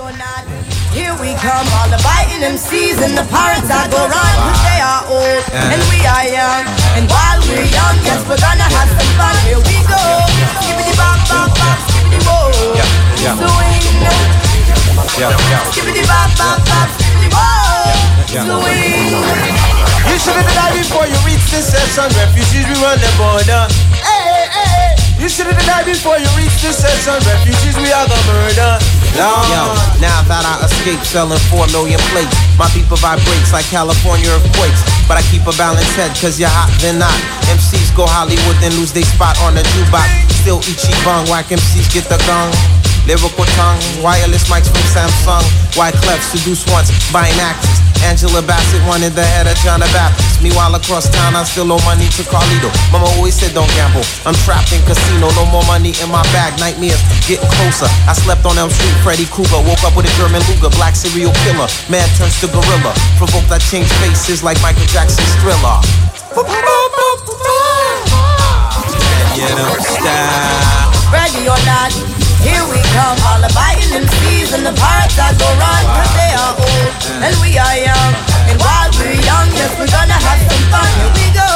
or not, here we come. All the biting MCs and the pirates that go run. Cause they are old and we are young. And while we're young, yes, we're gonna have some fun. Here we go. Skibbity bop, bop, bop, skibbity whoa. Yeah, yeah. Swing. Yeah, yeah. Skibbity bop, bop, bop, skibbity whoa. Yeah. Swing. You should have died before you reach the session. Refugees, we run the border. Hey, hey, hey. You should have died before you reach the session. Refugees, we are the murder. Yo, now that I escaped selling four million plates, my people vibrates like California earthquakes. But I keep a balanced head, cause you're hot, then not. MCs go Hollywood, then lose their spot on the jukebox. Still Ichiban, whack MCs get the gun. Lyrical tongue, wireless mics from Samsung. Why clef seduce once, buying actors. Angela Bassett wanted the head of John the Baptist. Meanwhile, across town, I still owe money to Carlito. Mama always said don't gamble. I'm trapped in casino, no more money in my bag. Nightmares getting closer. I slept on Elm Street, Freddy Krueger. Woke up with a German Luger, black serial killer. Man turns to gorilla. Provoked, I change faces like Michael Jackson's thriller. Ready or not, here we come. All the biting MCs and the pirates that go run. Cause they are old and we are young. And while we're young, yes, we're gonna have some fun. Here we go.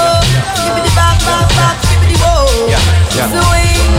Skibbity bop, bop, bop, skibbity whoa. Yeah, yeah. Swing.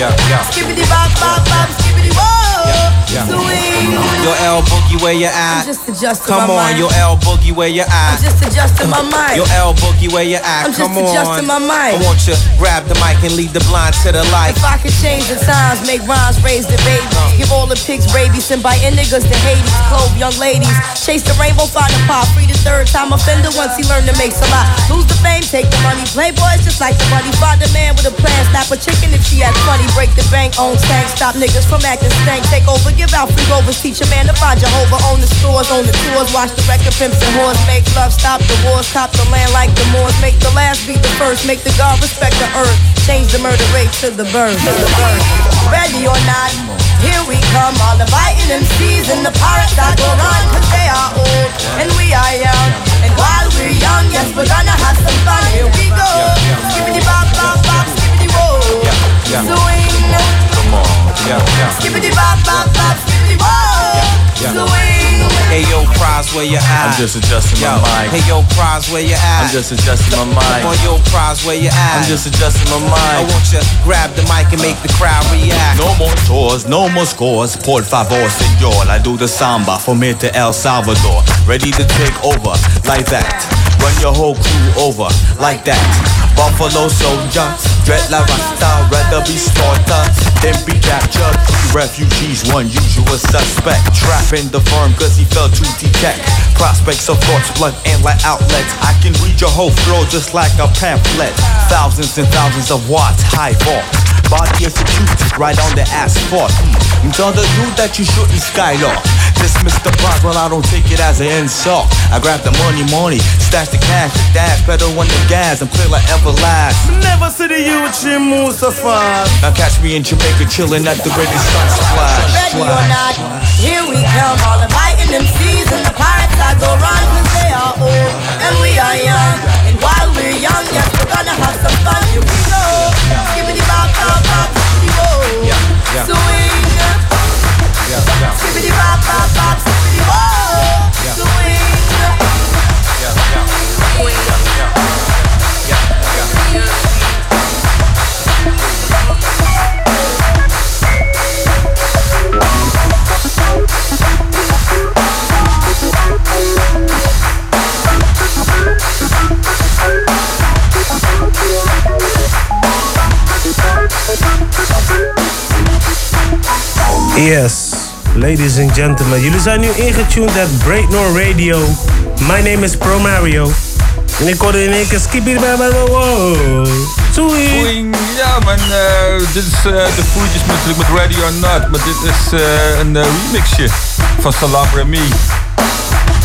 Yeah, yeah. Skibbity bop, bop, bop, skibbity whoa. Yeah. Swing. Yo, L Boogie, where you at? I'm just adjusting Come my on, mind. yo, L Boogie, where you at? I'm just adjusting my mind. Yo, L Boogie, where you at? I'm just Come on. my mind. I want you to grab the mic and lead the blind to the light. If I could change the times, make rhymes, raise the babies. Uh. Give all the pigs rabies, send by niggas to Hades. Clove young ladies. Chase the rainbow, find a pop. Free the third time offender once he learned to make some lot. Lose the fame, take the money. Playboys just like the money. Find a man with a plan. Snap a chicken if she acts funny. Break the bank, own tank. Stop niggas from acting stank. Take over, give out free rovers. Teach a man to find Jehovah. Own the stores, own the tours. Watch the record pimps and whores. Make love, stop the wars. Cop the land like the Moors. Make the last beat the first. Make the God respect the earth. Change the murder rate to the birth. To the birth. Ready or not, here we come. All the biting MCs and the pirates that go run. Cause they are old and we are young. And while we're young, yes, we're gonna have some fun. Here we go. Skibbity bop, bop, bop, skibbity whoa. yeah. Come on. Yeah, yeah. Skibbity bop, bop, bop, skibbity whoa. Yeah. Hey yo, Prize, where you at? I'm just adjusting yo. my mind. Hey yo, Prize, where you at? I'm just adjusting my Come on, mind. yo, Prize, where you at? I'm just adjusting my I want you to grab the mic and make the crowd react. No more tours, no more scores. Por favor, señor. I do the samba from here to El Salvador. Ready to take over like that. Run your whole crew over like that. Buffalo soldier, dread la rasta, rather be slaughtered than be captured. Refugees, one usual suspect. Trapping the firm cause he failed to detect. Prospects of thoughts, blunt and like outlets. I can read your whole flow just like a pamphlet. Thousands and thousands of watts, high vaults. Body executed right on the asphalt. Mm. Tell the dude that you shouldn't skylark. Dismiss the prize while I don't take it as an insult. I grab the money, money, stash the cash, the dash, pedal on the gas, and clear like everlast. Never see the youth in Mustafa. Now catch me in Jamaica chillin' at the ready sun splash. Ready or not, here we come. All the biting MCs ladies and gentlemen. Jullie zijn nu ingetuned at Breaknor Radio. My name is Pro Mario. En ik hoorde in één keer skippy wow. Zoei. Ja, man, eh, dit is eh, de voetjes natuurlijk met Ready or Not. Maar dit is eh, een remixje van Salam Remy.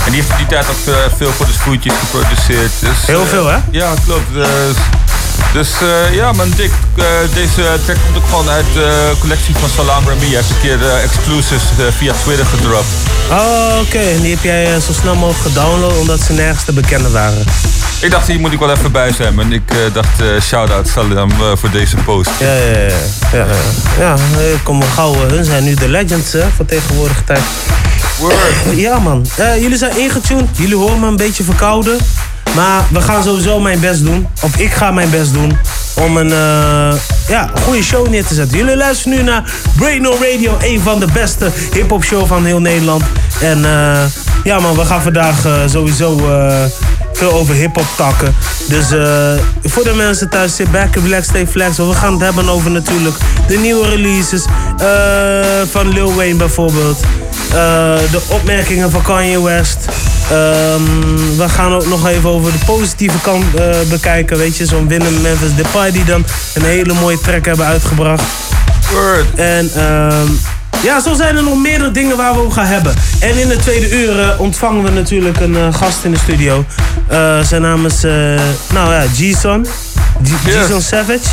En die heeft in die tijd ook veel voor de voetjes geproduceerd. Dus, Heel veel, hè? Ja, klopt. Eh, dus eh, ja, man, dik. eh, deze track komt ook gewoon uit de collectie van Salam Remy. Hij heeft een keer eh, exclusives eh, via Twitter gedropt. Oh, oké. En die heb jij eh, zo snel mogelijk gedownload omdat ze nergens te bekennen waren. Ik dacht, hier moet ik wel even bij zijn. En ik eh, dacht, eh shout-out Salam eh, voor deze post. Ja, ja, ja. Ja, ja. ja eh, kom maar gauw. eh, Hun zijn nu de legends hè, van tegenwoordige tijd. Ja, man. Eh, jullie zijn ingetuned. Jullie horen me een beetje verkouden. Maar we gaan sowieso mijn best doen. Of ik ga mijn best doen. Om een eh, ja, goede show neer te zetten. Jullie luisteren nu naar Break No Radio. Een van de beste hip-hop show van heel Nederland. En eh, ja, man, we gaan vandaag eh, sowieso veel over hip-hop takken. Dus voor de mensen thuis, sit back, relax, stay flex. We gaan het hebben over natuurlijk de nieuwe releases van Lil Wayne bijvoorbeeld. De opmerkingen van Kanye West. Ehm, we gaan ook nog even over de positieve kant eh, bekijken. Weet je, zo'n Willem Memphis Depay die dan een hele mooie track hebben uitgebracht. Word. En ehm, ja, zo zijn er nog meerdere dingen waar we over gaan hebben. En in de tweede uur eh, ontvangen we natuurlijk een eh, gast in de studio. Zijn naam is, nou ja, G-Son. Savage.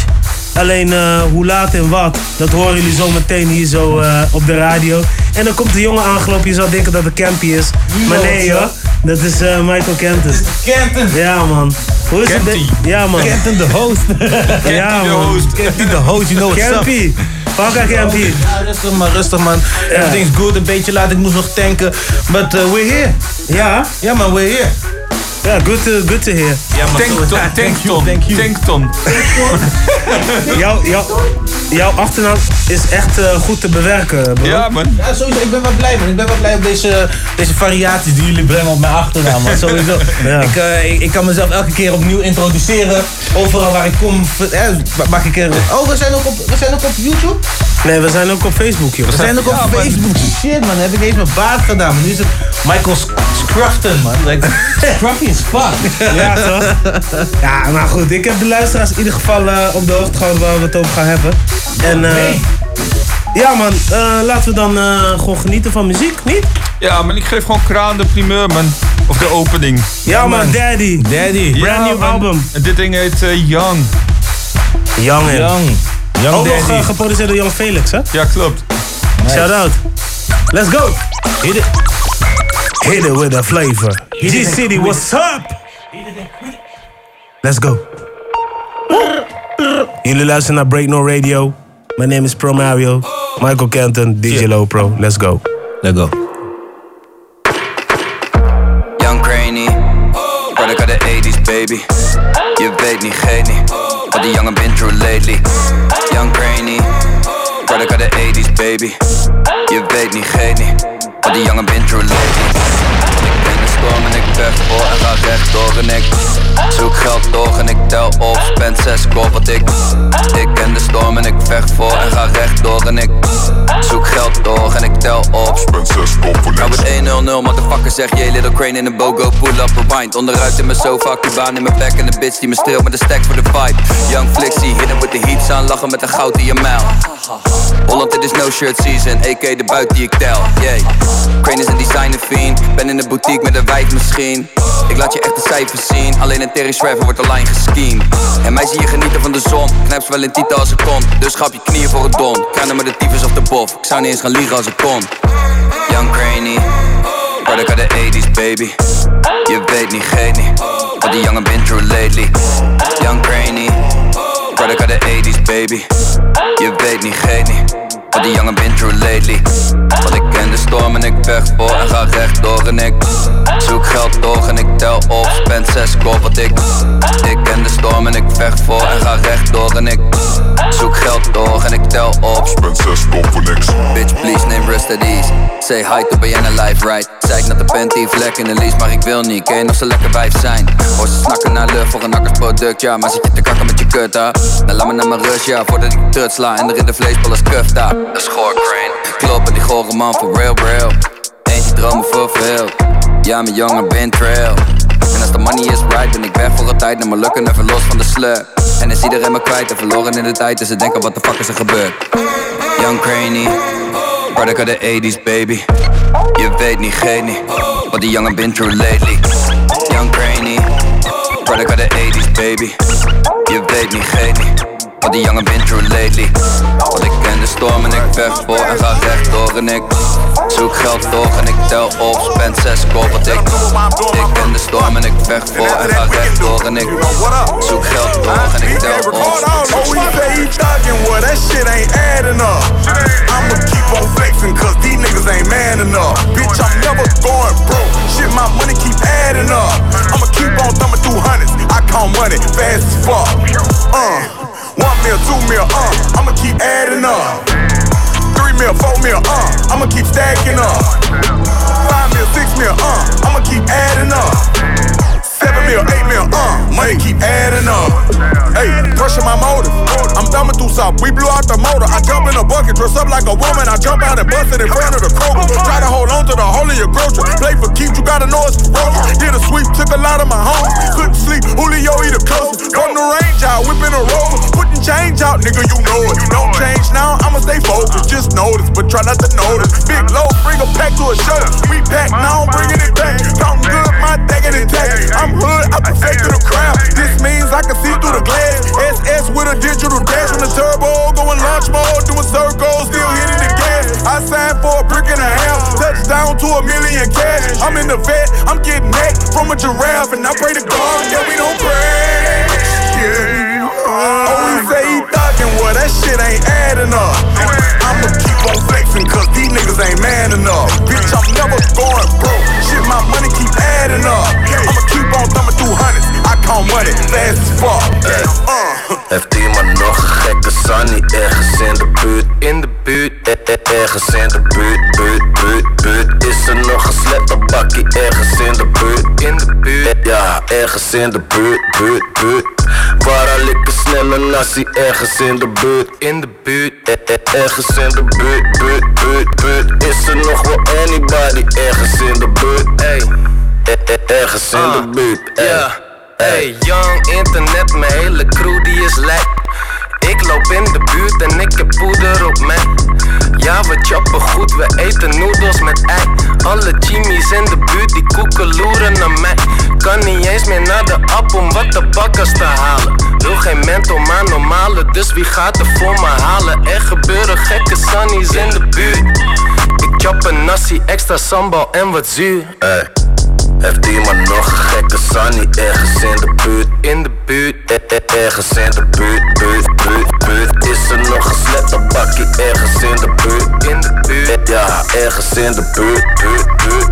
Alleen hoe laat en wat, dat horen jullie zo meteen hier zo op de radio. En dan komt de jongen aangelopen, je zou denken dat het Campy is. Maar nee hoor, dat is eh, Michael Kenton. Kenton. Ja man. Hoe is het? Ja man. Kenton de host. Ja de man. host. Kenton de host, you know what's up. Campy. Pakka Campy. Ja, rustig man, rustig man. Everything's good, een beetje laat, ik moest nog tanken. But uh, we're here. Ja, Ja man, we're here. Ja good, to, good to hear. Ja Tankton, you, Tankton, thank you. Tankton. Jouw, jouw, jouw achternaam is echt eh, goed te bewerken, bro. Ja, man. Ja, sowieso, ik ben wel blij man. Ik ben wel blij op deze, deze variaties die jullie brengen op mijn achternaam man. Sowieso. Ja. Ik, eh, ik, ik kan mezelf elke keer opnieuw introduceren. Overal waar ik kom, eh, maak ik er... Oh, we zijn ook op, we zijn ook op YouTube? Nee, we zijn ook op Facebook, joh. We zijn ook op man. Facebook. Shit man, heb ik eens mijn baard gedaan. Maar nu is het Michael Sc- Scruffton man. Like, scruffy fuck. Ja, toch? Ja, maar goed. Ik heb de luisteraars in ieder geval eh, op de hoogte gehouden waar we het over gaan hebben. En eh, Nee. ja, man. eh, laten we dan eh, gewoon genieten van muziek, niet? Ja, man, ik geef gewoon Kraan de primeur, man. Of de opening. Ja, man. Daddy. Daddy. Ja, Brand new man. album. En dit ding heet eh, Young. Young, en. Young. Young Ook nog Daddy. eh, geproduceerd door Young Felix, hè? Ja, klopt. Shout out. Let's go. Hit it. Hit it with a flavor. G-City, what's up? Let's go. Jullie luisteren naar Break No Radio. My name is Pro Mario. Michael Kenton, DJ Low Pro. Let's go. Let's go. Young Granny, product of the 80s baby. Je weet niet, geet niet, wat die jongen been through lately. Young Granny, product of the 80s baby. Je weet niet, geet niet, wat die jongen been through lately. Storm en ik vecht voor en ga rechtdoor en ik zoek geld door en ik tel op, spend zes kop wat ik. Ik ken de storm en ik vecht voor en ga rechtdoor en ik zoek geld door en ik tel op, nou het 1-0-0, motherfucker zeg je little crane in een bogo, pull up, rewind. Onderuit in mijn sofa, Cubaan in mijn back en de bitch die me streelt met de stack voor de fight Young Flixie, hidden with the heat aan, lachen met een goud in je mijl. Holland, dit is no shirt season, AK de buit die ik tel, yeah. Crane is een designer fiend, ben in de boutique met een wijf misschien. Ik laat je echt de cijfers zien, alleen een Terry Shriver wordt online gescheemd. En mij zie je genieten van de zon, knijp ze wel in titel als ik kon Dus op je knieën voor het don, kruinen met de tyfus of de bof. Ik zou niet eens gaan liegen als ik kon. Young Granny, product of the 80s baby. Je weet niet, geet niet, wat die jongen been through lately. Young Granny, product of the 80s baby. Je weet niet, geet niet, wat die jongen been through lately. Want ik ken de storm en ik vecht voor en ga rechtdoor en ik zoek geld door en ik tel op, spend zes kop wat ik. Ik ken de storm en ik vecht voor en ga rechtdoor en ik zoek geld door en ik tel op, Bitch, please name rest at ease. Say hi to Bayana Life, right? Zeik naar de panty, vlek in de lease, maar ik wil niet. Kan je nog zo lekker wijf zijn? Hoor ze snakken naar lucht voor een nakkersproduct, ja. Maar zit je te kakken met je kut, hè? Dan laat me naar mijn rust, ja. Voordat ik trut sla en er in de vleesbal is kuft, daar. Dat is Crane. Kloppen, die gore man voor real, real. Eentje dromen verveeld. Ja, mijn jongen ben trail. En als de money is right, ben ik weg voor een naar mijn lukken even los van de slur. En is iedereen me kwijt en verloren in de tijd. En ze denken, wat de fuck is er gebeurd? Young Craney, product of the 80s baby. Je weet niet, geet niet, wat die jongen been through lately. Young Craney, product of the 80s baby. Je weet niet, geet niet, wat die jongen been through lately. Want ik ken de storm en ik vecht voor en ga rechtdoor en ik Zoek geld toch en ik tel op, spend 6 kop wat ik Ik ken de storm en ik vecht voor en ga rechtdoor en ik Zoek geld toch en ik tel op. I'ma keep on flexing, cause these niggas ain't man enough. Bitch, I'm never going broke. Shit, my money keep adding up. I'ma keep on thumbing through hundreds. I count money fast as fuck. Uh, one mil, two mil, uh, I'ma keep adding up. Three mil, four mil, uh, I'ma keep stacking up. Five mil, six mil, uh, I'ma keep adding up. Seven mil, eight mil, uh, money keep adding up. Hey, pressure my motor. I'm thumbing through something. We blew out the motor. I jump in a bucket, dress up like a woman. I jump out and bust it in front of the Kroger. Try to hold on to the whole of your grocery. Play for keeps, you gotta know it's ferocious. Did a sweep, took a lot of my home. Couldn't sleep, Julio eat the closest. From the range out, whipping a rover. Change out, nigga, you know it. Don't change now, I'ma stay focused. Just notice, but try not to notice. Big low, bring a pack to a show. We pack now, I'm bringing it back. Counting good, my thinking it tax. I'm hood, I perfected the crowd. This means I can see through the glass. SS with a digital dash on the turbo, going launch mode, doing circles, still hitting the gas. I signed for a brick and a half, touchdown to a million cash. I'm in the vet, I'm getting neck from a giraffe, and I pray to God that we don't crash. Oh, he say he thuggin', well that shit ain't adding up. I'ma keep on flexing, cause these niggas ain't man enough. Bitch, I'm never going broke. Shit, my money keep adding up. I'ma keep on thumbing through hundreds. I count money fast as fuck. Uh. Heeft iemand nog een gekke Sunny ergens in de buurt? In de buurt, eh, eh, ergens in de buurt, buurt, buurt, buurt. Is er nog een sletterbakkie ergens in de buurt? In de buurt, ja, ergens in de buurt, buurt, buurt. Waar al ik een snelle nasi ergens in de buurt? In de buurt, eh, eh, ergens in de buurt, buurt, buurt, buurt. Is er nog wel anybody ergens in de buurt? Ey, ergens in de buurt, ey. Hey, young internet, mijn hele crew die is lek. Ik loop in de buurt en ik heb poeder op mij. Ja, we choppen goed, we eten noedels met ei. Alle chimies in de buurt die koeken loeren naar mij. Kan niet eens meer naar de app om wat de bakkers te halen. Wil geen mental, maar normale, dus wie gaat er voor me halen? Er gebeuren gekke sunnies in de buurt. Ik chop een nasi, extra sambal en wat zuur. Hey. Heeft iemand nog een gekke Sunny ergens in de buurt? In de buurt, eh, eh, ergens in de buurt, buurt, buurt, buurt. Is er nog een sletterbakkie ergens in de buurt? In de buurt, ja, ergens in de buurt, buurt, buurt.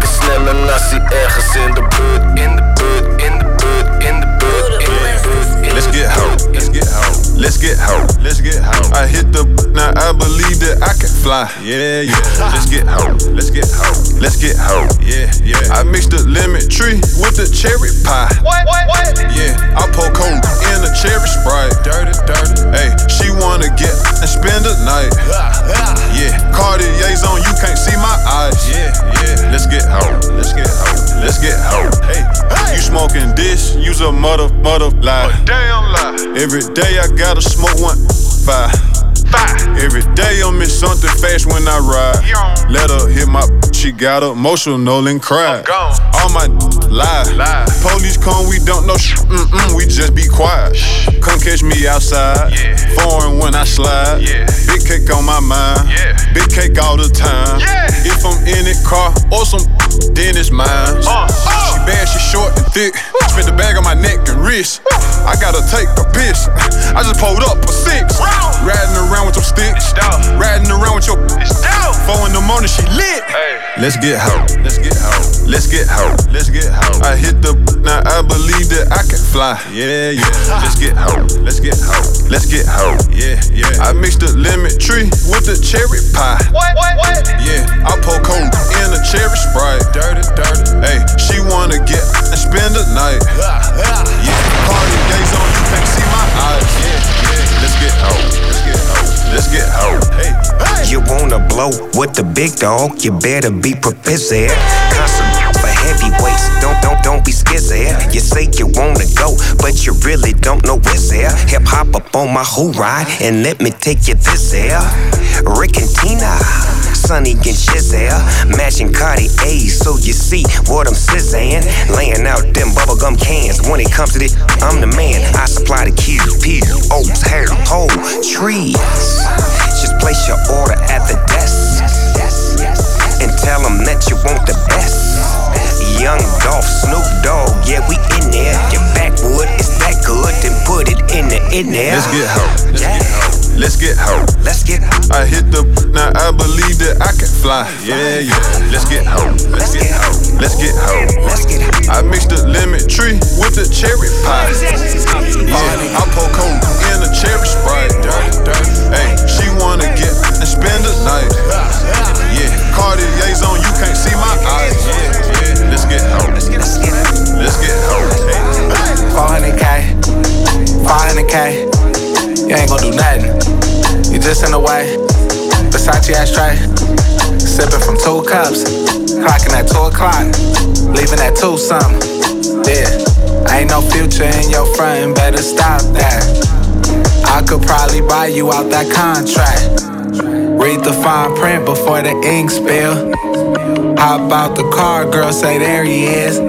Een snelle nasi ergens in de buurt? In de buurt, in de buurt, in de buurt, in de buurt. Let's get hoe. Let's get hoe. Let's get hoe. Let's get hoe. I hit the now I believe that I can fly. Yeah, yeah. Let's get hoe. Let's get hoe. Let's get hoe. Yeah, yeah. I mixed the lemon tree with the cherry pie. What, what, what? Yeah, I pour coke in a cherry sprite. Dirty, dirty. Hey, she wanna get and spend the night. Yeah, Cartier's on, you can't see my eyes. Yeah, yeah. Let's get hoe. Let's get hoe. Let's get hoe. Hey, hey. you smoking this? Use a mother, mother lie. Damn lie. Every day I gotta smoke one five. Five. Every day I'm in something fast when I ride. Let her hit my, she got emotional and cried. All my lie. Lie. Police come, we don't know sh- mm-mm, we just be quiet. Come catch me outside. Yeah. Foreign when I slide. Yeah. Big cake on my mind. Yeah. Big cake all the time. Yeah. If I'm in it car or some, then it's mine. Uh, uh. She bad, she short and thick. Spent the bag on my neck and wrist. I gotta take a piss. I just pulled up for six. Riding around with some sticks. Riding around with your four in the morning, she lit. Hey. Let's get hoe. Let's get hoe. Let's get hoe. Let's get hoe. I hit the now I believe that I can fly. Yeah, yeah. Let's get hoe. Let's get hoe. Let's get hoe. Yeah, yeah. I mixed the lemon tree with the cherry pie. What, what, what? Yeah, I pour coke in a cherry sprite. Dirty, dirty. Hey, she wanna get and spend the night. Yeah, party days on, you can't see my eyes. Yeah, yeah. Let's get hoe. Let's get. Let's get hoe. Hey, hey. You wanna blow with the big dog, you better be prepared. Concentrate for heavyweights, don't don't don't be scared. You say you wanna go, but you really don't know where's there. Hip hop up on my whole ride, and let me take you this there. Rick and Tina. Sunny and Shazam. Matching Cartier, so you see what I'm sizzing. Laying out them bubblegum cans. When it comes to this, I'm the man. I supply the cues, peas, oats, hair, whole trees. Just place your order at the desk. And tell them that you want the best. Young Dolph, Snoop Dogg, yeah, we in there. Your backwood is that good, then put it in the in there. Let's get home. Let's yeah. get. Let's get ho. Let's get ho. I hit the now I believe that I can fly. Yeah, yeah. Let's get hoe. Let's get hoe. Let's get hoe. Let's get I mixed the lemon tree with the cherry pie. Yeah, I pour coke in a cherry sprite. Hey, she wanna get and spend the night. Yeah, Cartier's on, you can't see my eyes. Yeah, yeah. Let's get hoe. Let's get Let's get. Hey. 400k, 500k. You ain't gonna do nothing. You just in the way. Versace ashtray. Sipping from two cups. Clocking at two o'clock. Leaving at two something. Yeah. Ain't no future in your front. Better stop that. I could probably buy you out that contract. Read the fine print before the ink spill. Hop out the car, girl, say there he is.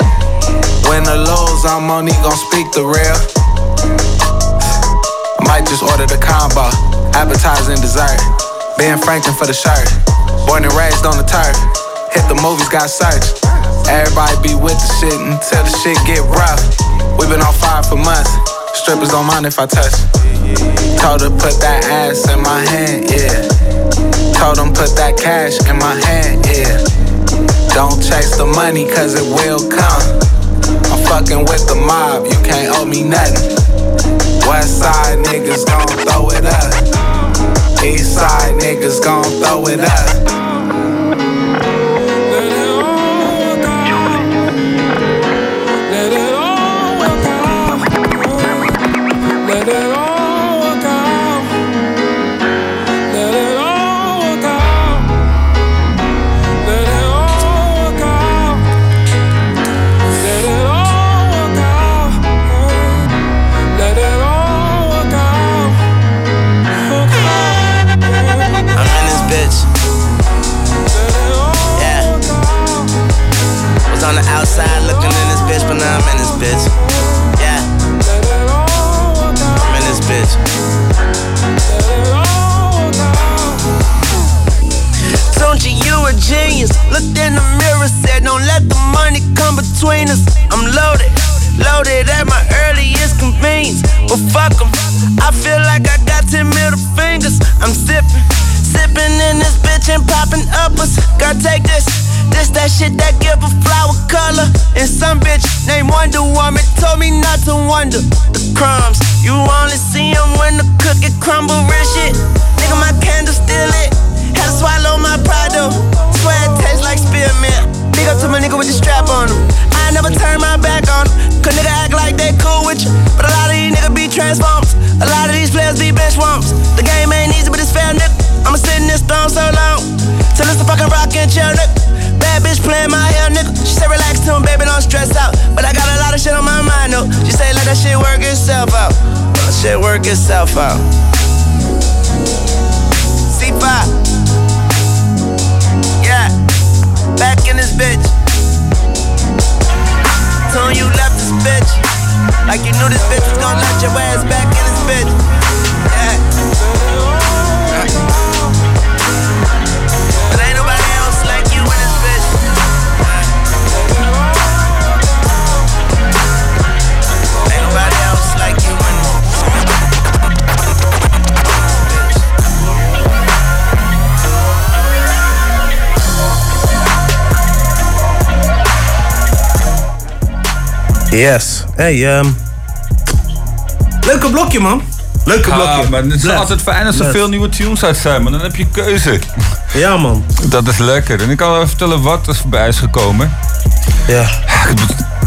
When the lose, I'm only gon' speak the real. Might just order the combo, appetizer and dessert. Ben Franklin for the shirt. Born and raised on the turf. Hit the movies, got searched. Everybody be with the shit until the shit get rough. we been on fire for months. Strippers don't mind if I touch. Told her put that ass in my hand, yeah. Told them put that cash in my hand, yeah. Don't chase the money, cause it will come. I'm fucking with the mob, you can't owe me nothing. West side niggas gon' throw it up. East side niggas gon' throw it up. Looked in the mirror, said, Don't let the money come between us. I'm loaded, loaded at my earliest convenience. But fuck 'em, I feel like I got 10 middle fingers. I'm sipping, sipping in this bitch and popping uppers. Girl, take this. This that shit that give a flower color. And some bitch named Wonder Woman told me not to wonder. The crumbs, you only see 'em when the cookie crumble. Real shit, nigga, my candle still lit. Had to swallow my pride though. With the strap on him. I never turn my back on him. Cause nigga act like they cool with you. But a lot of these niggas be transformers. A lot of these players be bench warmers. The game ain't easy, but it's fair, nigga. I'ma sit in this throne so long. Till it's a fucking rock and chill, nigga. Bad bitch playing my hair, nigga. She said relax to him, baby, don't stress out. But I got a lot of shit on my mind, though. She say let that shit work itself out. Let that shit work itself out. C5. Yeah. Back in this bitch. Told you left this bitch. Like you knew this bitch was gonna let your ass back in this bitch. Yes. Hey, ehm Leuke blokje, man. Leuke blokje. Maar het is Bless. altijd fijn als er Bless. veel nieuwe tunes uit zijn, maar dan heb je keuze. Ja, man. Dat is lekker. En ik kan wel even vertellen wat er voorbij is gekomen. Ja. Het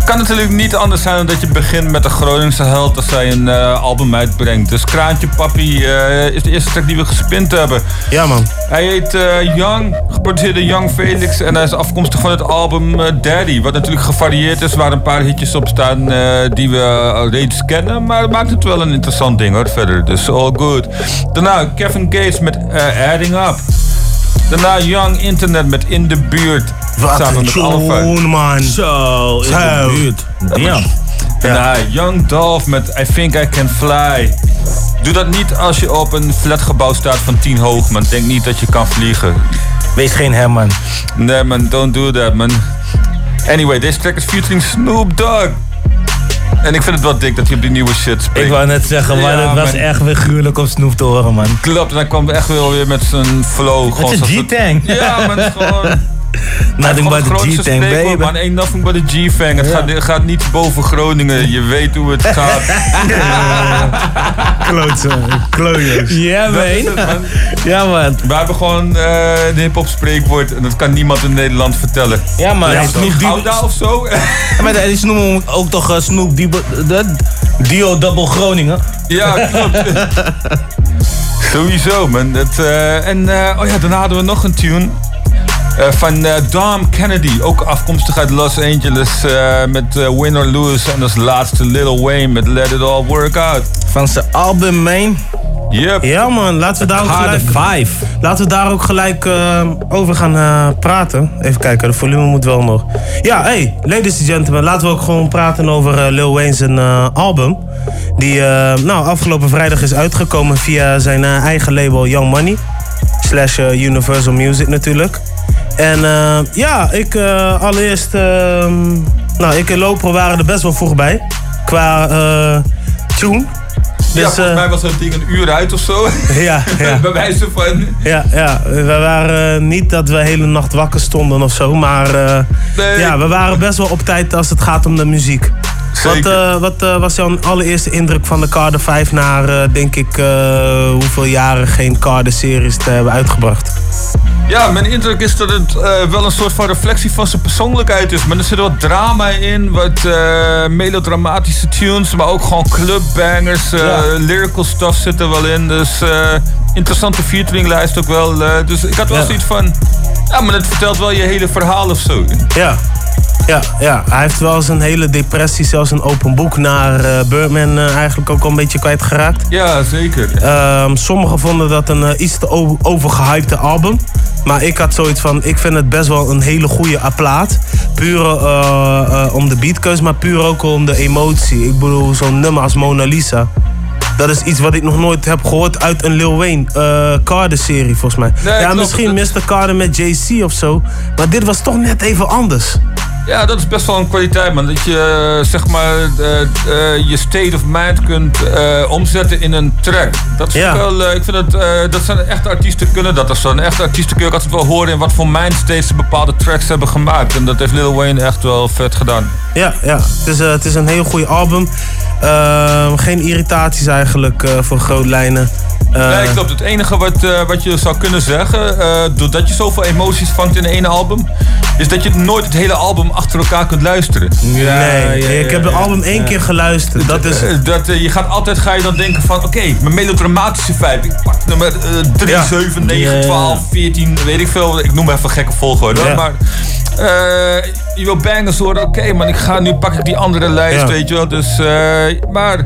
kan natuurlijk niet anders zijn dan dat je begint met de Groningse held als zij een eh, album uitbrengt. Dus Kraantje Papi eh, is de eerste track die we gespind hebben. Ja, man. Hij heet eh, Young, geproduceerd door Young Felix en hij is afkomstig van het album Daddy. Wat natuurlijk gevarieerd is, waar een paar hitjes op staan die we al reeds kennen. Maar het maakt het wel een interessant ding hoor, verder. Dus all good. Daarna Kevin Gates met Adding Up. Daarna Young Internet met In de Buurt. Wat samen een met tune, man. Zo, in de buurt. Damn. Daarna Young Dolph met I Think I Can Fly. Doe dat niet als je op een flatgebouw staat van 10 hoog, man. Denk niet dat je kan vliegen. Wees geen Herman. Nee, man. Don't do that, man. Anyway, deze track is featuring Snoop Dogg. En ik vind het wel dik dat hij op die nieuwe shit spreekt. Ik wou net zeggen, maar Ja, het was man. echt weer gruwelijk om Snoep te horen, man. Klopt, en hij kwam echt wel weer met zijn flow. gewoon zijn G-Tang. Ja, is gewoon... Nothing but het the G-Tang, spreekwoord, baby. Man, ain't nothing but a G-Fang. Het gaat, gaat niet boven Groningen. Je weet hoe het gaat. Klootzooi, klootjes. Ja, is man. het. Ja, man. We hebben gewoon eh de hip-hop spreekwoord. En dat kan niemand in Nederland vertellen. Ja, man. Ja, Snoep die- Gouda of zo? Ja, maar die ze noemen hem ook toch eh, Snoep Dio, de, Dio Double Groningen. Ja, klopt. Sowieso, man. Dat, eh, en eh, oh ja, daarna hadden we nog een tune. Eh, van eh, Dom Kennedy, ook afkomstig uit Los Angeles. eh, met Winner Lewis en als laatste Lil Wayne met Let It All Work Out. Van zijn album, man. Yep. Ja man, laten we daar ook gelijk, Five. laten we daar ook gelijk over gaan praten. Even kijken, de volume moet wel nog. Ja, hey, ladies and gentlemen, laten we ook gewoon praten over Lil Wayne's album. Die nou, afgelopen vrijdag is uitgekomen via zijn eigen label Young Money. Slash Universal Music natuurlijk. En eh, ja, ik eh, allereerst... eh, nou, ik en Loper waren er best wel vroeg bij. Qua eh, tune. ja, Dus, volgens mij was dat ding een uur uit of zo. ja, ja. Bij wijze van... Ja, ja, we waren niet dat we de hele nacht wakker stonden of zo, maar Nee. ja, we waren best wel op tijd als het gaat om de muziek. Wat, Zeker. wat eh, was jouw allereerste indruk van de Carter 5 na, eh, denk ik, hoeveel jaren geen Carter-series te hebben uitgebracht? Ja, mijn indruk is dat het eh, wel een soort van reflectie van zijn persoonlijkheid is. Maar er zit wat drama in, wat eh, melodramatische tunes, maar ook gewoon clubbangers. eh, Ja. Lyrical stuff zit er wel in. Dus interessante featuringlijst ook wel. dus ik had wel Ja. zoiets van, ja, maar het vertelt wel je hele verhaal of zo. Ja. Ja, ja, hij heeft wel zijn hele depressie, zelfs een open boek naar eh, Birdman eigenlijk ook al een beetje kwijtgeraakt. Ja, zeker. Ehm, sommigen vonden dat een iets te overgehypte album. Maar ik had zoiets van, ik vind het best wel een hele goede plaat. Puur eh, eh, om de beatkeus, maar puur ook om de emotie. Ik bedoel, zo'n nummer als Mona Lisa. Dat is iets wat ik nog nooit heb gehoord uit een Lil Wayne eh Carter-serie, volgens mij. Nee, ja, klopt. misschien Mr. Carter met JC of zo. Maar dit was toch net even anders. Ja, dat is best wel een kwaliteit, man. Dat je eh, zeg maar eh, eh, je state of mind kunt omzetten in een track. Dat is Ja. wel, ik vind dat, dat zijn echte artiesten kunnen dat. Dat zijn echte artiesten kun je ook altijd wel horen in wat voor mindstates ze bepaalde tracks hebben gemaakt. En dat heeft Lil Wayne echt wel vet gedaan. Ja, ja. Het, is, het is een heel goede album. Ehm, geen irritaties eigenlijk voor grootlijnen. Eh, nee, klopt. Het enige wat, eh, wat je zou kunnen zeggen, eh, doordat je zoveel emoties vangt in één album, is dat je nooit het hele album achter elkaar kunt luisteren. nee, ik heb het album één keer geluisterd. Dat is... Eh, dat, eh, je gaat altijd ga je dan denken van oké, mijn melodramatische vibe. Ik pak nummer eh 3, Ja. 7, 9, Ja. 12, 14, weet ik veel. Ik noem even gekke volgorde. hoor. Ja. Maar eh, je wil bangers horen, oké man, ik ga nu pak ik die andere lijst, Ja. weet je wel. Dus, eh, maar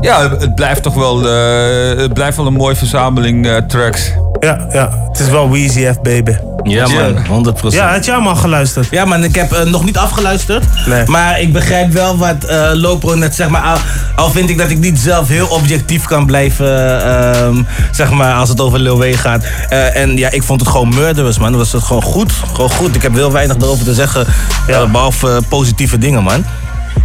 ja, het blijft toch wel, eh, het blijft wel een mooie verzameling eh, tracks. Ja, ja. Het is wel Weezy F, baby. Ja, man, 100%. Ja, had jij hem al geluisterd? Ja, man, ik heb eh, nog niet afgeluisterd. Nee. Maar ik begrijp wel wat eh Lopro net zeg maar. Al, al vind ik dat ik niet zelf heel objectief kan blijven. ehm, zeg maar, als het over Lil Wayne gaat. Eh, en ja, ik vond het gewoon murderous, man. Dat was het gewoon goed. Gewoon goed. Ik heb heel weinig erover te zeggen. eh, behalve eh, positieve dingen, man.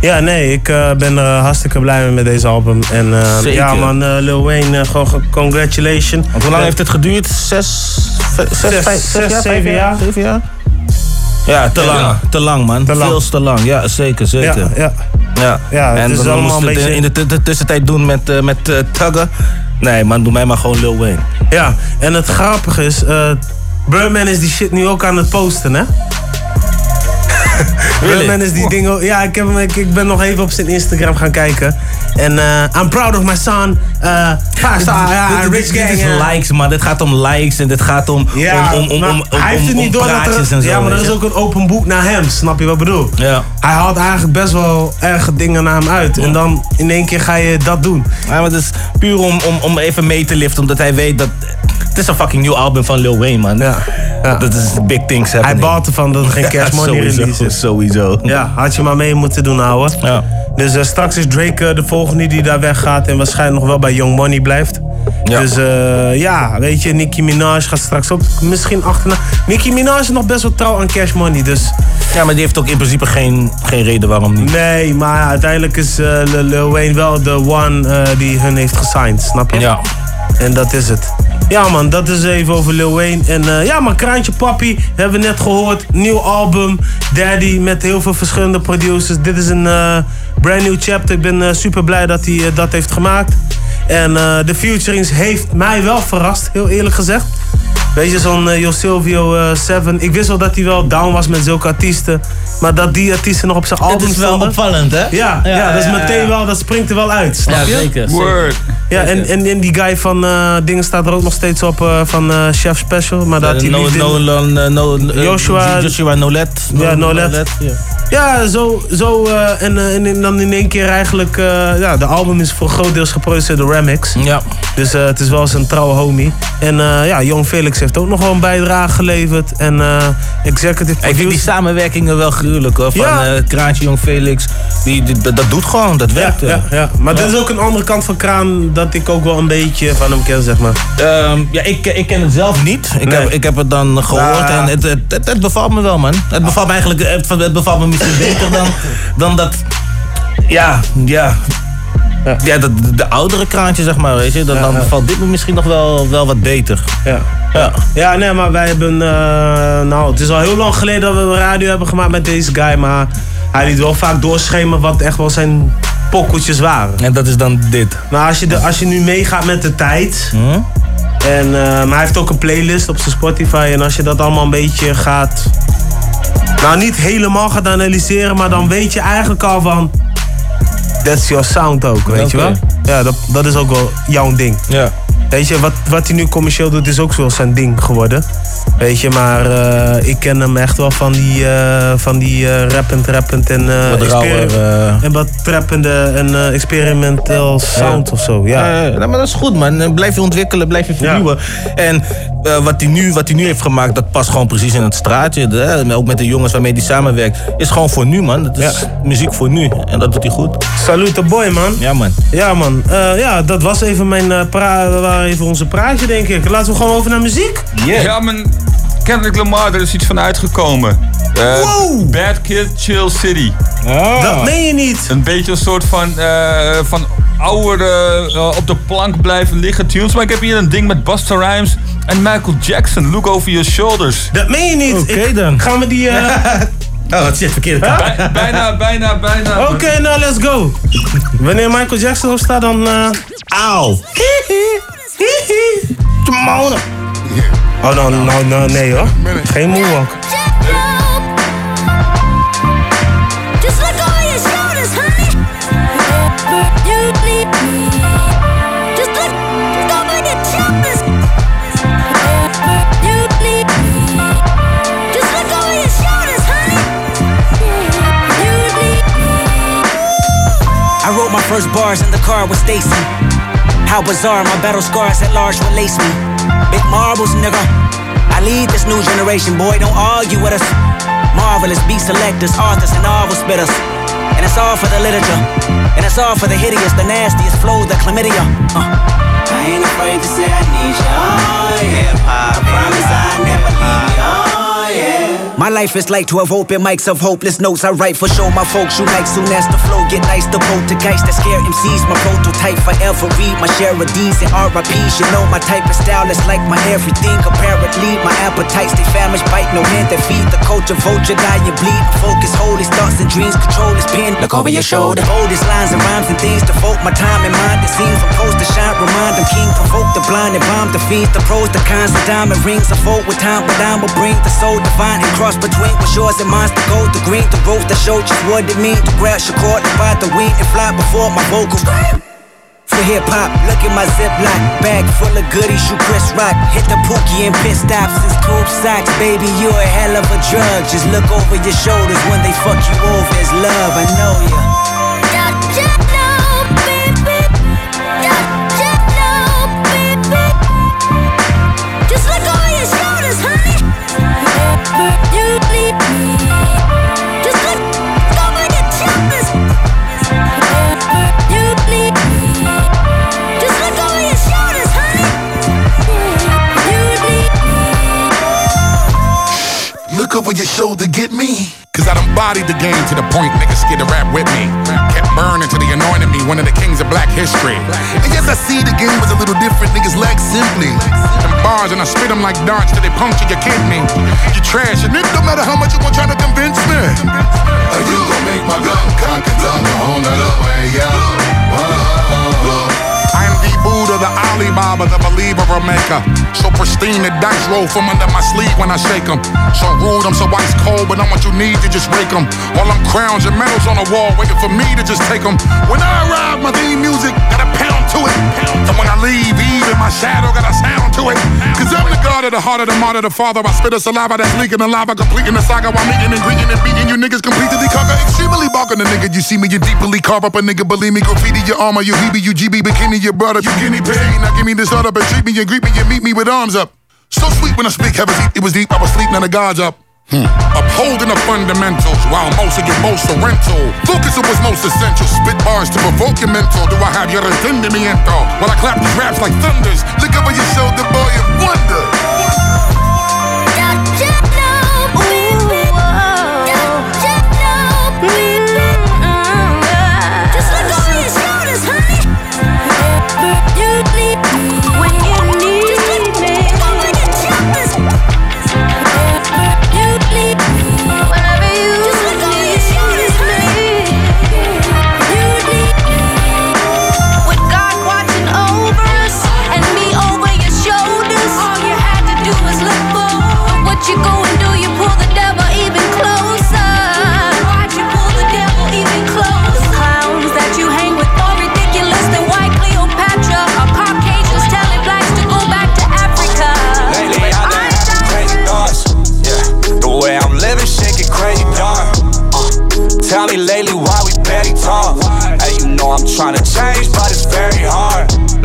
Ja, nee, ik eh, ben er hartstikke blij mee met deze album. En eh, Zeker. ja, man, Lil Wayne, gewoon ge- congratulations. Want hoe lang heeft het geduurd? Zes, zes, Zes, vijf- zes, jaar, zeven jaar. Zeven jaar? Ja, te lang. Ja. Te lang, man. Te lang. Veel te lang. Ja, zeker, zeker. Ja, ja. Ja, en dan allemaal een beetje- in de, tussentijd doen met, met Tugger. Nee, man, doe mij maar gewoon Lil Wayne. Ja, en het grappige is, Birdman is die shit nu ook aan het posten, hè? Birdman is die. Ja, ik, heb hem, ik, ik ben nog even op zijn Instagram gaan kijken. En eh I'm proud of my son. five star, ja, Dit- dit- rich dit gang. is eh. likes, man. Dit gaat om likes en dit gaat om, Ja, om, om, om, maar om, om, hij heeft het niet door dat er, en zo. Ja, maar er weet is ook een open boek naar hem. Snap je wat ik bedoel? Ja. Hij haalt eigenlijk best wel erge dingen naar hem uit. En dan in één keer ga je dat doen. Ja, maar het is puur om, om, om even mee te liften, omdat hij weet dat... Is een fucking nieuw album van Lil Wayne, man. Ja. ja. Dat is big things Hij happening. baalt ervan dat er geen Ja, cash money release is. Sowieso. Ja, had je maar mee moeten doen, ouwe. Ja. Dus eh, straks is Drake eh, de volgende die daar weggaat en waarschijnlijk nog wel bij Young Money blijft. Dus eh, ja, weet je, Nicki Minaj gaat straks ook misschien achterna. Nicki Minaj is nog best wel trouw aan Cash Money, dus... Ja, maar die heeft ook in principe geen, geen reden waarom niet. Nee, maar uiteindelijk is Lil- Wayne wel de one die hun heeft gesigned, snap je? Ja. En dat is het. Ja man, dat is even over Lil Wayne. En eh, ja man, Kraantje Papi, hebben we net gehoord. Nieuw album, Daddy, met heel veel verschillende producers. Dit is een eh, brand new chapter. Ik ben eh, super blij dat hij dat heeft gemaakt. En de featurings heeft mij wel verrast, heel eerlijk gezegd. Weet je, zo'n Yo Silvio eh, Seven. Ik wist wel dat hij wel down was met zulke artiesten. Maar dat die artiesten nog op zijn album Dit is wel stonden. opvallend, hè? Ja, ja, dat is meteen wel, dat springt er wel uit, snap Ja, je? zeker, Word. Ja, en, en, en die guy van eh, dingen staat er ook nog steeds op eh, van eh, Chef Special. Maar dat hij no, no, no, no, Joshua- Joshua Nolet. Ja, Nolet. ja. Ja, zo, zo eh, en, en, en dan in één keer eigenlijk... eh, ja, de album is voor groot deels geproduceerd door Remix. Ja. Dus eh, het is wel zijn trouwe homie. En eh, ja, Jong Felix heeft ook nog wel een bijdrage geleverd. En eh executive Ik vind die producer- samenwerkingen wel gruwelijk hoor. Van Ja. eh, Kraantje, Jong Felix. Die, die- dat, dat doet gewoon, dat werkt. ja, ja. Maar dit is ook een andere kant van Kraan dat ik ook wel een beetje van hem ken, zeg maar. Ehm, ja, ik, ik ken het zelf niet. Ik, Nee. heb, ik heb het dan gehoord Ja. en het, het, het, het bevalt me wel, man. Het bevalt me eigenlijk het, het bevalt me misschien beter dan, dan dat. Ja, ja. Ja, dat, de oudere kraantje, zeg maar, weet je. Dan, dan ja. bevalt dit misschien nog wel, wel wat beter. Ja. Ja. Ja, nee, maar wij hebben... eh, nou, het is al heel lang geleden dat we een radio hebben gemaakt met deze guy. Maar hij liet wel vaak doorschemeren wat echt wel zijn pokkeltjes waren. En dat is dan dit. Maar als je, de, als je nu meegaat met de tijd... Hm? En, eh, maar hij heeft ook een playlist op zijn Spotify. En als je dat allemaal een beetje gaat... Nou, niet helemaal gaat analyseren, maar dan weet je eigenlijk al van... That's your sound ook, weet je wel? Ja, dat, dat is ook wel jouw ding. Ja. Weet je, wat, wat hij nu commercieel doet is ook zo zijn ding geworden. Weet je, maar eh, ik ken hem echt wel van die, eh, van die eh, rappend, rappend en, eh, Wat rauwer, eh. en wat trappende en experimental sound of zo. Ja. Ja, ja, maar dat is goed, man. Blijf je ontwikkelen, blijf je vernieuwen. En eh, wat, hij nu, wat hij nu heeft gemaakt, dat past gewoon precies in het straatje. De- ook met de jongens waarmee hij samenwerkt. Is gewoon voor nu, man. Dat is muziek voor nu. En dat doet hij goed. Salute boy, man. Ja, man. Ja, man. Eh, ja, dat was even mijn eh, pra- waren even onze praatje, denk ik. Laten we gewoon over naar muziek. Ja, man. Kendrick Lamar, er is iets van uitgekomen. Eh, Bad Kid, Chill City. Dat meen je niet. Een beetje een soort van, eh, van oude, eh, op de plank blijven liggen tunes. Maar ik heb hier een ding met Busta Rhymes en Michael Jackson. Look over your shoulders. Dat meen je niet. Oké dan. Gaan we die... eh, Oh, wat zit verkeerd. Bij- bijna, bijna, bijna. Oké, nou let's go. Wanneer Michael Jackson op staat, dan... eh Auw. Timona. Oh, nou, nou, nou, nee hoor. Geen moonwalk. Just look over your shoulders, honey. You need me. Just look over your shoulders. You need me. Just look over your shoulders, honey. You need I wrote my first bars in the car with Stacy. How bizarre, my battle scars at large release me. Big marbles, nigga. I lead this new generation, boy, don't argue with us. Marvelous beat selectors, authors, and novel spitters. And it's all for the literature. And it's all for the hideous, the nastiest flow, the chlamydia. Uh. I ain't afraid to say I need you. Oh, yeah. I promise I never leave. My life is like 12 open mics of hopeless notes. I write for show my folks you like soon as the flow get nice. The poltergeist that scare MCs, my prototype forever. Read my share of D's and RIPs. You know my type of style is like my everything. Apparently, my appetites they famished, bite no hand that feed the culture. Vulture, die you bleed. Focus, hold his thoughts and dreams. Control his pen. Look over your shoulder. Boldest lines and rhymes and things. to Devote my time and mind. It seems from post to shine. Remind them king. Provoke the blind and bomb the fiends. The pros, the cons, the diamond rings. I fold with time, but I will bring the soul divine and cross between what's yours and mine's the gold, the green, the growth that showed just what it mean to grab your cord and buy the weed and fly before my vocals. For hip hop, look at my ziplock bag full of goodies. You Chris Rock, hit the pookie and pit stops. It's tube socks, baby. You a hell of a drug. Just look over your shoulders when they fuck you over. It's love, I know ya. Just look over your shoulders, honey. Look over your shoulder, get me. Cause I done bodied the game to the point niggas scared to rap with me. Kept burning till they anointed me, one of the kings of black history. And yes, I see the game was a little different, niggas lack simply. Them bars and I spit them like darts till they puncture your kidney. You trash, and it don't matter how much you gon' try to convince me. Are you gon' make my gun cock and tongue a whole nother way, yeah? I am the Buddha, the Alibaba, the believer or maker. So pristine, the dice roll from under my sleeve when I shake 'em. So rude, I'm so ice cold, but I'm what you need to just break 'em. All them crowns and medals on the wall, waiting for me to just take 'em. When I arrive, my theme music got a pound to it. And when I leave, even my shadow got a sound to it. Cause I'm the god of the heart of the martyr, the father. I spit a saliva that's leaking the lava, completing the saga while meeting and greeting and beating you niggas completely conquer. Extremely barking the nigga, you see me, you deeply carve up a nigga, believe me, graffiti your armor, you heebie, you GB, bikini, your brother, you guinea pig. Now give me this up and treat me and greet me and meet me with arms up. So sweet when I speak, heavens it was deep, I was sleep, now the gods up. Hmm. Upholding the fundamentals while most of your most are rental. Focus on what's most essential. Spit bars to provoke your mental. Do I have your entendimiento? While I clap these raps like thunders. Look over your shoulder, boy, and wonder.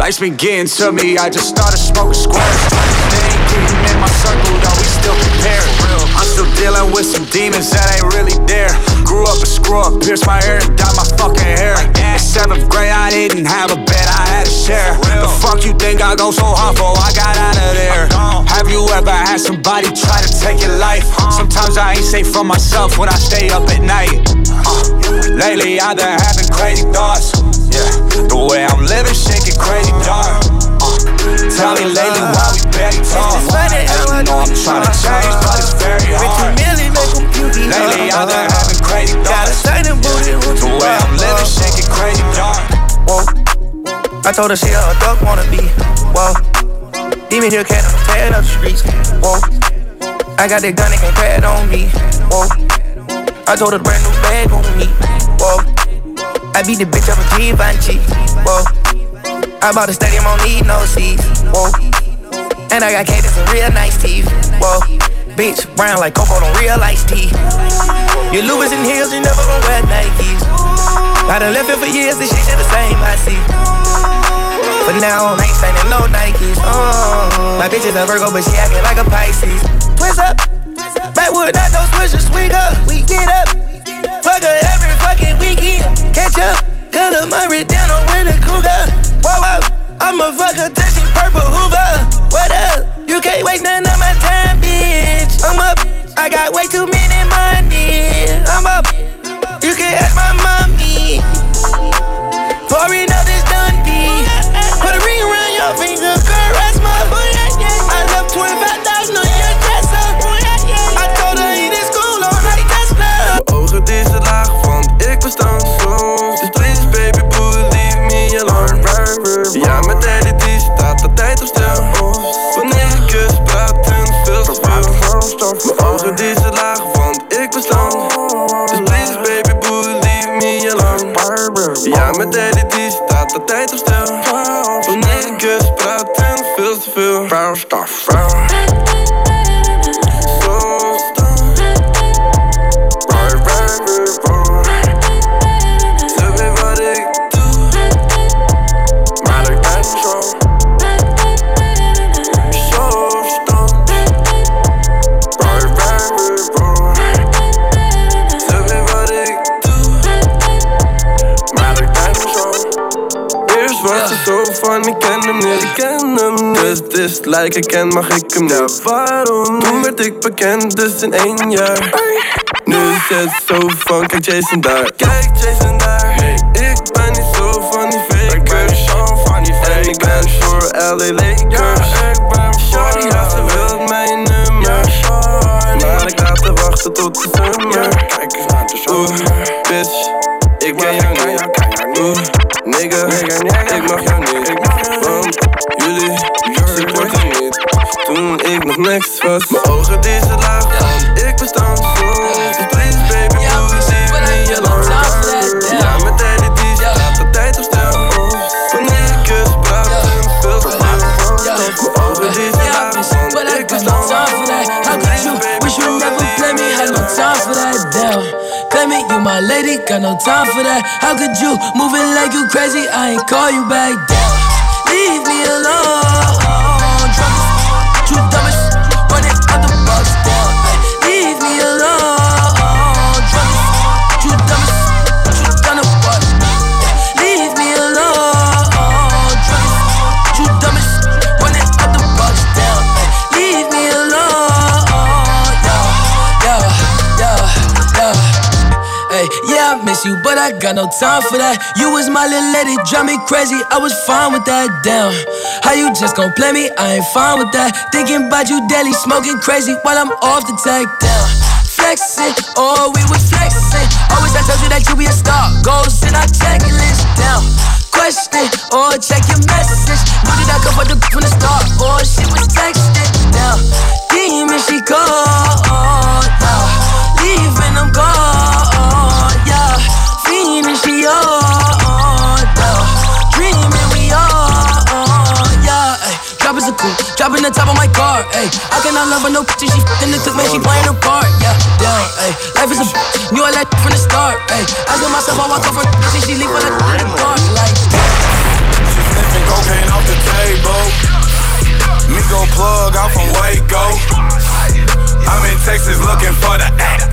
Life's been getting to me, I just started smoking squares. They ain't getting in my circle, though we still compared. I'm still dealing with some demons that ain't really there. Grew up a screw up, pierced my ear and dyed my fucking hair. In seventh grade, I didn't have a bed, had share. The fuck you think I go so hard for? I got out of there. Have you ever had somebody try to take your life? Sometimes I ain't safe from myself when I stay up at night. Uh, lately, I've been having crazy thoughts. Yeah, the way I'm living, shit get crazy dark. Uh, tell me lately why we barely talk. Hey, you know I'm trying to change, but it's very hard. Lately, I've been having crazy thoughts. The way I'm I told her she a duck wanna be. Whoa. Demon here can't tear up the streets. Whoa. I got that gun that can't crack on me. Whoa. I told her brand new bag on me. Whoa. I beat the bitch up a Givenchy. Whoa. I bought a stadium, don't need no seats. Whoa. And I got cadence and real nice teeth. Whoa. Bitch, brown like Coco, don't real iced tea. Your Louis and heels, you never gon' wear Nikes. I done left it for years, this shit shit the same, I see. But now I ain't signing no Nikes. Oh, my bitch is a Virgo, but she acting like a Pisces. Twist up, backwood, not no swisher, sweet up. We get up, fuck her every fucking weekend. Catch up, cut her Murray down on with a cougar. Whoa, whoa, I'm a fucker touching purple Hoover. What up? You can't waste none of my time, bitch. I'm up, I got way too many money. I'm up, you can ask my mommy. Mijn ogen die zijn laag, want ik bestaan. Dus please baby boo, leave me alone. Ja, mijn daddy die staat altijd op stil. Wanneer ik kus, praten veel te veel. Foul ik ben zo. Ze van, ik ken hem niet, ik ken hem niet. best is, lijk ik ken, mag ik hem niet. waarom? Toen werd ik bekend, dus in één jaar. Nu is het zo van, kijk Jason daar. Kijk Jason daar. Ik ben niet zo van die fakers. En ik ben voor LA Lakers. Shorty, ja, ze wil mijn nummer. Maar ik laat haar wachten tot de zomer. Kijk eens naar de Oeh, bitch, ik ken jou niet. Oeh, nigga, ik mag jou niet. Want jullie supporten niet. Toen ik nog niks was. Mijn ogen die ze laag, want ik bestand zo. Dus please baby, doe eens niet je lang. Ja, met daddy die staat de tijd op stil. Wanneer ik kus, praat en veel te veel. Mijn ogen die ze laag, want ik bestand never play me? You my lady, got no time for that. How could you move it like you crazy? I ain't call you back. Leave me alone. You, but I got no time for that. You was my little lady, drive me crazy. I was fine with that. Damn, how you just gon' play me? I ain't fine with that. Thinking about you daily, smoking crazy while I'm off the tag. Down, flexing, oh we was flexing. Always I told you that you be a star. Goals in our checklist. Down, question, or check your message. Knew that I could fuck the from the start, or she was texting. Down, demon she called. Yeah, fiending she on. Yeah, dreaming we on. Yeah, ay, drop is a cool, dropping the top of my car. Ay, I cannot love her no picture. She f***ing the took man, she playing her part. Yeah, damn. Ay, life is a knew I like from the start. Ay, asking myself, I walk off her and she leave for the in the dark. Like. Sniffing cocaine off the table. Me go plug out from Waco. I'm in Texas looking for the act.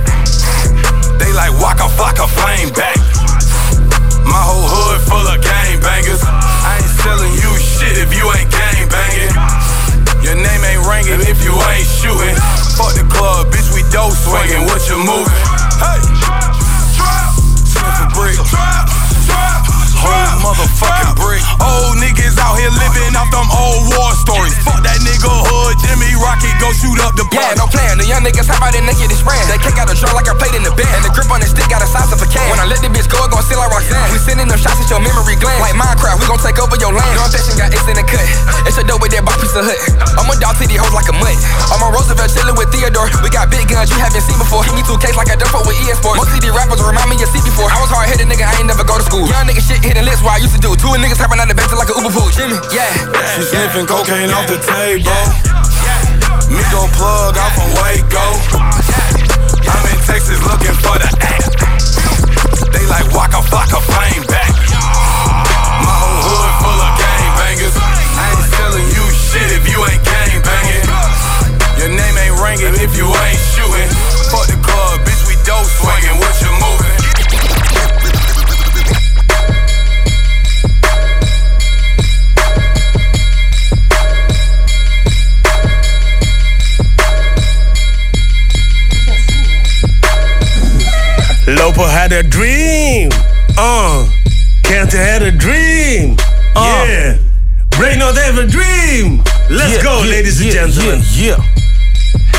They like waka flocka flame back. My whole hood full of gang bangers. I ain't selling you shit if you ain't gang banging. Your name ain't ringing if you ain't shooting. Fuck the club, bitch, we dough swinging. What you moving? Hey, sniff a brick. Whole motherfucking brick. Old niggas out here living off them old war stories. Fuck that nigga hood, Jimmy Rocket, go shoot up the Yeah, no plan. The young niggas hop out and naked is brand. They kick out a draw like I played in the band. And the grip on the stick got a size of a can. When I let the bitch go, it gon' seal like Roxanne. We sending them shots at your memory gland. Like Minecraft, we gon' take over your land. Your ambition got in the cut. It's a dope with that bop piece of hood. I'm a dog these hoes like a mutt. I'm on Roosevelt chillin' with Theodore. We got big guns you haven't seen before. Hit me two Ks like I done for with EA Sports. Most of these rappers remind me of CP4. I was hard headed nigga, I ain't never go to school. Young nigga shit hitting lips what I used to do. Two niggas hopping out the bench like a Uber pool. Jimmy, yeah. She sniffing cocaine off the table. Me go plug out from Waco. I'm in Texas looking for the act. They like waka flocka flame back. My whole hood full of gang bangers. I ain't selling you shit if you ain't gang banging. Your name ain't ringing if you ain't shooting. Fuck the club, bitch, we dough swinging. What Lopo had a dream. Uh, Kent had a dream. Yeah. Brainerd have a dream. Let's Yeah, go, yeah, ladies and yeah, gentlemen. Yeah,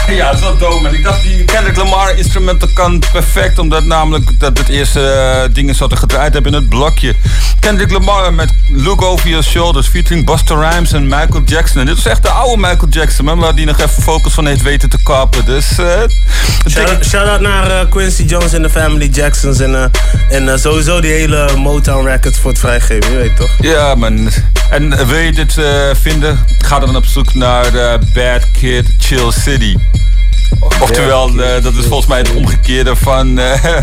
Ja, wel dope, man. Ik dacht, die Kendrick Lamar instrumenten kan perfect, omdat namelijk dat het eerste eh, dingen zouden gedraaid hebben in het blokje. Kendrick Lamar met Look Over Your Shoulders, featuring Busta Rhymes en Michael Jackson. En dit is echt de oude Michael Jackson, man, waar die nog even focus van heeft weten te kappen. Dus, eh Shout-out naar eh, Quincy Jones en de Family Jacksons. En, en sowieso die hele Motown Records voor het vrijgeven, je weet toch? Ja, man. En wil je dit vinden? Ga dan op zoek naar Bad Kid Chill City. Oftewel, eh, dat is volgens mij het omgekeerde van eh,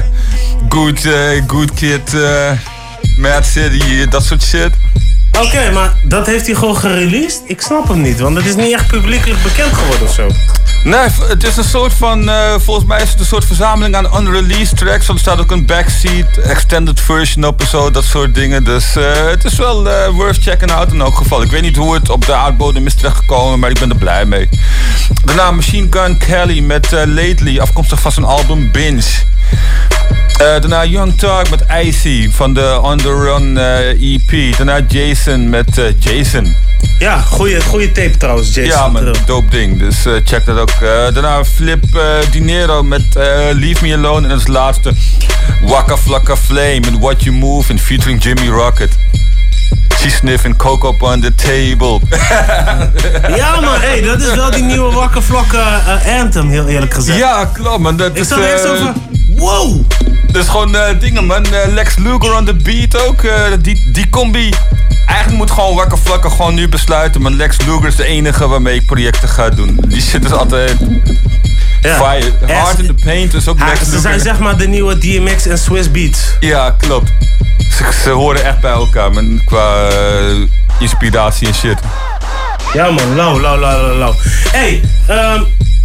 Good, eh, good Kid Mad City, dat soort shit. Oké, maar dat heeft hij gewoon gereleased? Ik snap hem niet, want het is niet echt publiekelijk bekend geworden of zo. Nee, het is een soort van, eh, volgens mij is het een soort verzameling aan unreleased tracks. Want er staat ook een backseat, extended version op en zo, dat soort dingen. Dus eh, het is wel eh, worth checking out in elk geval. Ik weet niet hoe het op de aardbodem is terechtgekomen, maar ik ben er blij mee. Daarna Machine Gun Kelly met Lately, afkomstig van zijn album Binge. Daarna Young Thug met Icy van de On Run EP. Daarna Jason met eh, Jason. Ja, goede, goede tape trouwens, Jason. Ja, man, dope ding. Dus eh, check dat ook. Eh, daarna Flip Dinero met Leave Me Alone. En als laatste Waka Flocka Flame met What You Move. And featuring Jimmy Rocket. She sniffing coke up on the table. Ja man, hey, dat is wel die nieuwe wakker vlokken eh, anthem, heel eerlijk gezegd. Ja, klopt man. Dat Ik is, zat eerst over, wow! Dat is gewoon eh, dingen man. Eh, Lex Luger on the beat ook. eh, die, die combi. Eigenlijk moet gewoon Wakker Vlakken gewoon nu besluiten. Maar Lex Luger is de enige waarmee ik projecten ga doen. Die shit is altijd... Fire. Hard in the Paint is ook Ja, Lex ze Luger. zijn zeg maar de nieuwe DMX en Swiss Beats. Ja, klopt. Ze, ze horen echt bij elkaar man, qua inspiratie en shit. Ja man, lauw, lauw, lauw, lauw. Hey, ehm,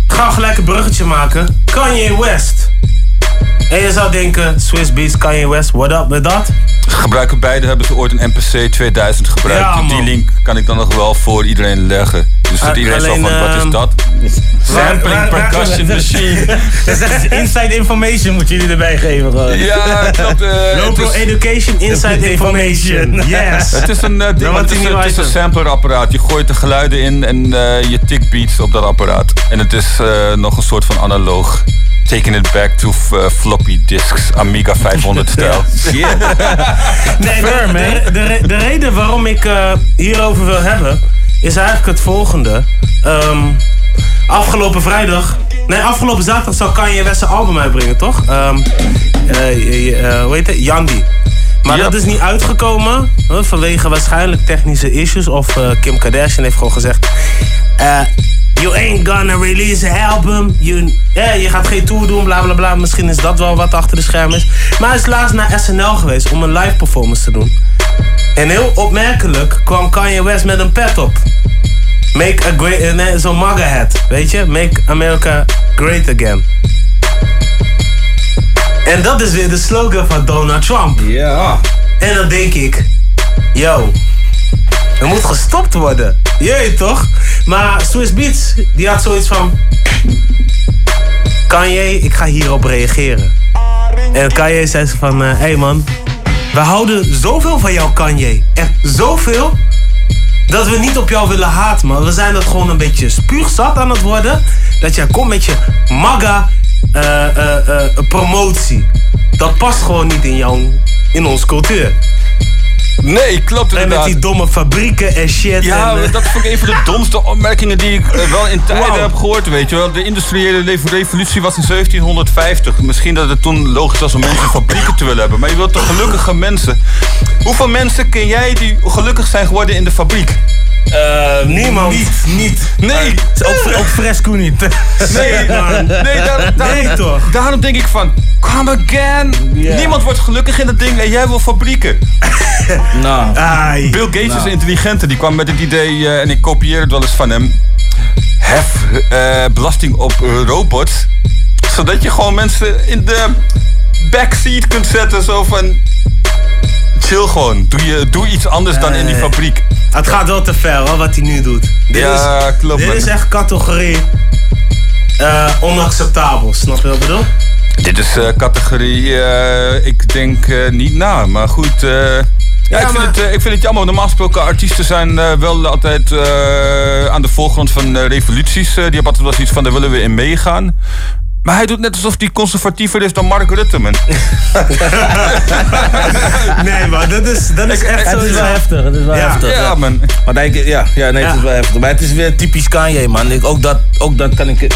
ga gelijk een bruggetje maken. Kanye West. En je zou denken, Swiss Beats, Kanye West, what up met dat? Gebruiken beide hebben ze ooit een NPC 2000 gebruikt. Ja, die link kan ik dan nog wel voor iedereen leggen. Dus dat iedereen zo van, wat is ehm, dat? Sampling percussion machine. Dat is echt inside information moeten jullie erbij geven. gewoon. Ja, klopt. eh, Local is- Education Inside Information. Yes. Het is een, eh, ding, het is, een- het is nieuw een item. sampleapparaat. Je gooit de geluiden in en eh, je tikt beats op dat apparaat. En het is eh, nog een soort van analoog. Taking it back to eh, floppy disks, Amiga 500 stijl. Nee, de, de, de, de reden waarom ik eh, hierover wil hebben, is eigenlijk het volgende. Ehm, afgelopen vrijdag, nee, afgelopen zaterdag zou Kanye West zijn album uitbrengen, toch? Ehm, eh, eh, hoe heet het? Yandi. Maar dat is niet uitgekomen eh, vanwege waarschijnlijk technische issues. Of eh, Kim Kardashian heeft gewoon gezegd... eh, you ain't gonna release an album. You, je gaat geen tour doen, bla bla bla. Misschien is dat wel wat achter de schermen is. Maar hij is laatst naar SNL geweest om een live performance te doen. En heel opmerkelijk kwam Kanye West met een pet op. Make a great... eh, nee, Zo'n MAGA hat, weet je? Make America great again. En dat is weer de slogan van Donald Trump. Ja. En dan denk ik, yo, er moet gestopt worden. Jee, toch? Maar Swiss Beats, die had zoiets van... Kanye, ik ga hierop reageren. En Kanye zei ze van, hé hey man, we houden zoveel van jou Kanye. Echt zoveel, dat we niet op jou willen haten, man. We zijn dat gewoon een beetje spuugzat aan het worden. Dat jij komt met je MAGA eh, eh, eh, promotie. Dat past gewoon niet in jouw, in onze cultuur. Nee, klopt En met inderdaad. die domme fabrieken en shit. Ja, en, eh, dat vond ik een van de domste opmerkingen die ik eh, wel in tijden heb gehoord, weet je wel. De industriële revo- revolutie was in 1750. Misschien dat het toen logisch was om mensen fabrieken te willen hebben. Maar je wilt toch gelukkige mensen? Hoeveel mensen ken jij die gelukkig zijn geworden in de fabriek? Niemand. Niet, niet. Nee. Ook, ook Fresco niet. Nee, nee, daar, daar- Nee, toch? daarom denk ik van, come again. Niemand wordt gelukkig in dat ding en jij wil fabrieken. Nou. Ai. Bill Gates is Nou. een intelligente, die kwam met het idee, eh, en ik kopieer het wel eens van hem. Hef eh, belasting op robots. Zodat je gewoon mensen in de backseat kunt zetten. Zo van, chill gewoon. Doe, je, doe iets anders dan in die fabriek. Het gaat wel te ver hoor, wat hij nu doet. Dit Ja, is, klopt, Dit man. is echt categorie eh, onacceptabel, snap je wat ik bedoel? Dit is eh, categorie, eh, ik denk niet na, maar goed. eh, ja, ik, vind het, ik vind het jammer. Normaal gesproken, artiesten zijn wel altijd aan de voorgrond van revoluties. Die hebben altijd wel zoiets van, daar willen we in meegaan. Maar hij doet net alsof hij conservatiever is dan Mark Rutte, man. nee, maar dat is, dat is echt Het zo. is wel heftig, het is wel Ja. heftig. Ja, man. Maar denk, ja, ja, nee, het is wel heftig. Maar het is weer typisch Kanye, man. Ik, ook, dat, ook dat kan ik...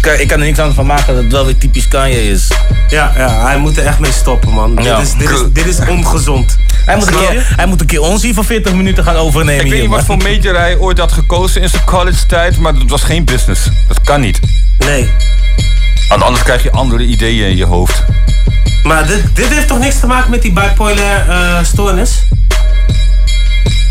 Kan, ik kan er niks aan van maken dat het wel weer typisch Kanye is. Ja, ja, hij moet er echt mee stoppen, man. Ja. Dit, is, dit, is, dit is ongezond. Hij moet, een keer, hij moet een keer ons hier van 40 minuten gaan overnemen Ik weet niet wat voor major hij ooit had gekozen in zijn college tijd, maar dat was geen business. Dat kan niet. Nee. Anders krijg je andere ideeën in je hoofd. Maar dit, dit heeft toch niks te maken met die bipolar eh, stoornis?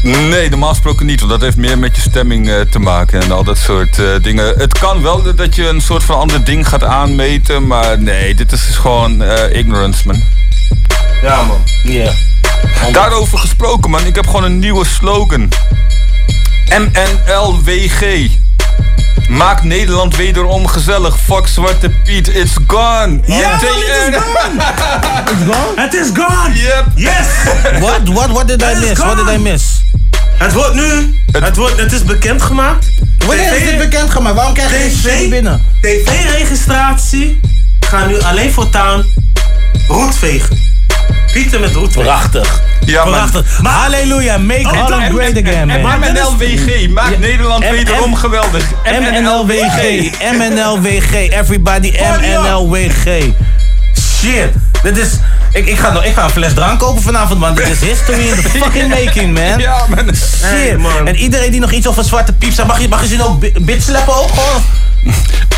Nee, normaal gesproken niet, want dat heeft meer met je stemming eh, te maken en al dat soort eh, dingen. Het kan wel dat je een soort van ander ding gaat aanmeten, maar nee, dit is gewoon eh, ignorance, man. Ja, man. Ja. Daarover gesproken, man, ik heb gewoon een nieuwe slogan. MNLWG. Maak Nederland wederom gezellig. Fuck Zwarte Piet, it's gone. Ja, man, MTN. it is gone. It's gone? Het is gone! Yep. Yes! What, what, what did I is miss? What did I miss? Het wordt nu, het, wordt, het is bekendgemaakt. Wanneer is TV dit bekendgemaakt? Waarom krijg je geen binnen? TV-registratie gaan nu alleen voortaan roetvegen. Pieten met roetvegen. Prachtig. Ja, man. Prachtig. Halleluja, make Oh, Holland great again, man. MNLWG, maak Nederland M- wederom geweldig. MNLWG, MNLWG, everybody MNLWG. Shit, dit is... Ik, ik, ga, nog- ik ga een fles drank kopen vanavond, man. Dit is history in the fucking making, man. Ja, man. Shit. En iedereen die nog iets over Zwarte Piet zegt, mag je, mag je ze ook bi- bitslappen ook gewoon?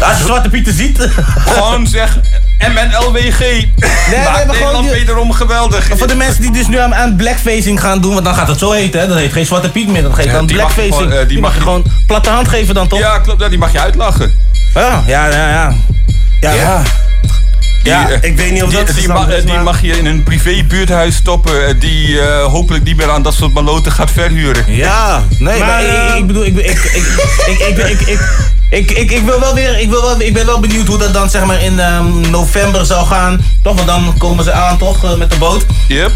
Als je Zwarte Pieten ziet. Gewoon zeg MNLWG. nee, maak maar gewoon Nederland die- wederom geweldig. Voor de mensen die dus nu aan, aan blackfacing gaan doen, want dan gaat het zo heten, hè? Dan heet geen Zwarte Piet meer, dan heet Ja, dan mag blackfacing. gewoon, eh, die die mag mag je je- gewoon platte hand geven dan toch? Ja, klopt. Ja, die mag je uitlachen. Ja, ja, ja. Ja, ja. Ja ja, ik weet niet of dat die, is, die mag je in een privé buurthuis stoppen. Die hopelijk niet meer aan dat soort maloten gaat verhuren. Ja, nee, maar, ik bedoel, ik, ik, ik, ik, ik, ik, ik ik, ik, ik, wil wel weer, ik, wil wel, ik ben wel benieuwd hoe dat dan zeg maar in november zou gaan. Toch, want dan komen ze aan toch met de boot. Yep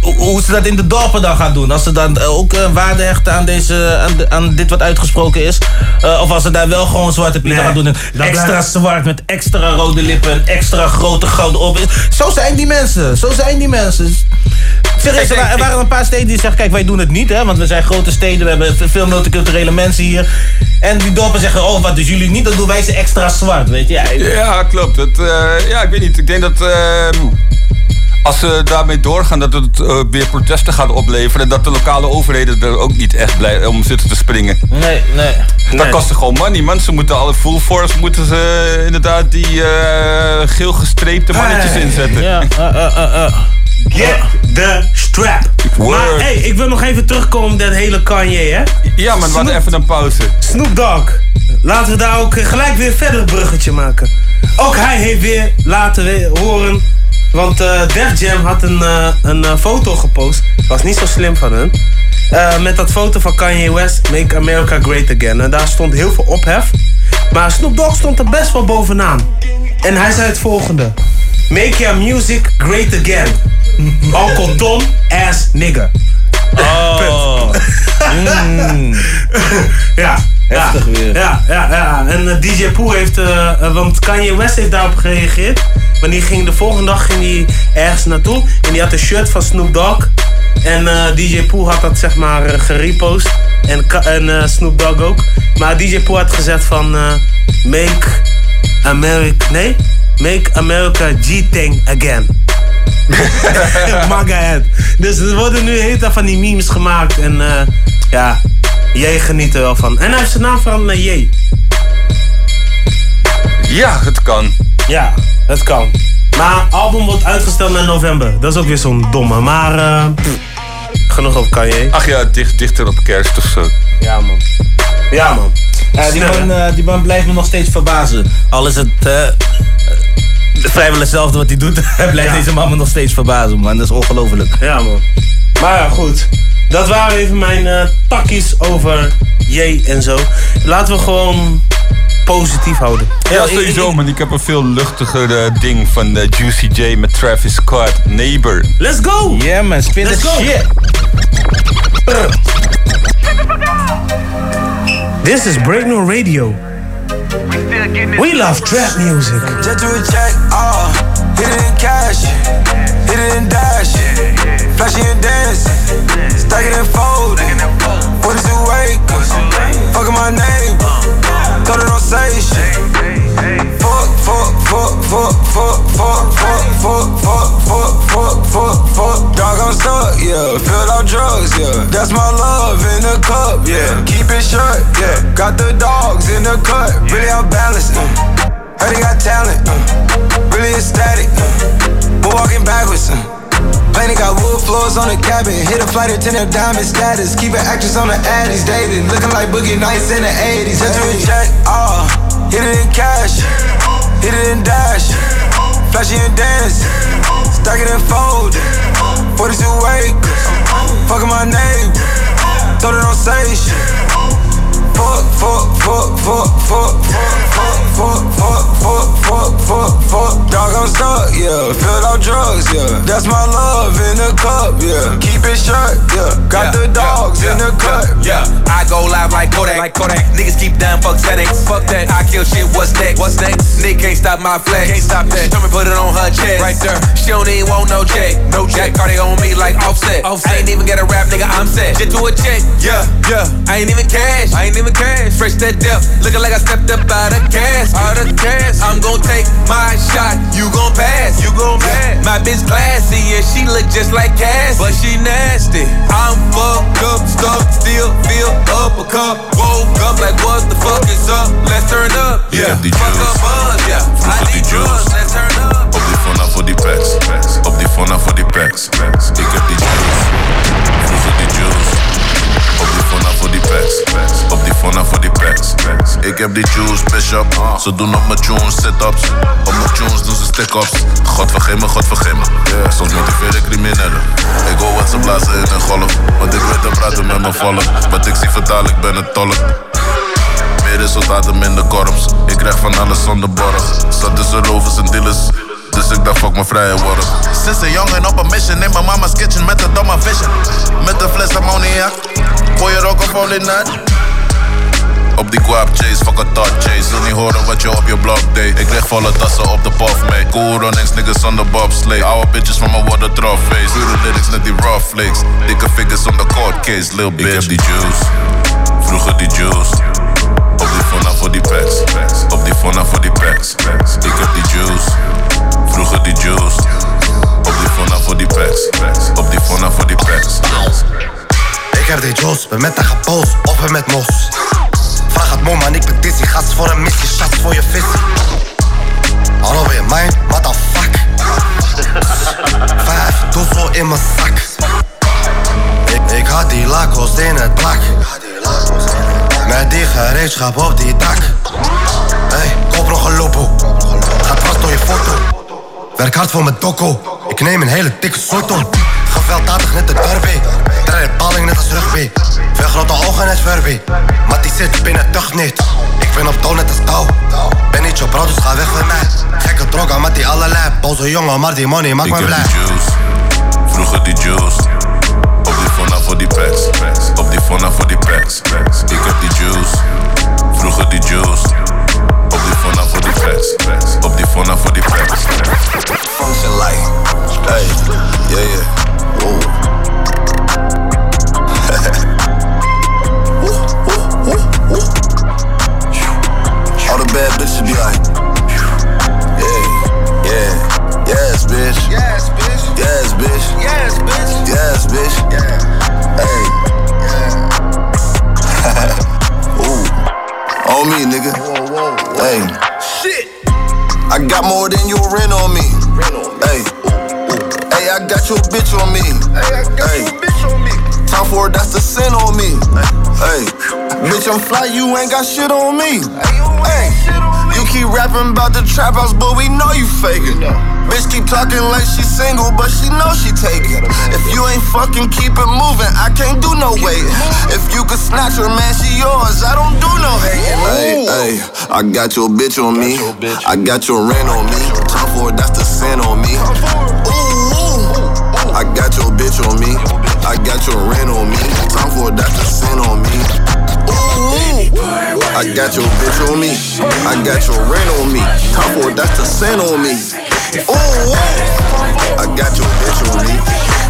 hoe- ze dat in de dorpen dan gaan doen. Als ze dan eh, ook eh, waarde hechten aan, deze, aan, de- aan dit wat uitgesproken is. Eh, of als ze daar wel gewoon zwarte pieten Nee, gaan doen. En extra blijft- zwart met extra rode lippen en extra grote gouden op. Zo zijn die mensen. Zo zijn die mensen. Serieus, er, wa- waren een paar steden die zeggen, kijk wij doen het niet hè. Want we zijn grote steden, we hebben ve- veel multiculturele mensen hier. En die dorpen zeggen, oh wat dus jullie niet, dan doen wij ze extra zwart, weet je. Ja, Ja, klopt. Het, ja, ik weet niet. Ik denk dat ehm, als ze daarmee doorgaan, dat het eh, weer protesten gaat opleveren. En dat de lokale overheden er ook niet echt blij om zitten te springen. Nee, nee. Dat Nee. kost gewoon money, man. Ze moeten alle full force moeten ze eh, inderdaad die eh, geel gestreepte mannetjes Hey. inzetten. Ja, eh. Get the strap. Word. Maar hey, ik wil nog even terugkomen op dat hele Kanye, hè? Ja, man, we hadden even een pauze. Snoop Dogg. Laten we daar ook gelijk weer verder een bruggetje maken. Ook hij heeft weer laten we- horen. Want Def Jam had een, eh, een eh, foto gepost. Was niet zo slim van hun. Met dat foto van Kanye West, Make America Great Again. En daar stond heel veel ophef. Maar Snoop Dogg stond er best wel bovenaan. En hij zei het volgende. Make your music great again. Uncle Tom ass nigger. Oh. Mm. Ja. Heftig ja, weer. Ja, ja, ja. En eh, DJ Pooh heeft, eh, eh, want Kanye West heeft daarop gereageerd. Want die ging de volgende dag ging die ergens naartoe. En die had een shirt van Snoop Dogg. En DJ Pooh had dat zeg maar gerepost. En, en Snoop Dogg ook. Maar DJ Pooh had gezegd van... make America... Nee? Make America G-Thing again. Maga head. Dus er worden nu heel veel van die memes gemaakt. En eh, ja, jij geniet er wel van. En hij heeft zijn naam van uh, J. Ja, het kan. Ja, dat kan. Maar album wordt uitgesteld naar november. Dat is ook weer zo'n domme. Maar eh, genoeg op Kanye. Ach ja, dicht, dichter op kerst of zo. Ja man. Ja man. Ja, die, man, eh, die man blijft me nog steeds verbazen. Al is het eh, eh, vrijwel hetzelfde wat hij doet. Hij blijft Ja. deze man me nog steeds verbazen, man. Dat is ongelooflijk. Ja man. Maar ja, goed. Dat waren even mijn eh takkies over J en zo. Laten we gewoon positief houden. Ja, sowieso, man. Ik heb een veel luchtiger eh, ding van eh, Juicy J met Travis Scott, Neighbor. Let's go! Yeah, man. Spin Let's the go. shit. This is Breakno Radio. We love trap music. Just do a check, ah, hit it in cash, hit it in dash, flashy and dance, stack it and fold, what is it wake, fucking my name, thought it don't say shit, fuck, fuck, fuck, fuck, fuck, fuck, fuck, fuck, fuck, fuck, dog I'm stuck, yeah, filled out drugs, yeah, that's my love in the cup, yeah, keep it shut, yeah, got the dogs in the cut, really out balanced, uh. Heard he got talent, uh, really ecstatic. Uh, but walking backwards, uh, Planet got wood floors on the habit. Hit a flight attendant, diamond status. Keep an actress on the addies, dated. Looking like Boogie Nights in the 80s. Hit it in jack, ah. hit it in cash. Hit it in dash. Flashy and dance. Stack it and fold. 42 acres. Fucking my name. Throw it on stage. Fuck, fuck, fuck, fuck, fuck, fuck, fuck, fuck, fuck, fuck, fuck, fuck. Dog, I'm stuck, yeah. Filled out drugs, yeah. That's my love in the cup, yeah. Keep it shut, yeah. Got the dogs in the cut, Yeah, I go live like Kodak. Like Kodak. Niggas keep down, fuck headaches. Fuck that. I kill shit. What's next? What's next? Nick can't stop my flex. Can't stop that. Tell me put it on her chest. Right there. She don't even want no check. No check. Got Cardi on me like offset. offset. I ain't even get a rap, nigga. I'm set. Shit to a check. Yeah, yeah. I ain't even cash. I ain't even cash. Fresh that depth. Looking like I stepped up out of gas. Out of gas. I'm gon' take my shot. You gon' pass. You gon' pass. My bitch classy and she look just like Cass. But she nasty. I'm fucked up, stuck, still feel up a cup. Woke up like what the fuck is up? Let's turn up. Yeah. Uh, fuck up buzz, yeah. I need drugs. Let's turn up. Op die fona voor die packs. Op die fona voor die packs. Heb die juice. Vroeger die juice. Fona voor die packs. Op die fona voor die packs. Ik heb die juice, bishop. Ze doen op mijn tunes sit-ups. Op mijn tunes doen ze stick-ups. God vergeet me, God vergeet me. Soms motiveer ik criminelen. Ik hoor wat ze blazen in een golf. Want ik weet te praten met mijn volk. Wat ik zie vertaal, ik ben een tolk. Meer resultaten, minder korps. Ik krijg van alles zonder borg. Zat tussen rovers en dealers. Dus ik dacht, fuck mijn vrije worden. Sinds een jongen op een mission in mijn mama's kitchen met een domme vision. Met een fles ammoniak. Gooi je rook of night. Op die guap chase, fuck a thought chase. Wil niet horen wat je op je blog deed. Ik lig volle tassen op de puff mee. Cool runnings, niggas on the bobsleigh. Oude bitches van me worden face. Pure lyrics net die raw flakes. Dikke figures on the court case, lil bitch. Ik heb die juice, vroeger die juice. Op die fona voor die packs. Op die fona voor die packs. Ik heb die juice, vroeger die juice. Op die fona voor die packs. Op die fona voor die packs. Ik heb die Jos, ben met een gepoos, op en met mos. Vraag het mom, man, ik ben dizzy. Gas voor een missie, shots voor je visie. Hallo weer mijn, what the fuck? Vijf doezel in mijn zak. Ik, ik had die lakos in het blak. Met die gereedschap op die dak. Hey, koop nog een lopo. Gaat vast door je foto. Werk hard voor mijn dokko. Ik neem een hele dikke soorton. Gewelddadig net de derby. Draai de balling net als rugby. Veel grote ogen net Furby. Maar die zit binnen tucht niet. Ik ben op touw net als touw. Ben niet je bro, dus ga weg van mij. Gekke droga met die allerlei. Boze jongen, maar die money maakt Ik me heb blij. die juice, vroeger die juice. Op die fona voor die packs, op die fona voor die packs. Ik heb die juice, vroeger die juice. Op die fona voor die packs, op die fona voor die packs. Function like, hey, yeah, yeah, whoa. Woo, woo, woo, woo. All the bad bitches be like, yeah, yeah, yes, bitch. Yes, bitch. Yes, bitch. Yes, bitch. Yes, bitch. Hey. Ooh. On me, nigga. Hey. Shit. I got more than your rent on me. Hey. Hey I got your bitch on me. Hey, I got your bitch on me. Time for it, that's the sin on me. Hey, bitch, I'm fly, you ain't got shit on me. Hey, you keep rapping about the trap house, but we know you faking. Bitch keep talking like she single, but she know she taking. If you ain't fucking keep it moving, I can't do no waiting. If you could snatch her, man, she yours. I don't do no hating. Hey, hey, I got your bitch on me. I got your rent on me. Time for it, that's the sin on me. Ooh, I got your bitch on me. I got your rent on me. Time for it, that's the sin on me. Ooh, I got your bitch on me. I got your rent on me. Time for it, that's the sin on me. Ooh, I got your bitch on me.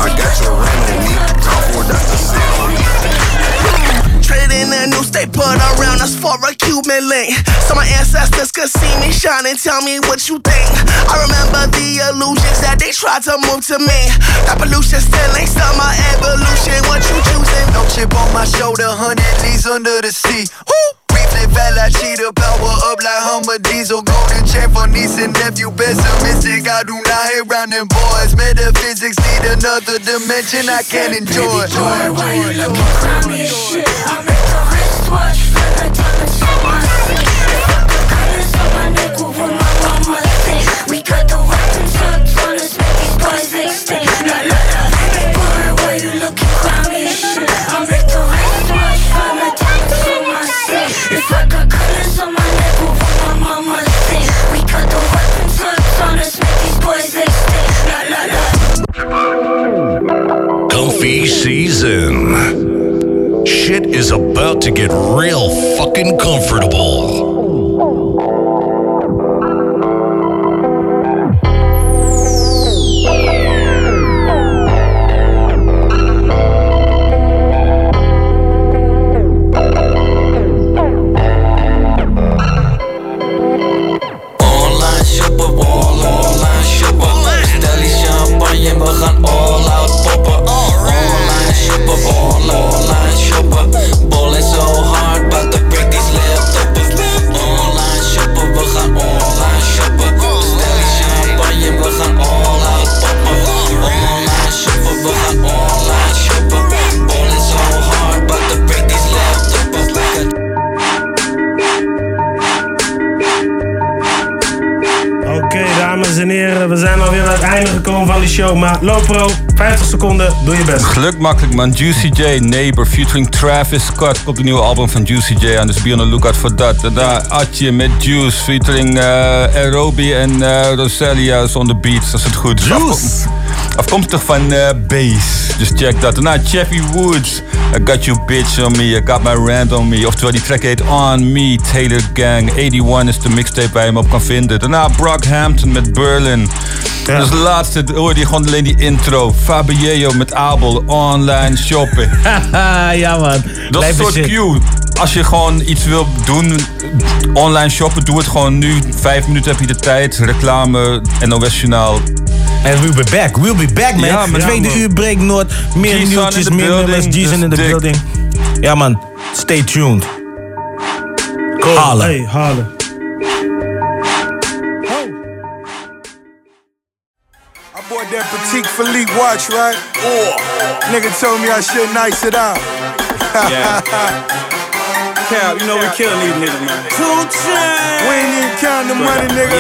I got your rent on me. Time for it, that's the sin on me. Trading a new state, put around us for a Cuban link. So my ancestors could see me shine and tell me what you think. I remember the illusions that they tried to move to me. That pollution still ain't my evolution. What you choosing? No chip on my shoulder, hundred G's under the sea. Woo! Flip fat like cheetah, power up like Hummer Diesel. Golden chain for niece and nephew, pessimistic. I do not hate round them boys. Metaphysics need another dimension I can't enjoy. Boy, why you looking crummy? Shit, I make the wristwatch feel like diamonds on my skin. Comfy season. Shit is about to get real fucking comfortable. Van de show. Maar Lopro, 50 seconden, doe je best. Geluk makkelijk man. Juicy J, Neighbor, featuring Travis Scott. Komt de nieuwe album van Juicy J aan, dus be on the lookout voor dat. Daarna Atje met Juice, featuring eh Aerobi en Rosalia is on the beats, als het goed is. Juice! Afkomstig van eh Bass, dus check dat. Daarna Jeffy Woods, I got you bitch on me, I got my rant on me. Oftewel die track heet On Me, Taylor Gang. 81 is de mixtape waar je hem op kan vinden. Daarna Brockhampton met Berlin. Dat is de laatste, hoor je gewoon alleen die intro. Fabio met Abel, online shoppen. ja man. Dat is soort shit. cue. Als je gewoon iets wil doen, online shoppen, doe het gewoon nu. Vijf minuten heb je de tijd. Reclame, NOS Journaal. En we'll be back, we'll be back man. Ja, man. Tweede Ja, man. uur break Noord. Meer nieuwtjes, meer nummers. G's dus in the dik. building. Ja man, stay tuned. Cool. Halen. Hey, halen. Bought that petite Philippe watch, right? Oh. Nigga told me I should nice it out. Yeah. Cap, you know we killing these niggas, man. Two chains. We ain't even counting the money, nigga.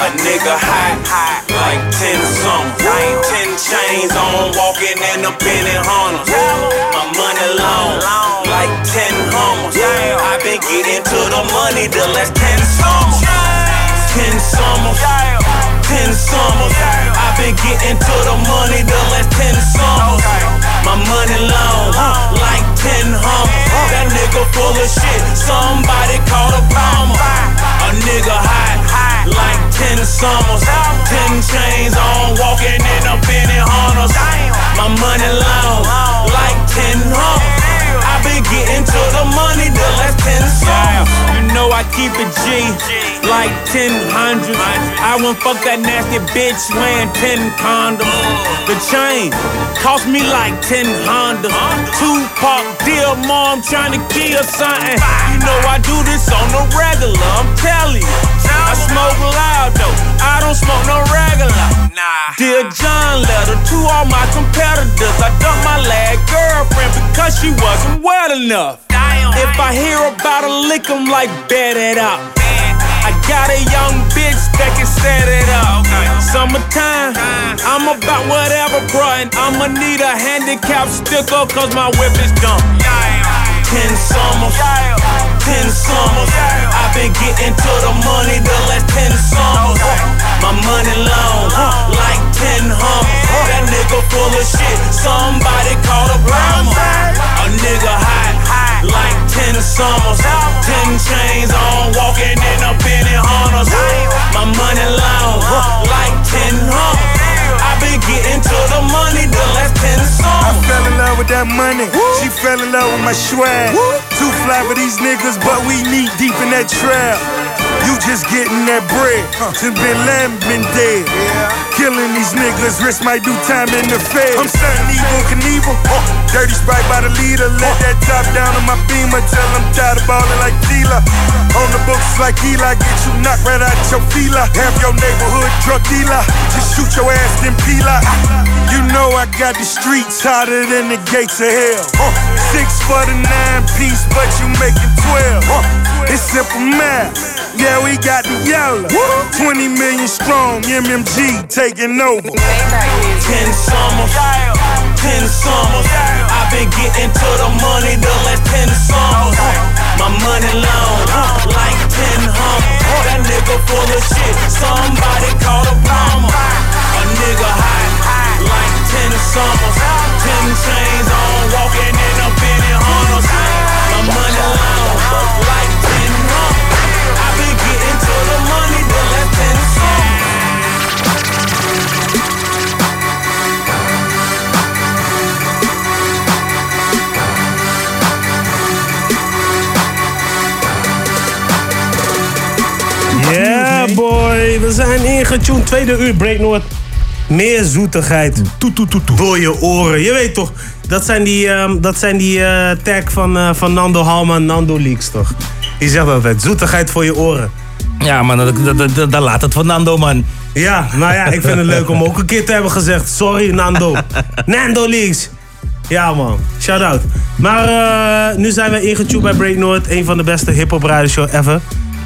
A nigga hot, like 10 something. I ain't 10 chains on, walking in the penny hunters. My money long, like 10 hummers. i been getting to the money the last 10 summers. 10 summers, 10 summers. i been getting to the money the last 10 summers. My money long, like 10 hummers. That nigga full of shit, somebody call a bomber. A nigga hot, like 10 summers. 10 chains on, walking in a penny hunters. My money long, like 10 hummers. i been getting to the money the last 10 summers. You know I keep it G, like 10 hundreds. I won't fuck that nasty bitch wearing 10 condoms. The chain cost me like 10 Hondas. Tupac, dear mom, trying to kill something. You know I do this on the regular, I'm telling you. I smoke loud though, I don't smoke no regular. Nah. Dear John letter to all my competitors. I dumped my last girlfriend because she wasn't well enough. If I hear about a lick, I'm like, bet it up. I got a young bitch that can set it up. Summertime, I'm about whatever, bruh. And I'ma need a handicap sticker, cause my whip is dumb. Ten summers, ten summers. I've been getting to the money the last ten summers. My money long, like ten hummers. That nigga full of shit, somebody call a bomber. A nigga hot, like ten summers. Ten chains on, walking in a penny hunters. My money long, like ten hummers. I've been getting to the money the last ten I fell in love with that money. She fell in love with my swag. Too fly for these niggas, but we knee deep in that trail. You just getting that bread. Since Bin Laden been dead. Killing these niggas, wrist might do time in the Fed. I'm son Evil Knievel. Dirty Sprite by the leader. Let that top down on my beamer. Tell I'm tired of ballin' like Tila. On the books like Eli. Get you knocked right out your fila. Have your neighborhood drug dealer. Just shoot your ass, then peel out. You know I got the streets hotter than the gates of hell. Six for the nine piece, but you make it 12. Uh, It's simple math. Yeah, we got the yellow. 20 million strong, MMG taking over. Ten summers, ten summers. I've been getting to the money the last ten summers. My money long, like ten hummers. That nigga full of shit. Somebody call a plumber. A nigga high, like ten summers. Ten chains on, walking Yeah boy, we zijn ingetuned. Tweede uur Breaknoord. Meer zoetigheid. Toet, toet, toet, Door je oren. Je weet toch, dat zijn die, ehm, dat zijn die eh, tag van, eh, van Nando Halman, Nando Leaks toch? Die zegt altijd, zoetigheid voor je oren. Ja, man, dat, dat, dat, dat laat het van Nando, man. Ja, nou ja, ik vind het leuk om ook een keer te hebben gezegd. Sorry, Nando. Nando Leaks. Ja, man. Shout out. Maar eh, nu zijn we ingetuned bij Break Noord. Een van de beste hip-hop radioshow ever.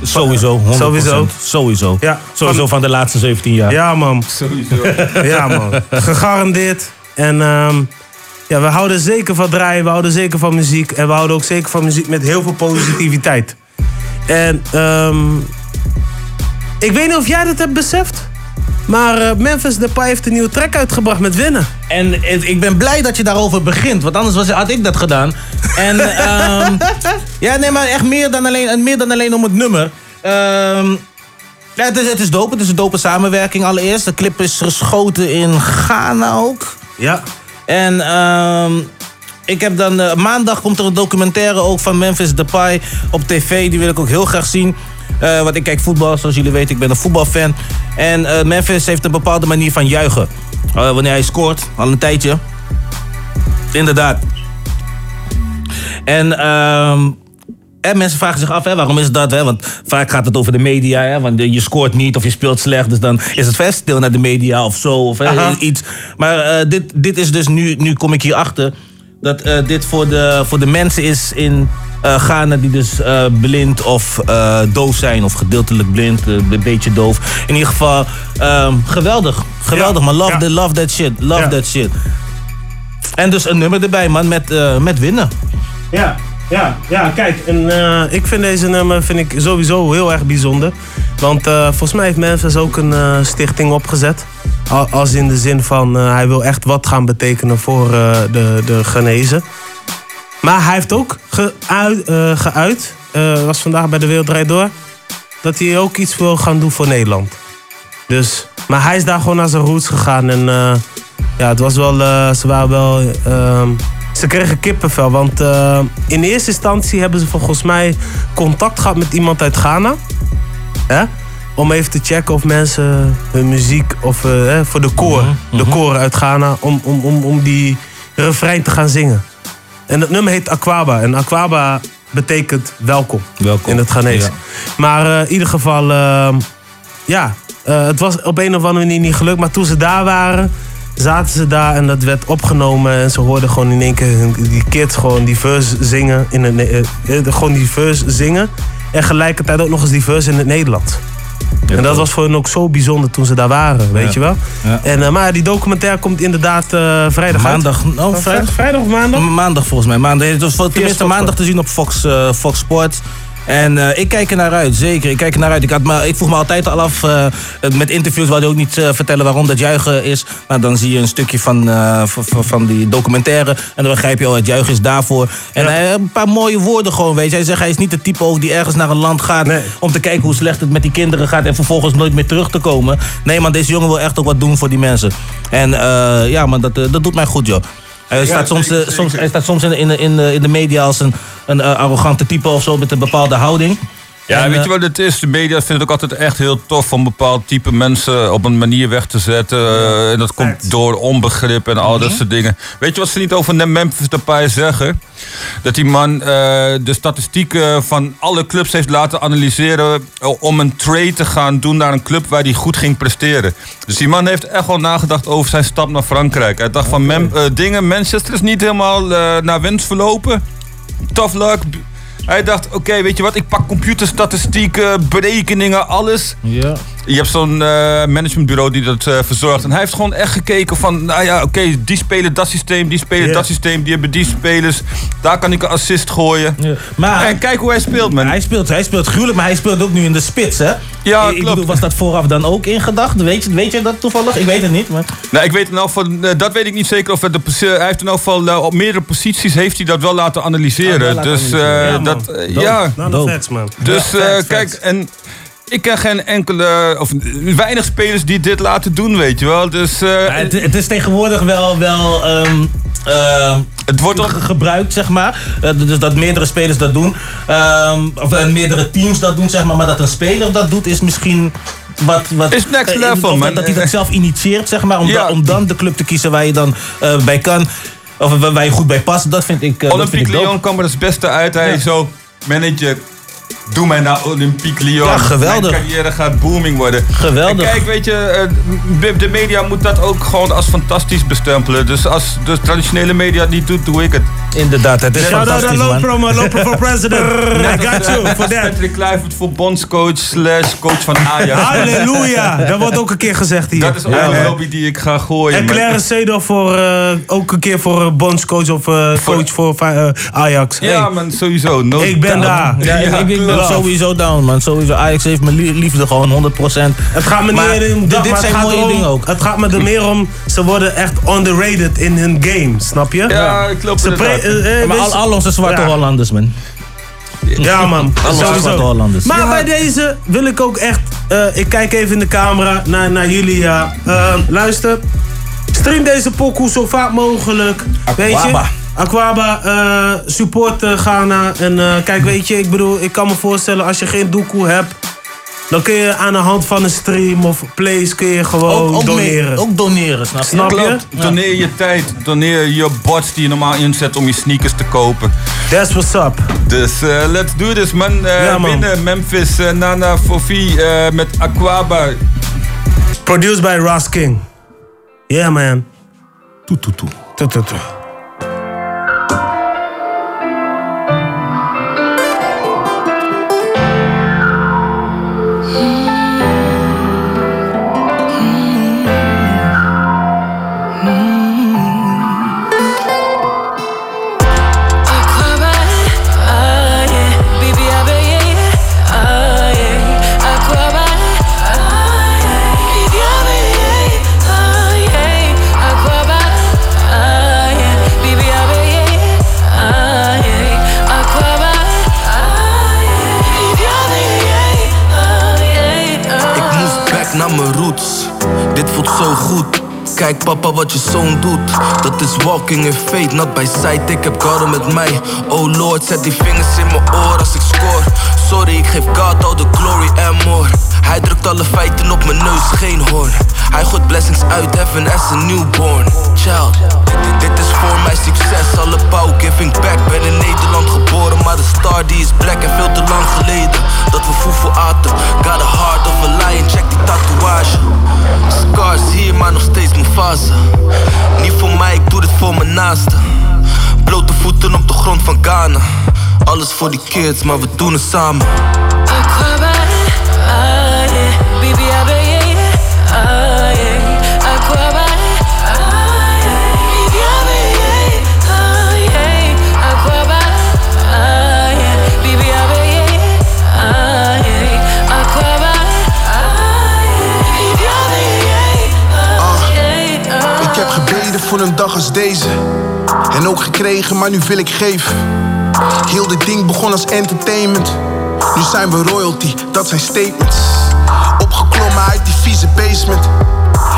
Sowieso, 100%. Sowieso. Sowieso. Ja, Sowieso van de laatste 17 jaar. Ja, man. Sowieso. ja, man. Gegarandeerd. En ehm, ja, we houden zeker van draaien. We houden zeker van muziek. En we houden ook zeker van muziek met heel veel positiviteit. En ehm, ik weet niet of jij dat hebt beseft. Maar eh, Memphis Depay heeft een nieuwe track uitgebracht met winnen. En ik ben blij dat je daarover begint, want anders was, had ik dat gedaan. En ehm, ja, nee, maar echt meer dan alleen, meer dan alleen om het nummer. Ehm, ja, het, is, het is dope, het is een dope samenwerking allereerst. De clip is geschoten in Ghana ook. Ja. En ehm, ik heb dan, eh, maandag komt er een documentaire ook van Memphis Depay op tv. Die wil ik ook heel graag zien. Eh, want ik kijk voetbal, zoals jullie weten. Ik ben een voetbalfan. En eh, Memphis heeft een bepaalde manier van juichen. Eh, wanneer hij scoort, al een tijdje. Inderdaad. En, ehm, en mensen vragen zich af, hè, waarom is dat? Hè? Want vaak gaat het over de media. Hè? Want je scoort niet of je speelt slecht. Dus dan is het vast stil naar de media of zo. Of hè, iets. Maar dit, dit is dus nu, nu kom ik hier achter. Dat eh, dit voor de, voor de mensen is in eh, Ghana die dus eh, blind of doof zijn. Of gedeeltelijk blind, een beetje doof. In ieder geval, ehm, geweldig. Geweldig, man. Love, the, love that shit. Love Ja. that shit. En dus een nummer erbij, man, met, met winnen. Ja, ja, ja, kijk, en eh, ik vind deze nummer vind ik sowieso heel erg bijzonder. Want eh, volgens mij heeft Memphis ook een eh, stichting opgezet. Al- Als in de zin van hij wil echt wat gaan betekenen voor de, de Ghanese. Maar hij heeft ook geuit, geuit was vandaag bij de Wereld Door, dat hij ook iets wil gaan doen voor Nederland. Dus, maar hij is daar gewoon naar zijn roots gegaan en ja, het was wel, ze waren wel, ehm, ze kregen kippenvel. Want eh, in eerste instantie hebben ze volgens mij contact gehad met iemand uit Ghana. Hè? Om even te checken of mensen hun muziek, of hè, voor de koor, de koor uit Ghana, om, om, om, om die refrein te gaan zingen. En het nummer heet Aquaba. En Aquaba betekent welkom, Welkom. in het Ghanese. Ja. Maar eh, in ieder geval, ja, het was op een of andere manier niet gelukt. Maar toen ze daar waren, zaten ze daar en dat werd opgenomen. En ze hoorden gewoon in één keer die kids gewoon die verse zingen. In het, eh, eh, gewoon die verse zingen. En gelijkertijd ook nog eens die verse in het Nederlands. en dat was voor hen ook zo bijzonder toen ze daar waren, weet Ja. je wel. Ja. En, eh, maar die documentaire komt inderdaad eh, vrijdag Maandag. uit. Oh, vrijdag? Vrijdag of maandag? Maandag volgens mij. Maandag. Het was voor- tenminste maandag te zien op Fox, Fox Sports. En eh, ik kijk er naar uit, zeker. Ik kijk er naar uit. Ik, had me, ik vroeg me altijd al af, eh, met interviews hij ook niet eh, vertellen waarom dat juichen is. Nou, dan zie je een stukje van, van, die documentaire. En dan begrijp je al, het juichen is daarvoor. En hij heeft een paar mooie woorden gewoon, weet je. Hij zegt, hij is niet de type ook die ergens naar een land gaat... om te kijken hoe slecht het met die kinderen gaat... en vervolgens nooit meer terug te komen. Nee, man, deze jongen wil echt ook wat doen voor die mensen. En ja, man, dat, dat doet mij goed, joh. Hij, Ja, staat soms, zeker, eh, soms, hij staat soms in, in, in, in de media als een, een eh, arrogante type of zo met een bepaalde houding. Ja, En, weet eh, je wat het is? De media vindt het ook altijd echt heel tof om bepaald type mensen op een manier weg te zetten. Eh, en dat komt door onbegrip en al dat Mhm. soort dingen. Weet je wat ze niet over Memphis Depay zeggen? Dat die man eh, de statistieken van alle clubs heeft laten analyseren om een trade te gaan doen naar een club waar hij goed ging presteren. Dus die man heeft echt wel nagedacht over zijn stap naar Frankrijk. Hij dacht van Mem- dingen, Manchester is niet helemaal naar wens verlopen. Tough luck. Hij dacht, oké, weet je wat, ik pak computerstatistieken, berekeningen, alles. Ja. Je hebt zo'n eh, managementbureau die dat eh, verzorgt. En hij heeft gewoon echt gekeken van, nou ja, oké, die spelen dat systeem, die spelen dat systeem, die hebben die spelers. Daar kan ik een assist gooien. Maar en kijk hoe hij speelt, man. Hij speelt, hij speelt gruwelijk, maar hij speelt ook nu in de spits, hè? Ja, ik, ik klopt. bedoel, was dat vooraf dan ook in gedachten? Weet je, weet je dat toevallig? Ik weet het niet, maar... Nou, ik weet in elk geval, eh, dat weet ik niet zeker of het de, posi- hij heeft in elk geval op meerdere posities heeft hij dat wel laten analyseren. Ah, wel laten dus analyseren. eh, Ja, dat, Dope. ja. Nou, de facts, man. Dus eh, kijk, en ik ken geen enkele, of weinig spelers die dit laten doen, weet je wel. Dus, eh, het, het is tegenwoordig wel, wel ehm, ehm, het wordt ge- gebruikt, zeg maar. Eh, dus dat meerdere spelers dat doen. Ehm, of eh, meerdere teams dat doen, zeg maar. Maar dat een speler dat doet, is misschien wat... wat Is next level, of man. Dat hij dat zelf initieert, zeg maar. Om, Ja. om dan de club te kiezen waar je dan bij kan. Of waar je goed bij past. Dat vind ik, Olympique. Lyon kwam er het beste uit. Hij Ja. zo, manager, doe mij naar Olympique Lyon. Ja, geweldig. Mijn carrière gaat booming worden. Geweldig. En kijk, weet je, eh, de- de media moet dat ook gewoon als fantastisch bestempelen. Dus als de traditionele media het niet doet, doe ik het. Inderdaad, het is Shout out fantastisch, aan man. Loper, man. Loper for president. I got eh, you for that. Patrick Kluivert voor bondscoach slash coach van Ajax. Halleluja. Dat wordt ook een keer gezegd hier. Dat is ook Ja, een man. lobby die ik ga gooien. En Claire Seedorf voor, eh, ook een keer voor uh, bondscoach of eh, coach voor eh, Ajax. Ja, Hey, man, sowieso. No ik ben daar. Ja, ik, ik ben sowieso down, man. Sowieso. Ajax heeft mijn lie- liefde gewoon 100%. Het gaat me niet Maar om dit- dat, dit zijn mooie dingen ook. Het gaat me er meer om, ze worden echt underrated in hun game, snap je? Ja, klopt Ze eh, maar al, al onze zwarte Ja. Hollanders, man. Ja, man. Al onze zwarte Hollanders. Maar bij deze wil ik ook echt. eh, ik kijk even in de camera naar, naar jullie. Ja. Eh, luister. Stream deze pokoe zo vaak mogelijk. Weet je? Aquaba. Aquaba, eh, support Ghana. En eh, kijk, weet je, ik bedoel, ik kan me voorstellen als je geen doekoe hebt. Dan kun je aan de hand van een stream of plays kun je gewoon Ook, ook, doneren. mee- ook doneren, snap je? Snap je? Klopt. Doneer je tijd, doneer je bots die je normaal inzet om je sneakers te kopen. That's what's up. Dus eh, let's do this, man. Ja, man. Binnen Memphis, eh, Nana Fofi eh, met Aquaba. Produced by Ross King. Yeah, man. Toe, toe, toe. Toe, toe, toe. Naar mijn roots. Dit voelt zo goed. Kijk papa wat je zoon doet. Dat is walking in fate, not by sight. Ik heb God met mij. Oh lord, zet die vingers in mijn oor als ik score. Sorry, ik geef God all the glory and more. Hij drukt alle feiten op mijn neus, geen hoorn. Hij gooit blessings uit heaven as a newborn. Child, dit, is voor mijn succes. Alle pauw giving back. Ben in Nederland geboren, maar de star die is black en veel te lang geleden. Dat we foefoe aten. Got a heart of a lion, check die tatoeage. Scars hier, maar nog steeds Mufasa. Niet voor mij, ik doe dit voor mijn naasten. Blote voeten op de grond van Ghana. Alles voor die kids, maar we doen het samen. Ik heb gebeden voor een dag als deze. En ook gekregen, maar nu wil ik geven. Heel dit ding begon als entertainment. Nu zijn we royalty, dat zijn statements. Opgeklommen uit die vieze basement.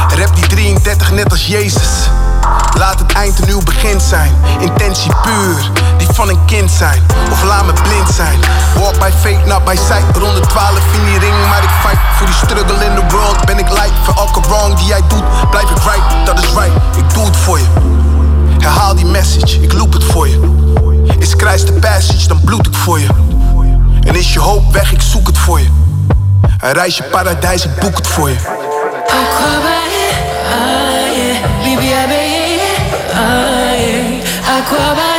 Rap die 33 net als Jezus. Laat het eind een nieuw begin zijn. Intentie puur. Die van een kind zijn, of laat me blind zijn. Walk by fate, not by sight. Ronde 12 in die ring, maar ik fight voor die struggle in the world. Ben ik light voor elke wrong die jij doet, blijf ik right. Dat is right, ik doe het voor je. Herhaal die message, ik loop het voor je. Is Christ de passage, dan bloed ik voor je. En is je hoop weg, ik zoek het voor je. Een reisje paradijs, ik boek het voor je. Andar,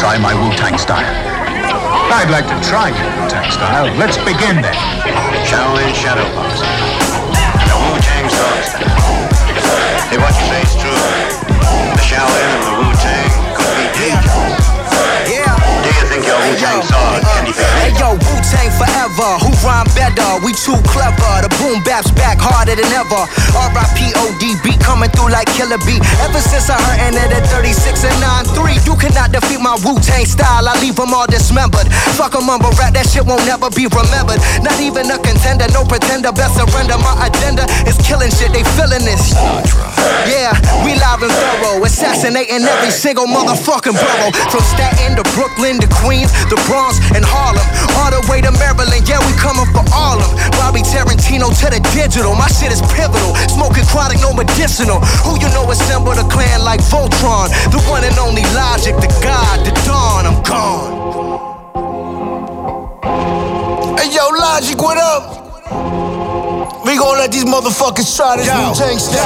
try my Wu-Tang style. I'd like to try your Wu-Tang style. Let's begin then. Shaolin Shadow Box. The Wu-Tang Dog style. Hey, what you say is true. The Shaolin and the Wu-Tang could be dangerous. Yeah. Do you think your Wu-Tang sword can uh, defeat Hey yo, Wu Tang forever. Who rhyme better? We too clever. The boom bap's back harder than ever. R.I.P. ODB coming through like Killer B. Ever since I heard it at 36 and 9-3, you cannot defeat my Wu Tang style. I leave them all dismembered. Fuck a mumble rap, that shit won't never be remembered. Not even a contender, no pretender. Best surrender. My agenda is killing shit. They feeling this. Yeah, we live and thorough, assassinating every single motherfucking borough. From Staten to Brooklyn to Queens, the Bronx and Harlem, all the way to Maryland. Yeah, we coming for all of 'em. Bobby Tarantino to the digital, my shit is pivotal. Smoking chronic, no medicinal. Who you know assemble the clan like Voltron? The one and only Logic, the God, the Dawn. I'm gone. Hey yo, Logic, what up? We gon' let these motherfuckers try this Wu Tang style.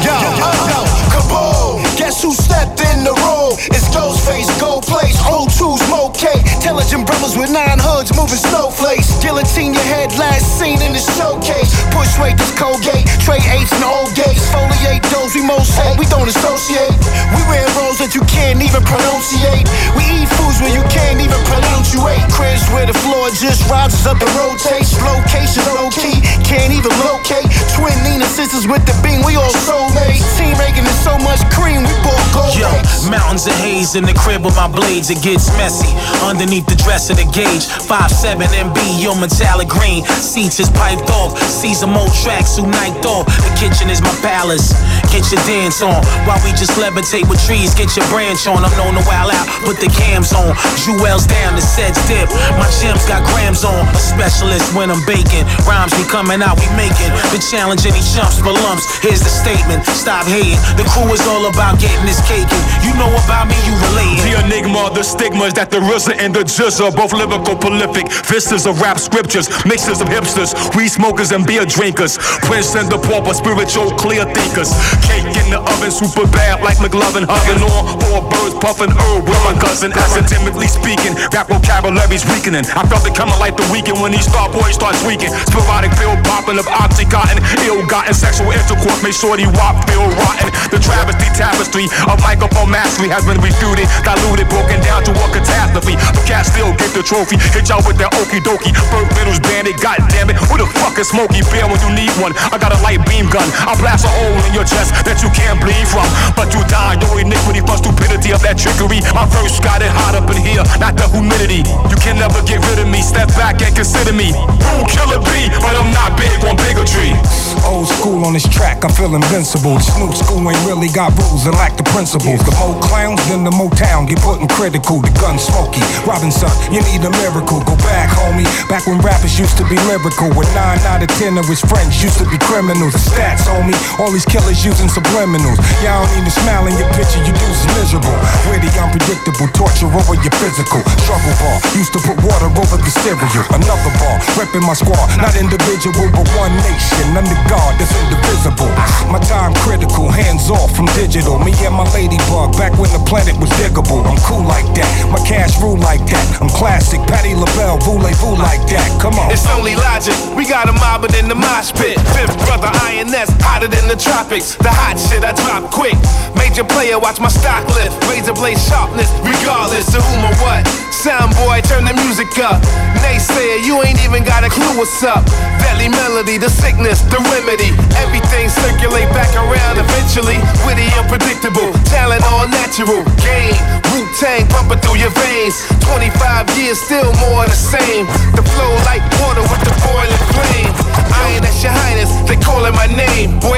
Yo, yo, yo, uh, uh, kaboom! Guess who stepped in the room? It's Ghostface, Gold Place, O2, Smoke K. Intelligent brothers with nine hoods moving snowflakes. Guillotine your head, last seen in the showcase. Push rate this Colgate, trade eights and old gates. Foliate those we most hate, we don't associate. We wear roles that you can't even pronunciate. We eat foods where you can't even pronunciate. Cribs where the floor just rises up and rotates. Location low key, can't even locate. Twin Nina sisters with the beam, we all soulmates. Team making is so much cream, we both gold Yo, mountains of haze in the crib with my blades, it gets messy. Underneath the dress of the gauge, 5'7 MB, your metallic green. Seats is piped off, see some old tracks who night off. The kitchen is my palace. Get your dance on while we just levitate with trees. Get your branch on. I'm known to wild out, put the cams on. Jewels down, the sets dip. My gems got grams on. A specialist when I'm baking. Rhymes be coming out, we making. The challenge any chumps for lumps. Here's the statement. Stop hating. The crew is all about getting this cake. You know about me, you relating. The enigma, the stigmas that the RZA and the jizza both lyrical prolific. Vistas of rap scriptures, mixes of hipsters, weed smokers and beer drinkers. Prince and the pauper, spiritual clear thinkers. Cake in the oven, super bad like McLovin, hugging on four birds, puffing herb with my cousin. Academically speaking, rap vocabulary's weakening. I felt it coming like the weekend when these star boys start tweaking. Sporadic pill popping of oxycontin, ill-gotten sexual intercourse, sure the wop feel rotten. The travesty tapestry of microphone mastery has been diluted, broken down to a catastrophe. But cats still get the trophy. Hit y'all with that okie dokie. Bird Riddles bandit, it. Who the fuck is Smokey Bear when you need one? I got a light beam gun. I blast a hole in your chest that you can't bleed from. But you die, your iniquity for stupidity of that trickery. My verse got it hot up in here, not the humidity. You can never get rid of me. Step back and consider me. Rule killer B, but I'm not big on bigotry. Old school on this track, I feel invincible. New school ain't really got rules and lack the principles. The more clowns, then the more town get put in critical. The gun smoky. Robinson, you need a miracle. Go back, homie. Back when rappers used to be lyrical. With nine out of ten of his friends used to be criminals. The stats, homie. All these killers using subliminals. Y'all don't even smile in your picture, you dudes is miserable. Witty, unpredictable, torture over your physical. Struggle bar, used to put water over the cereal. Another bar, repping my squad, not individual, but one nation. Under God, that's indivisible. My time critical, hands off from digital. Me and my ladybug, back when the planet was diggable. I'm cool like that, my cash rule like that. I'm classic, Patty LaBelle, voulez-vous like that. Come on. It's only logic. We got a mobbing in the mosh pit. Fifth brother INS, hotter than the tropics. The hot shit I drop quick. Major player, watch my stock lift. Razor blade sharpness, regardless of whom or what. Sound boy, turn the music up. Naysayer, you ain't even got a clue what's up. Deadly melody, the sickness, the remedy. Everything circulate back around eventually. Witty, unpredictable, talent all natural. Game, Wu Tang pumping through your veins. 25 years, still more the same. The flow like water with the boiling flame. I ain't that's your highness, they calling my name. Boy,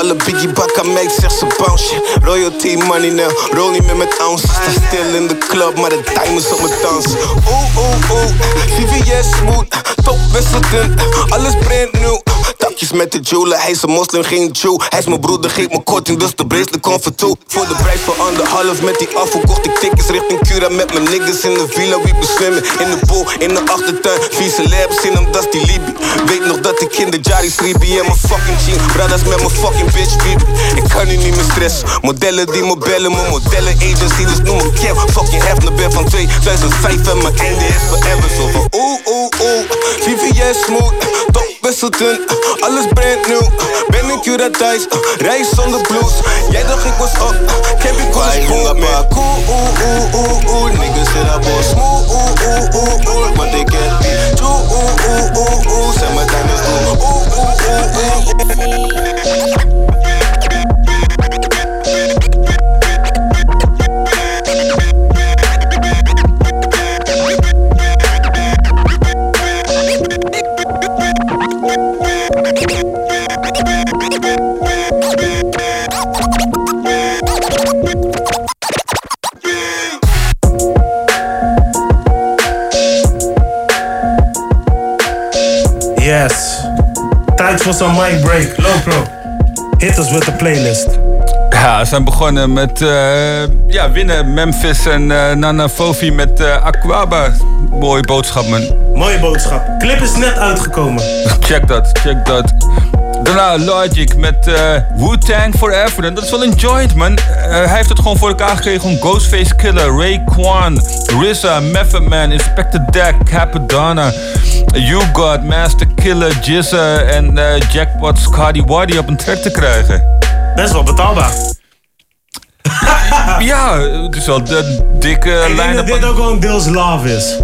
Roep alle biggie bakken, make zeg ze bounce. Royalty money now, roll niet met ounces. Sta in de club, maar de diamonds op mijn dansen. Oeh, oeh, oeh, smooth, top wisselden, alles brand new. Met de jeweler, hij is een moslim, geen Jew. Hij is mijn broeder, geeft me korting, dus de bracelet komt voor. Voor de prijs van anderhalf met die afval kocht ik tickets richting Cura met mijn niggas in de villa. Wie beswimmen in de pool, in de achtertuin. Vieze labs in hem, dat die Libi. Weet nog dat ik in de Jari Sribi en mijn fucking jean. Brothers met mijn fucking bitch, baby. Ik kan nu niet meer stressen. Modellen die me bellen, mijn modellen agency. Dus noem me Kev, fucking Hefner ben van 2005 en mijn einde is forever. Zo van oeh, oeh, oeh. VVS smooth, top wisselten, alles brand new. Ben in Cura thuis, reis zonder blues. Jij dacht ik was op, heb ik cool man. Cool, oeh, oeh, oeh, oeh. Niggas in dat bos, moe, oeh, oeh, oeh. Want ik heb die. Zijn mijn doen, oeh. Yes. Tijd voor zo'n mic break. Lopro. Hit us with the playlist. Ja, we zijn begonnen met eh, ja, winnen Memphis en eh, Nana Fofi met eh, Aquaba. Mooie boodschap, man. Mooie boodschap. Clip is net uitgekomen. Check dat, check dat. Daarna Logic met eh, Wu-Tang Forever. En dat is wel een joint, man. Eh, hij heeft het gewoon voor elkaar gekregen om Ghostface Killer, Ray Kwan, RZA, Method Man, Inspector Deck, Capadonna, You God, Master Killer, Jizza en eh, Jackpot Scotty Waddy op een track te krijgen. Best wel betaalbaar. ja, het is wel een dikke Ik denk lijn dat dit ook gewoon deels love is.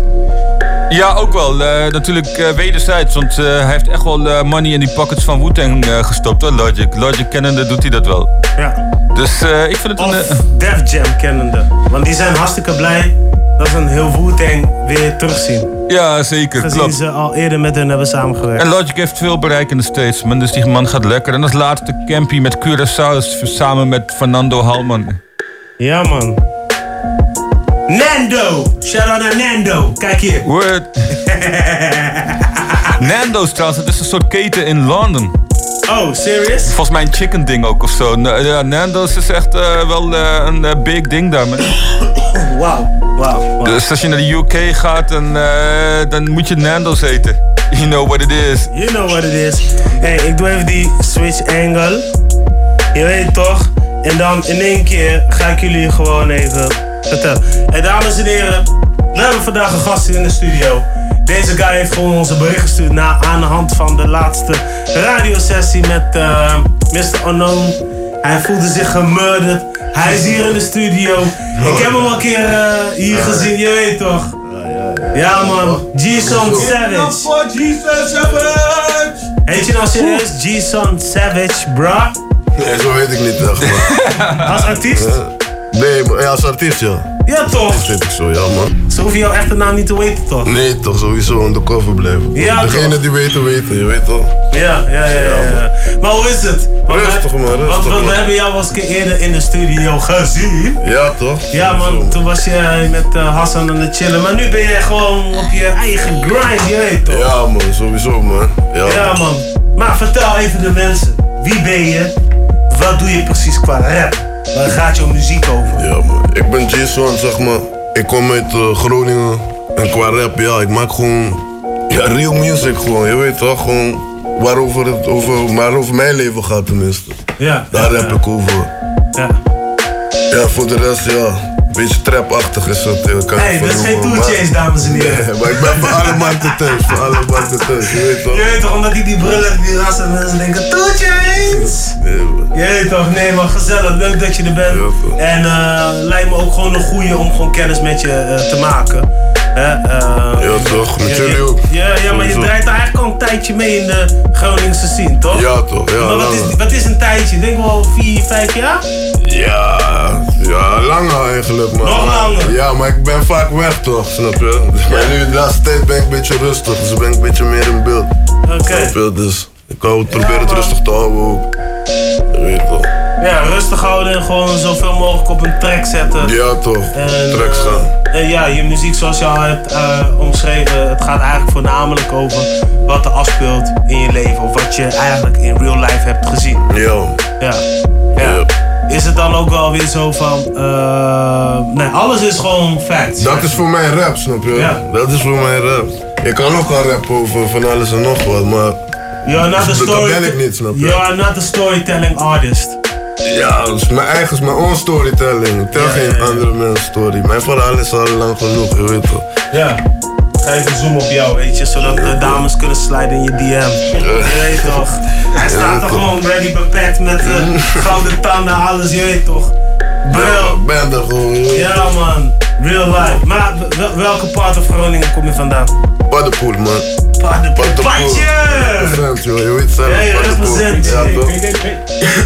Ja, ook wel. Eh, natuurlijk eh, wederzijds, want eh, hij heeft echt wel money in die pockets van Wu-Tang gestopt, hoor, Logic. Logic kennende doet hij dat wel. Ja. Dus ik vind het een... Of eh, Def Jam kennende. Want die zijn hartstikke blij dat ze een heel Wu-Tang weer terugzien. ja, zeker, Gezien klopt. ze al eerder met hun hebben samengewerkt. En Logic heeft veel bereik in de States, man. Dus die man gaat lekker. En als laatste Campy met Curaçao samen met Fernando Halman. Ja, man. Nando! Shout out naar Nando. Kijk hier. Word. Nando's trouwens, dat is een soort keten in Londen. Oh, serious? Volgens mij een chicken ding ook of zo. Ja, Nando's is echt eh, wel eh, een eh, big ding daar, man. Wauw, wauw. Dus als je naar de UK gaat, dan, dan moet je Nando's eten. You know what it is. You know what it is. Hey, ik doe even die switch angle. Je weet toch? En dan in één keer ga ik jullie gewoon even vertellen. Hey, dames en heren, we hebben vandaag een gast hier in de studio. Deze guy heeft gewoon onze bericht gestuurd na, aan de hand van de laatste radiosessie met eh, Mr. Unknown. Hij voelde zich gemurderd. Hij is hier in de studio. Ik heb hem al een keer eh, hier gezien, je weet toch? Ja man, G-Son Savage. Heet je nou serieus G-Son Savage, bra? Nee, zo weet ik niet echt. Als artiest? Nee, maar ja, als artiest, ja. Ja, toch? Dat vind ik zo, ja, man. Ze hoeven jouw echte naam niet te weten, toch? Nee, toch, sowieso undercover blijven. Ja, Degene toch? die weten, weten, je weet toch? Ja, ja, ja. ja, ja. Maar hoe is het? Want Rustig, man, rustig, Want, want we hebben jou wel eens een keer eerder in de studio gezien. Ja, toch? Ja man, toen was je met eh, Hassan aan het chillen. Maar nu ben je gewoon op je eigen grind, je weet toch? Ja, man, sowieso, man. Ja, Ja man. Maar vertel even de mensen. Wie ben je? Wat doe je precies qua rap? Waar gaat jouw muziek over? Ja, man. Ik ben Jason, zeg maar. Ik kom uit eh, Groningen. En qua rap, ja, ik maak gewoon... Ja, real music gewoon. Je weet toch, gewoon... Waarover het over, maar over mijn leven gaat tenminste. Ja. Daar rap ik over. Ja. Ja, voor de rest, ja. Beetje trapachtig is. Ik kan Hey, dat is geen Chainz, dames en heren. Nee, maar ik ben voor alle markten thuis. Voor alle markten thuis, je weet toch? Je weet toch, omdat ik die bril heb, die rassen mensen denken, Two Chainz! Je weet toch, nee maar gezellig, leuk dat je er bent. En eh lijkt me ook gewoon een goeie om gewoon kennis met je eh, te maken. Hè, eh, Ja, toch? Met ja, jullie ja, ook. Ja, ja, maar je draait eigenlijk al een tijdje mee in de Groningse scene, toch? Ja, toch? Ja, maar wat is, langer. wat is een tijdje? Denk wel vier, vijf jaar? Ja, ja, langer eigenlijk, man. Nog langer? Ja, maar ik ben vaak weg, toch? Snap je? Maar nu, de laatste tijd ben ik een beetje rustig. Dus ben ik een beetje meer in beeld. Oké. Snap je? Dus ik hou, probeer het rustig te houden ook. Je weet toch? Ja, rustig houden en gewoon zoveel mogelijk op een track zetten. Ja, toch? En, eh, en ja, je muziek zoals je al hebt eh, omschreven, het gaat eigenlijk voornamelijk over wat er afspeelt in je leven. Of wat je eigenlijk in real life hebt gezien. Ja. Ja. ja. Is het dan ook wel weer zo van, eh, nee, alles is gewoon facts. Dat is voor mij rap, snap je? Ja. Dat is voor mij rap. Ik kan ook al rappen over van alles en nog wat, maar... You're not a dat ben ik niet, snap je? You are not a storytelling artist. Ja, is mijn eigen, is mijn own storytelling. Ik tel geen andere mensen story. Mijn verhaal is al lang genoeg, je weet toch? Ja. Ga even zoomen op jou, weet je, zodat de dames kunnen sliden in je DM. Je weet toch? Hij staat er gewoon ready beperkt met uh, gouden tanden, alles, je weet toch? Bril. ben er gewoon, Ja man, real life. Maar wel- welke part of Groningen kom je vandaan? Paddenpoel, man. Patje! Represent, joh. Je weet zelf, Paddenpoel. represent. Ja, toch?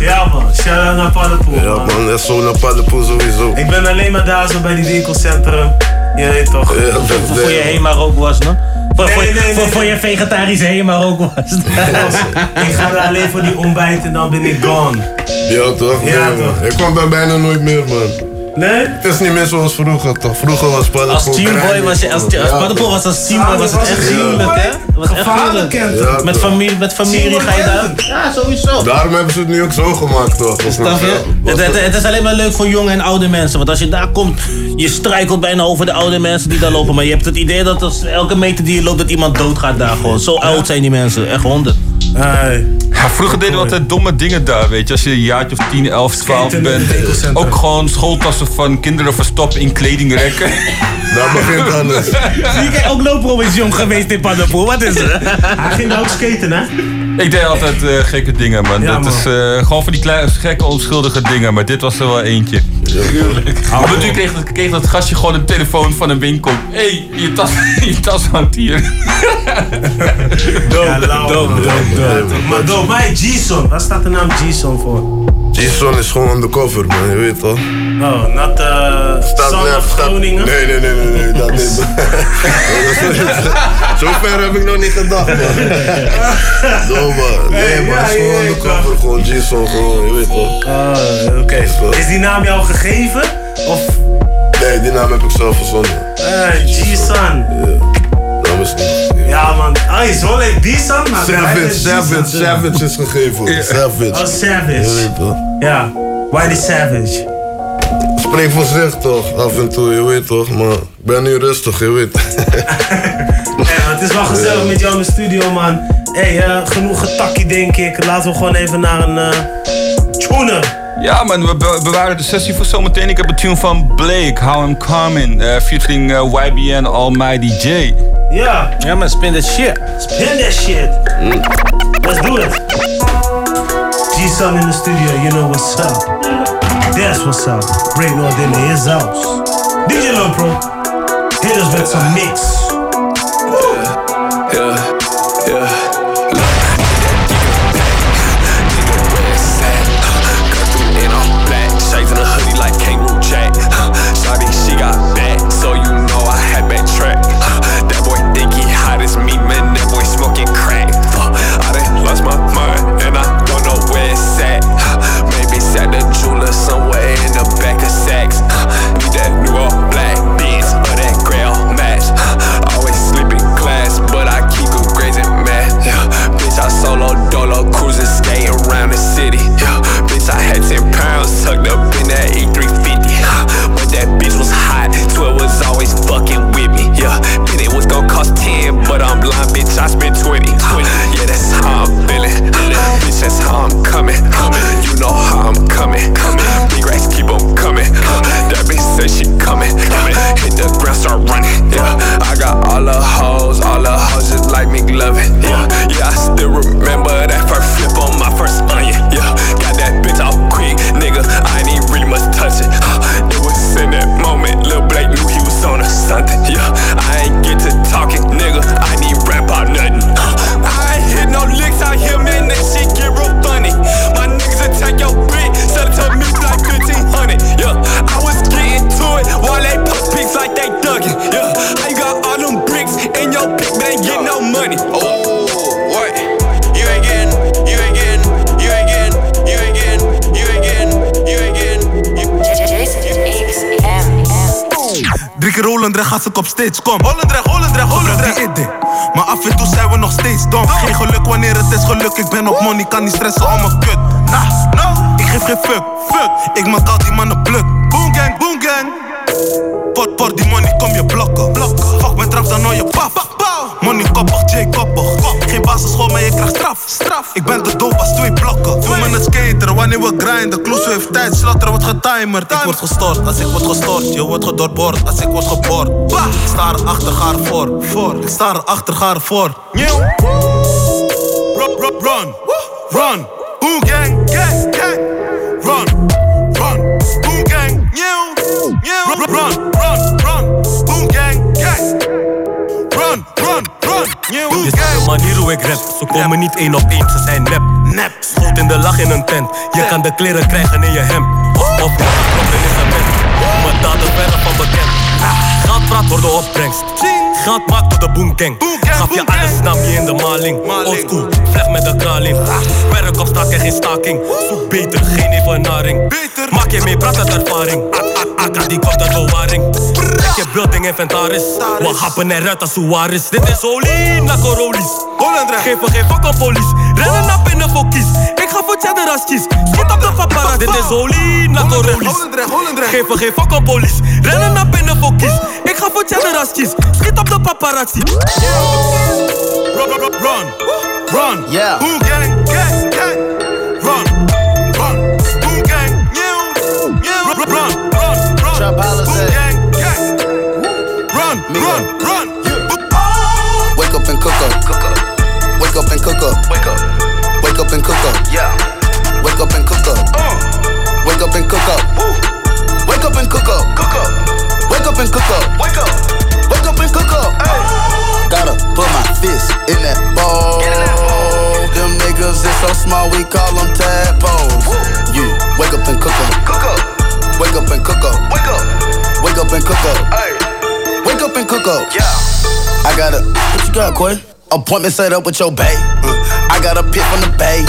Ja man, shout out naar Paddenpoel Ja, man. Dat is zo naar Paddenpoel sowieso. Ik ben alleen maar daar zo bij die winkelcentrum. Je weet toch? Ja, dat Voor je Hema rookwas, no? Voor, Nee, voor, nee, nee, voor, je vegetarische Hema rookwas. ik ga er alleen voor die ontbijt en dan ben ik gone. Ja, toch? Ja, man. Ik kwam daar bijna nooit meer, man. Nee? Het is niet meer zoals vroeger, toch? Vroeger was Paddenpoel... Als teamboy was je, als, als Paddenpoel was als teamboy was het echt gruwelijk, hè? Het was echt Gevaarlijk, gruwelijk. Met familie, met familie ga je daar. Ja, sowieso. Daarom hebben ze het nu ook zo gemaakt, toch? Snap je? Het, het, het is alleen maar leuk voor jonge en oude mensen. Want als je daar komt, je struikelt bijna over de oude mensen die daar lopen. Maar je hebt het idee dat als elke meter die je loopt, dat iemand doodgaat daar gewoon. Zo oud zijn die mensen, echt honderd. Ja, vroeger deden we altijd domme dingen daar, weet je. Als je een jaartje of 10, 11, 12 in het bent. Ook gewoon schooltassen van kinderen verstoppen in kledingrekken. Daar begint alles. Zie jij ook Lopro is jong geweest in Paddenpoel? Wat is er? Hij ging daar ook skaten, hè? Ik deed altijd eh, gekke dingen, man. Ja, dat man. is eh, gewoon van die kleine, gekke, onschuldige dingen. Maar dit was er wel eentje. Maar natuurlijk kreeg, dat- kreeg dat gastje gewoon een telefoon van een winkel. Hé, hey, je tas, je tas hangt hier. Dope, dope, dope, dope. Maar dope, hey, G-Son, waar staat de naam G-Son voor? Jason is gewoon undercover, man. Je weet toch? Oh, not uh, Staat Son of Groningen? Nee, nee, nee, nee, nee. Dat niet. Zover heb ik nog niet gedacht, man. Nee, man. Het is gewoon undercover. Gewoon Jason, gewoon. Je weet toch? Ah, oké. Is die naam jou gegeven? Of Nee, die naam heb ik zelf verzonnen. eh, G-Son? Naam is niet. Ja man, ah, is wel een D-Son, maar hij Savage, is Savage. Savage is gegeven. Savage. Oh, Savage. Je weet toch? Ja, why the Savage? Spreek voor zich toch, af en toe, je weet toch. Maar ik ben nu rustig, je weet. Ja, het is wel gezellig met jou in de studio, man. hey, eh, genoeg getakkie, denk ik. Laten we gewoon even naar een uh, tuner. Ja man, we be- bewaren de sessie voor zometeen. Ik heb een tune van Blake, How I'm Coming, eh, featuring YBN Almighty J. Ja. Ja man, spin that shit. Spin that shit. Mm. Let's do it. G-Sun in the studio, you know what's up. That's what's up. Great North in his house. DJ Low Pro, hit us with some mix. Yeah, yeah. 20. Yeah, that's how I'm feeling. Bitch, that's how I'm coming. You know how I'm coming. Big racks keep on coming. That bitch says she coming. Hit the ground, start running. Yeah, I got all the hoes, all the hoes just like me loving. Yeah, yeah, I still remember that first flip on my first onion. Yeah, got that bitch off quick, nigga. I ain't really much touching. It was in that moment, Lil Blake knew he was on a something. Yeah, I ain't get to talking. Money. Oh, what? You ain't getting, you ain't getting, you ain't getting, you ain't getting, you ain't getting, you ain't Drie keer Holendrecht gaat ze op stage, kom. Holendrecht, Holendrecht, Holendrecht Maar af en toe zijn we nog steeds dom. Geen geluk wanneer het is geluk Ik ben op money, kan niet stressen om mijn kut. Nah, no, ik geef geen fuck, fuck. Ik maak al die mannen pluk. Boom gang, boom gang. Pot, pot, die money kom je blokken. Fuck met trap, dan hoor je paf Money koppig, J koppig. Geen basisschool, maar je krijgt straf. Straf. Ik ben te doof als twee blokken. Doe me een skater, wanneer we grinden. Kloes heeft tijd, slotter wordt getimerd Ik word gestoord als ik word gestoord Je wordt gedoorboord. Als ik word geboord Ik sta er achter, ga ervoor. Voor. Ik sta er achter, ga ervoor. Nieuw. Run, run, run, run. Boom gang, gang, gang. Run, run, boom gang. Nieuw, nieuw. Run, run, run, run Dit is de manier hoe ik rap. Ze komen niet één op één, ze zijn nep. Nep. Schoot in de lach in een tent. Je kan de kleren krijgen in je hemd. Of of kloppen in zijn bed. Mijn daden verre van bekend. Geld praat voor de opbrengst. Geld maakt door de boom gang. Gaf je alles, nam je in de maling. Oldschool, vleg met de kraling. Werk op straat en geen staking. Zoek beter, geen evenaring. Maak je mee, praat uit ervaring. Akka die komt uit bewaring. Ik heb building inventaris. We happen eruit als Suarez. Dit is olie na Corolis. Geef geen fuck aan police. Rennen naar binnen voor kies. Ik ga voor cheddar als kies. Schiet op de papara. Dit is olie na Corolis. Geef geen fuck aan police. Rennen naar binnen voor kies. Ik ga voor cheddar als kies. Schiet op de paparazzi. Run, run, run, run. Yeah. Boom gang, gang, gang. Run. Trap Holla boom said. gang, gang. Run, run, run. Wake up and cook up. Wake up and cook up. Wake up. Wake up and cook up. Yeah. Wake up and cook up. Uh. Wake up and cook up. Wake up and cook up. Cook up. Wake up and cook up. Wake up. Wake up and cook up. Gotta put my fist in that bowl. Them niggas is so small we call them tadpoles. You wake up and cook up. Cook up. Wake up and cook up. Wake up. Wake up and cook up. Hey. Wake up and cook up. Yeah. I got a what you got, Quay? Appointment set up with your bae. Uh, I got a pit from the bay.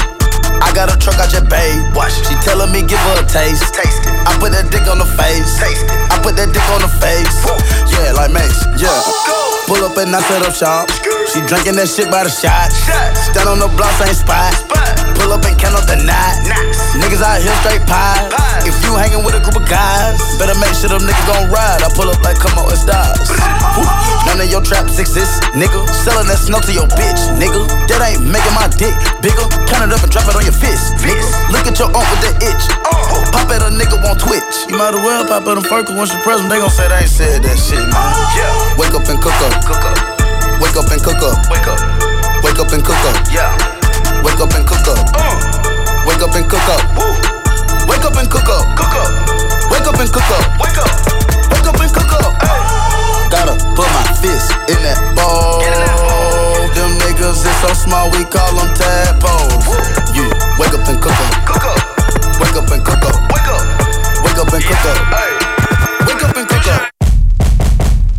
I got a truck out your bay. Watch. She telling me give her a taste. Taste it. I put that dick on the face. I put that dick on the face. Yeah, like Mace. Yeah. Pull up and I set up shop. She drinking that shit by the shot. Stand on the block, same spot. Pull up and count up the night. Niggas out here straight pies. If you hanging with a group of guys, better make sure them niggas gon' ride. I pull up like come on, it's stars. None of your traps exist, nigga. Selling that snow to your bitch, nigga. That ain't making my dick bigger. Count it up and drop it on your fist, nigga. Look at your aunt with that itch. Pop at a nigga on Twitch. You might as well pop at them first, once you press them, they gon' say they ain't said that shit, man. Yeah. Wake up and cook up. Cook up. Wake up and cook up. Wake up. Wake up and cook up. Yeah. Wake up and cook up. Uh. Wake up and cook up. Woo. Wake up and cook up. Cook up. Wake up and cook up. Wake up. Wake up and cook up. Gotta put my fist in that bowl. Them niggas is so small we call them tadpoles. You wake up and cook up. Cook up. Wake up and cook up. Wake up. Up and cook up. Wake up and cook up.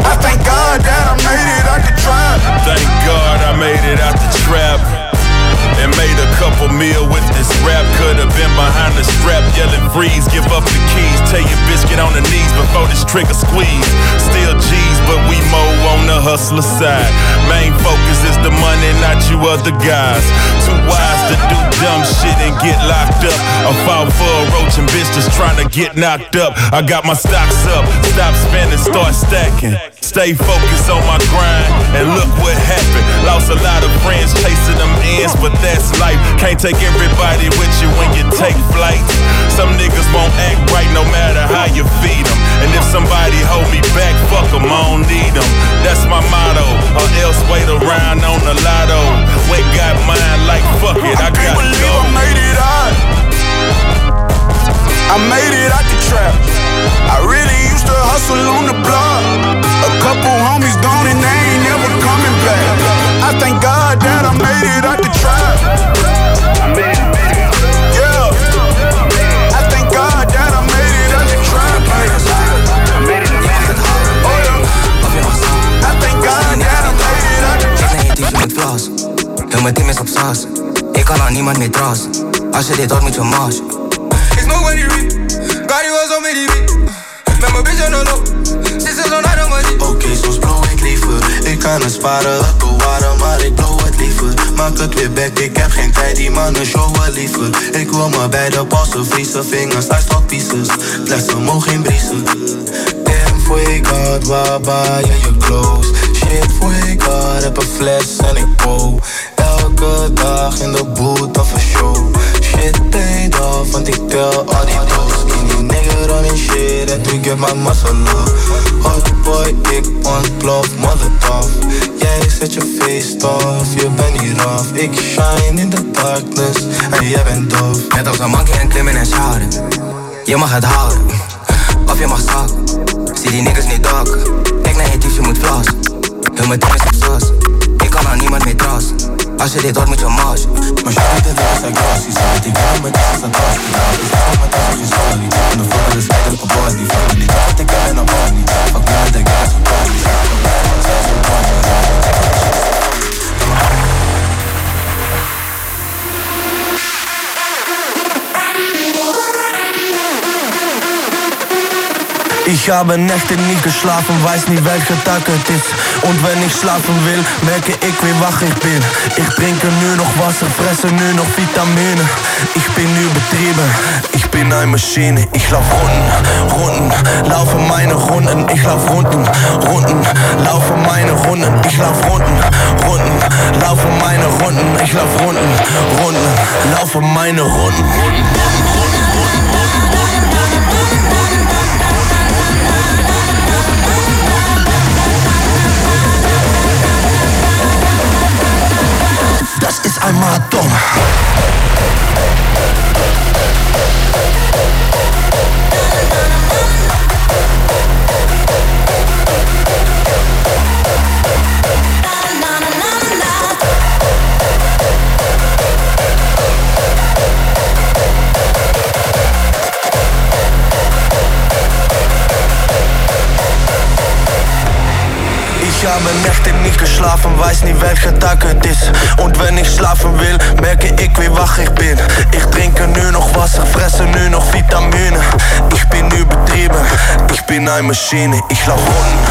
I thank God that I made it out the trap. Thank God I made it out the trap. Couple meal with this rap. Could've been behind the strap, yelling freeze, give up the keys. Tell your bitch get on the knees before this trigger squeeze. Still G's, but we mo on the hustler side. Main focus is the money, not you other guys. Too wise to do dumb dumb shit and get locked up. I fall for a roach and bitch just trying to get knocked up. I got my stocks up, stop spending, start stacking. Stay focused on my grind, and look what happened. Lost a lot of friends chasing them ends, but that's life. Can't take everybody with you when you take flight. Some niggas won't act right no matter how you feed them. And if somebody hold me back, fuck them, I don't need them. That's my motto, or else wait around on the lotto. Wait, got mine like fuck it, I, I got believe go. I made it out. I made it out the trap. I really used to hustle on the block. A couple homies gone and they ain't never coming back. I thank God that I made it out the trap. Yeah. I thank God that I made it out the trap. I made it. Oh yeah. I thank God that I made it out the trap. Ik neem met vlas. Heel mijn team is op saas. Ik kan aan niemand meer dras. Als je dit hoort moet je mars. Ik smoke met die reek. Cardi was al met die beat. Met mijn. Oké, soms blow ik liever. Ik kan het sparen, het bewaren, maar ik blow het liever. Maak het weer back, ik heb geen tijd, die mannen showen liever. Ik wil me bij de passen vriezen, vingers uit stokpieces. Lessen mogen geen briezen. Damn, fuego, baba, ja je close. Shit, fuego, heb een fles en ik po. Elke dag in de boot of een show. Shit paid off, want ik tel al die nigga running shit en to get my muscle up. Hot boy, ik ontplof, molotov. Jij zet je face off, je bent niet rough. Ik shine in the darkness en jij bent doof. Net als een monkey en klimmen en shouten. Je mag het houden, of je mag zakken. Zie die niggas niet dakken. Kijk naar je dief, je moet vlassen. Heel mijn team is op sas. Ik kan aan niemand meer dras. Als je dit hoort moet je mars. Maar je dat ik als agressie zit. Ik wil met deze sarcastie. Ik sta met deze je story. En de volgende is een body. Fuck niet dat ik een body. Fuck de body. Ich habe Nächte nie geschlafen, weiß nie welcher Tag es ist. Und wenn ich schlafen will, merke ich, wie wach ich bin. Ich trinke nur noch Wasser, fresse nur noch Vitamine. Ich bin übertrieben, ich bin eine Maschine. Ich lauf Runden, Runden, laufe meine Runden. Ich lauf Runden, Runden, laufe meine Runden. Ich lauf Runden, Runden, laufe meine Runden. Ich lauf Runden, Runden, laufe meine Runden. Мадонна Ich habe Nächte nicht geschlafen, weiß nie welcher Tag es ist. Und wenn ich schlafen will, merke ich, wie wach ich bin. Ich trinke nur noch Wasser, fresse nur noch Vitamine. Ich bin übertrieben, ich bin eine Maschine. Ich lauf Runden,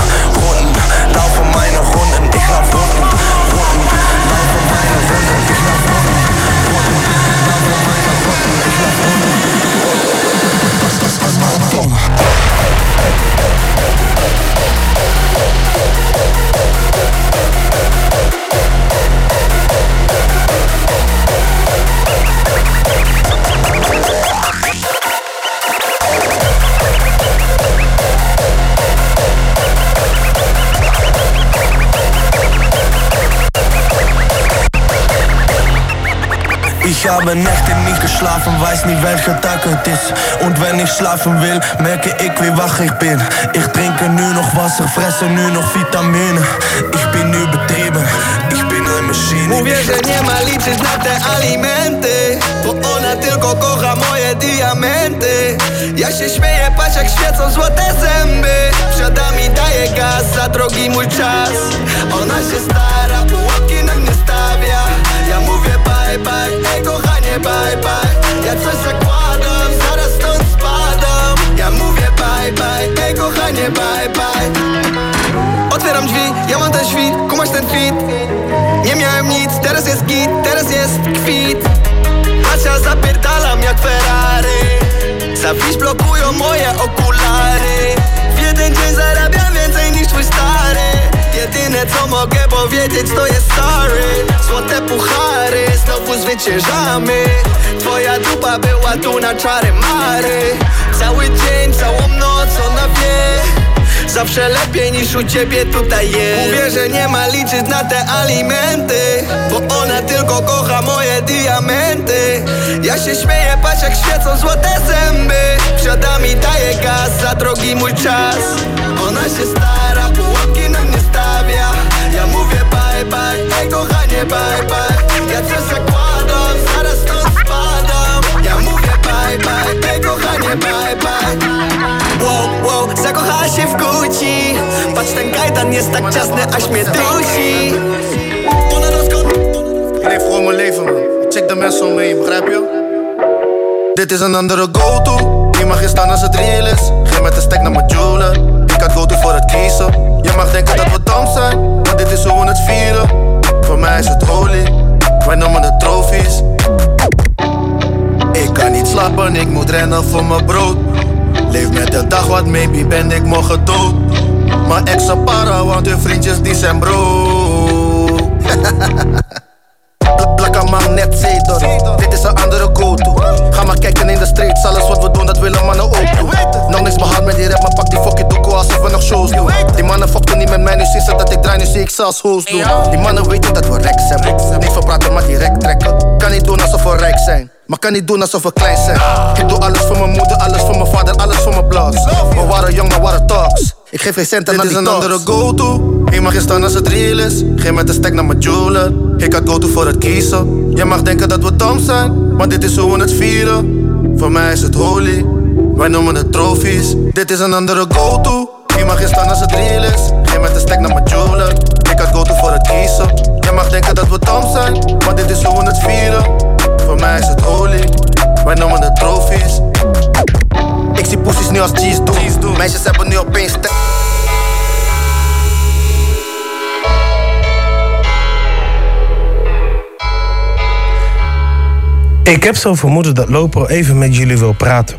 habe Nächte nicht geschlafen, weiß nie welcher Tag es ist. Und wenn ich schlafen will, merke ich, wie wach ich bin. Ich trinke nur noch Wasser, fresse nur noch Vitamine. Ich bin übertrieben, ich bin eine Maschine. Mówię, że nie ma liczyć na te alimenty Bo one tylko kocha moje diamenty Ja się śmieję, patrz jak świecą złote zęby Wsiada mi daje gaz za drogi mój czas Ona się stara, pułapki na mnie stawia Ja mówię bye bye, ej mówię bye bye. Ja coś zakładam, zaraz stąd spadam. Ja mówię bye bye, ej kochanie bye bye. Otwieram drzwi, ja mam ten świt, kumasz ten fit. Nie miałem nic, teraz jest git, teraz jest kwit. Hacia zapierdalam jak Ferrari. Za blokują moje okulary. W jeden dzień zarabiam więcej niż twój stary. Jedyne co mogę powiedzieć to jest sorry. Złote puchary, znowu zwyciężamy. Twoja dupa była tu na czary mary. Cały dzień, całą noc ona wie. Zawsze lepiej niż u ciebie tutaj jest. Mówię, że nie ma liczyć na te alimenty Bo ona tylko kocha moje diamenty. Ja się śmieję, patrz jak świecą złote zęby. Wsiada mi daje gaz za drogi mój czas. Ona się stara, kochanie bye bye Ja coś zakładam, zaraz stąd spadam Ja mówię bye bye, ej kochanie bye bye Wow, wow, zakochała się w Gucci Patrz ten kajdan jest tak ciasny, aż mnie dusi Ik leef gewoon mijn leven, man. Check de mensen om me heen, begrijp je? Dit is een andere go-to. Je mag hier staan als het real is. Geen met een stek naar mijn jeweler. Ik had go-to voor het kiezen. Je mag denken dat we dom zijn, maar dit is hoe we het vieren. Voor mij is het holy. Wij noemen het trofies. Ik kan niet slapen, ik moet rennen voor mijn brood. Leef met de dag, wat maybe ben ik morgen dood. Maar ex para, want hun vriendjes die zijn bro. Plakka magnet zetor. Dit is een andere go-to. Ga maar kijken in de streets, alles wat we doen, dat willen mannen ook doen. Nog niks behaald met die rap, maar pak die fucking doekoe alsof we nog shows doen. Die mannen fokten niet met mij, nu zien ze dat ik draai, nu zie ik ze als host doen. Die mannen weten dat we rex hebben. Niet van praten, maar direct trekken. Kan niet doen alsof we rijk zijn. Maar kan niet doen alsof we klein zijn. Ik doe alles voor mijn moeder, alles voor mijn vader, alles voor mijn blogs. We waren jong, maar waren talks. Ik geef geen cent aan Dit is een andere go-to. Ik mag je staan als het real is. Geen met een stek naar mijn jeweler. Ik had go-to voor het kiezen. Jij mag denken dat we dom zijn, maar dit is hoe we het vieren. Voor mij is het holy. Wij noemen het trofies. Dit is een andere go-to. Ik mag je staan als het real is. Geen met een stek naar mijn jeweler. Ik heb zo vermoeden dat Lopro even met jullie wil praten.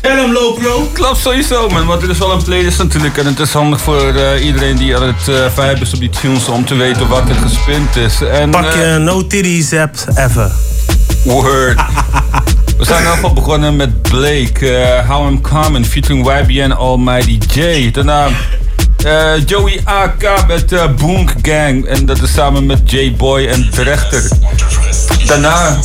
En hem Lopro. Klopt sowieso, man. Want dit is wel een playlist natuurlijk. En het is handig voor eh, iedereen die aan het uh, vibe is op die tunes om te weten wat er gespind is. En, Pak je eh, no titties apps ever. Word. We zijn geval begonnen met Blake, eh, How I'm Coming, featuring YBN Almighty J. Daarna eh, Joey AK met eh, Boonk Gang. En dat is samen met J-Boy en Drechter. Daarna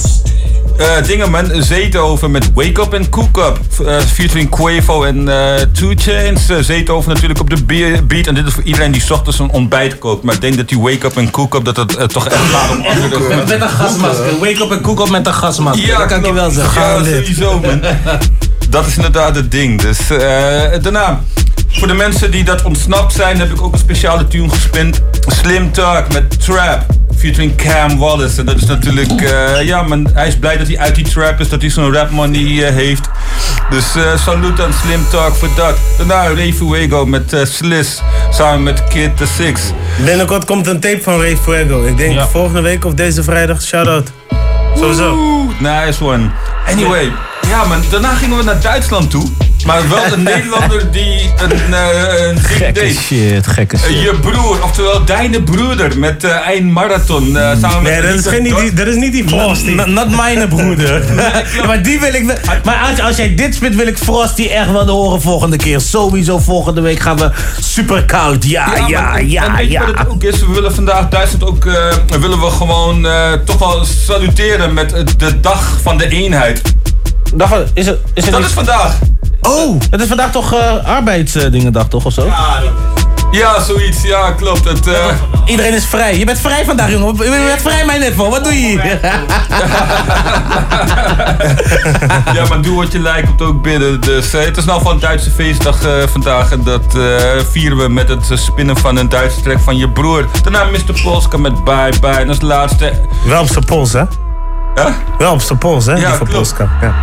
eh dingen man, Zeetoven met Wake Up and Cook Up. eh, featuring Quavo en eh Two Chains. Eh, Zeetoven natuurlijk op de be- beat. En dit is voor iedereen die 's ochtends een ontbijt kookt. Maar ik denk dat die Wake Up and Cook Up, dat het eh, toch echt gaat om andere... Met een gasmasker. Wake up en cook up met een gasmasker. Ja, dat kan ik je wel zeggen. Ja, sowieso, man. Dat is inderdaad het ding. Dus eh, daarna, voor de mensen die dat ontsnapt zijn, heb ik ook een speciale tune gespind. Slim Talk met Trap. Featuring Cam Wallace. En dat is natuurlijk, eh, ja, man, hij is blij dat hij uit die trap is, dat hij zo'n rap money eh, heeft. Dus eh salut aan Slim Talk voor dat. Daarna Ray Fuego met Sliss, samen met Kid the Six. Binnenkort komt een tape van Ray Fuego. Ik denk volgende week of deze vrijdag. Shout-out. Sowieso. Nice one. Anyway, ja man, daarna gingen we naar Duitsland toe. Maar wel een Nederlander die een, eh een ding Gekke deed. shit, gekke Eh, shit. je broer, oftewel Dijne broeder met eh Ein Marathon. eh, samen met Nee, dat is, geen, die, dat is niet die Frosty. Not, not mijn broeder. Ja, maar die wil ik Maar als, als jij dit spit, wil ik Frosty echt wel horen volgende keer. Sowieso volgende week gaan we super koud. Ja, ja, maar- ja, en weet je ja. wat het ook is? We willen vandaag Duitsland ook, eh, willen we gewoon eh, toch wel saluteren met eh, de dag van de eenheid. Dag, is het, is het Dat niet- is vandaag. Oh, het is vandaag toch eh arbeidsdingendag toch of zo? Ja, zoiets. Ja, klopt. Het, eh, Iedereen is vrij. Je bent vrij vandaag, jongen. Je bent vrij, mijn netvo. Wat doe je hier? ja, maar doe wat je lijkt, komt ook binnen. Dus eh, het is nou van een Duitse feestdag eh, vandaag. En dat eh, vieren we met het spinnen van een Duitse track van je broer. Daarna Mr. Polska met Bye Bye. En als laatste... Wel op zijn pols, hè? Wel op zijn pols, hè? Ja, die van klopt. Polska. Ja.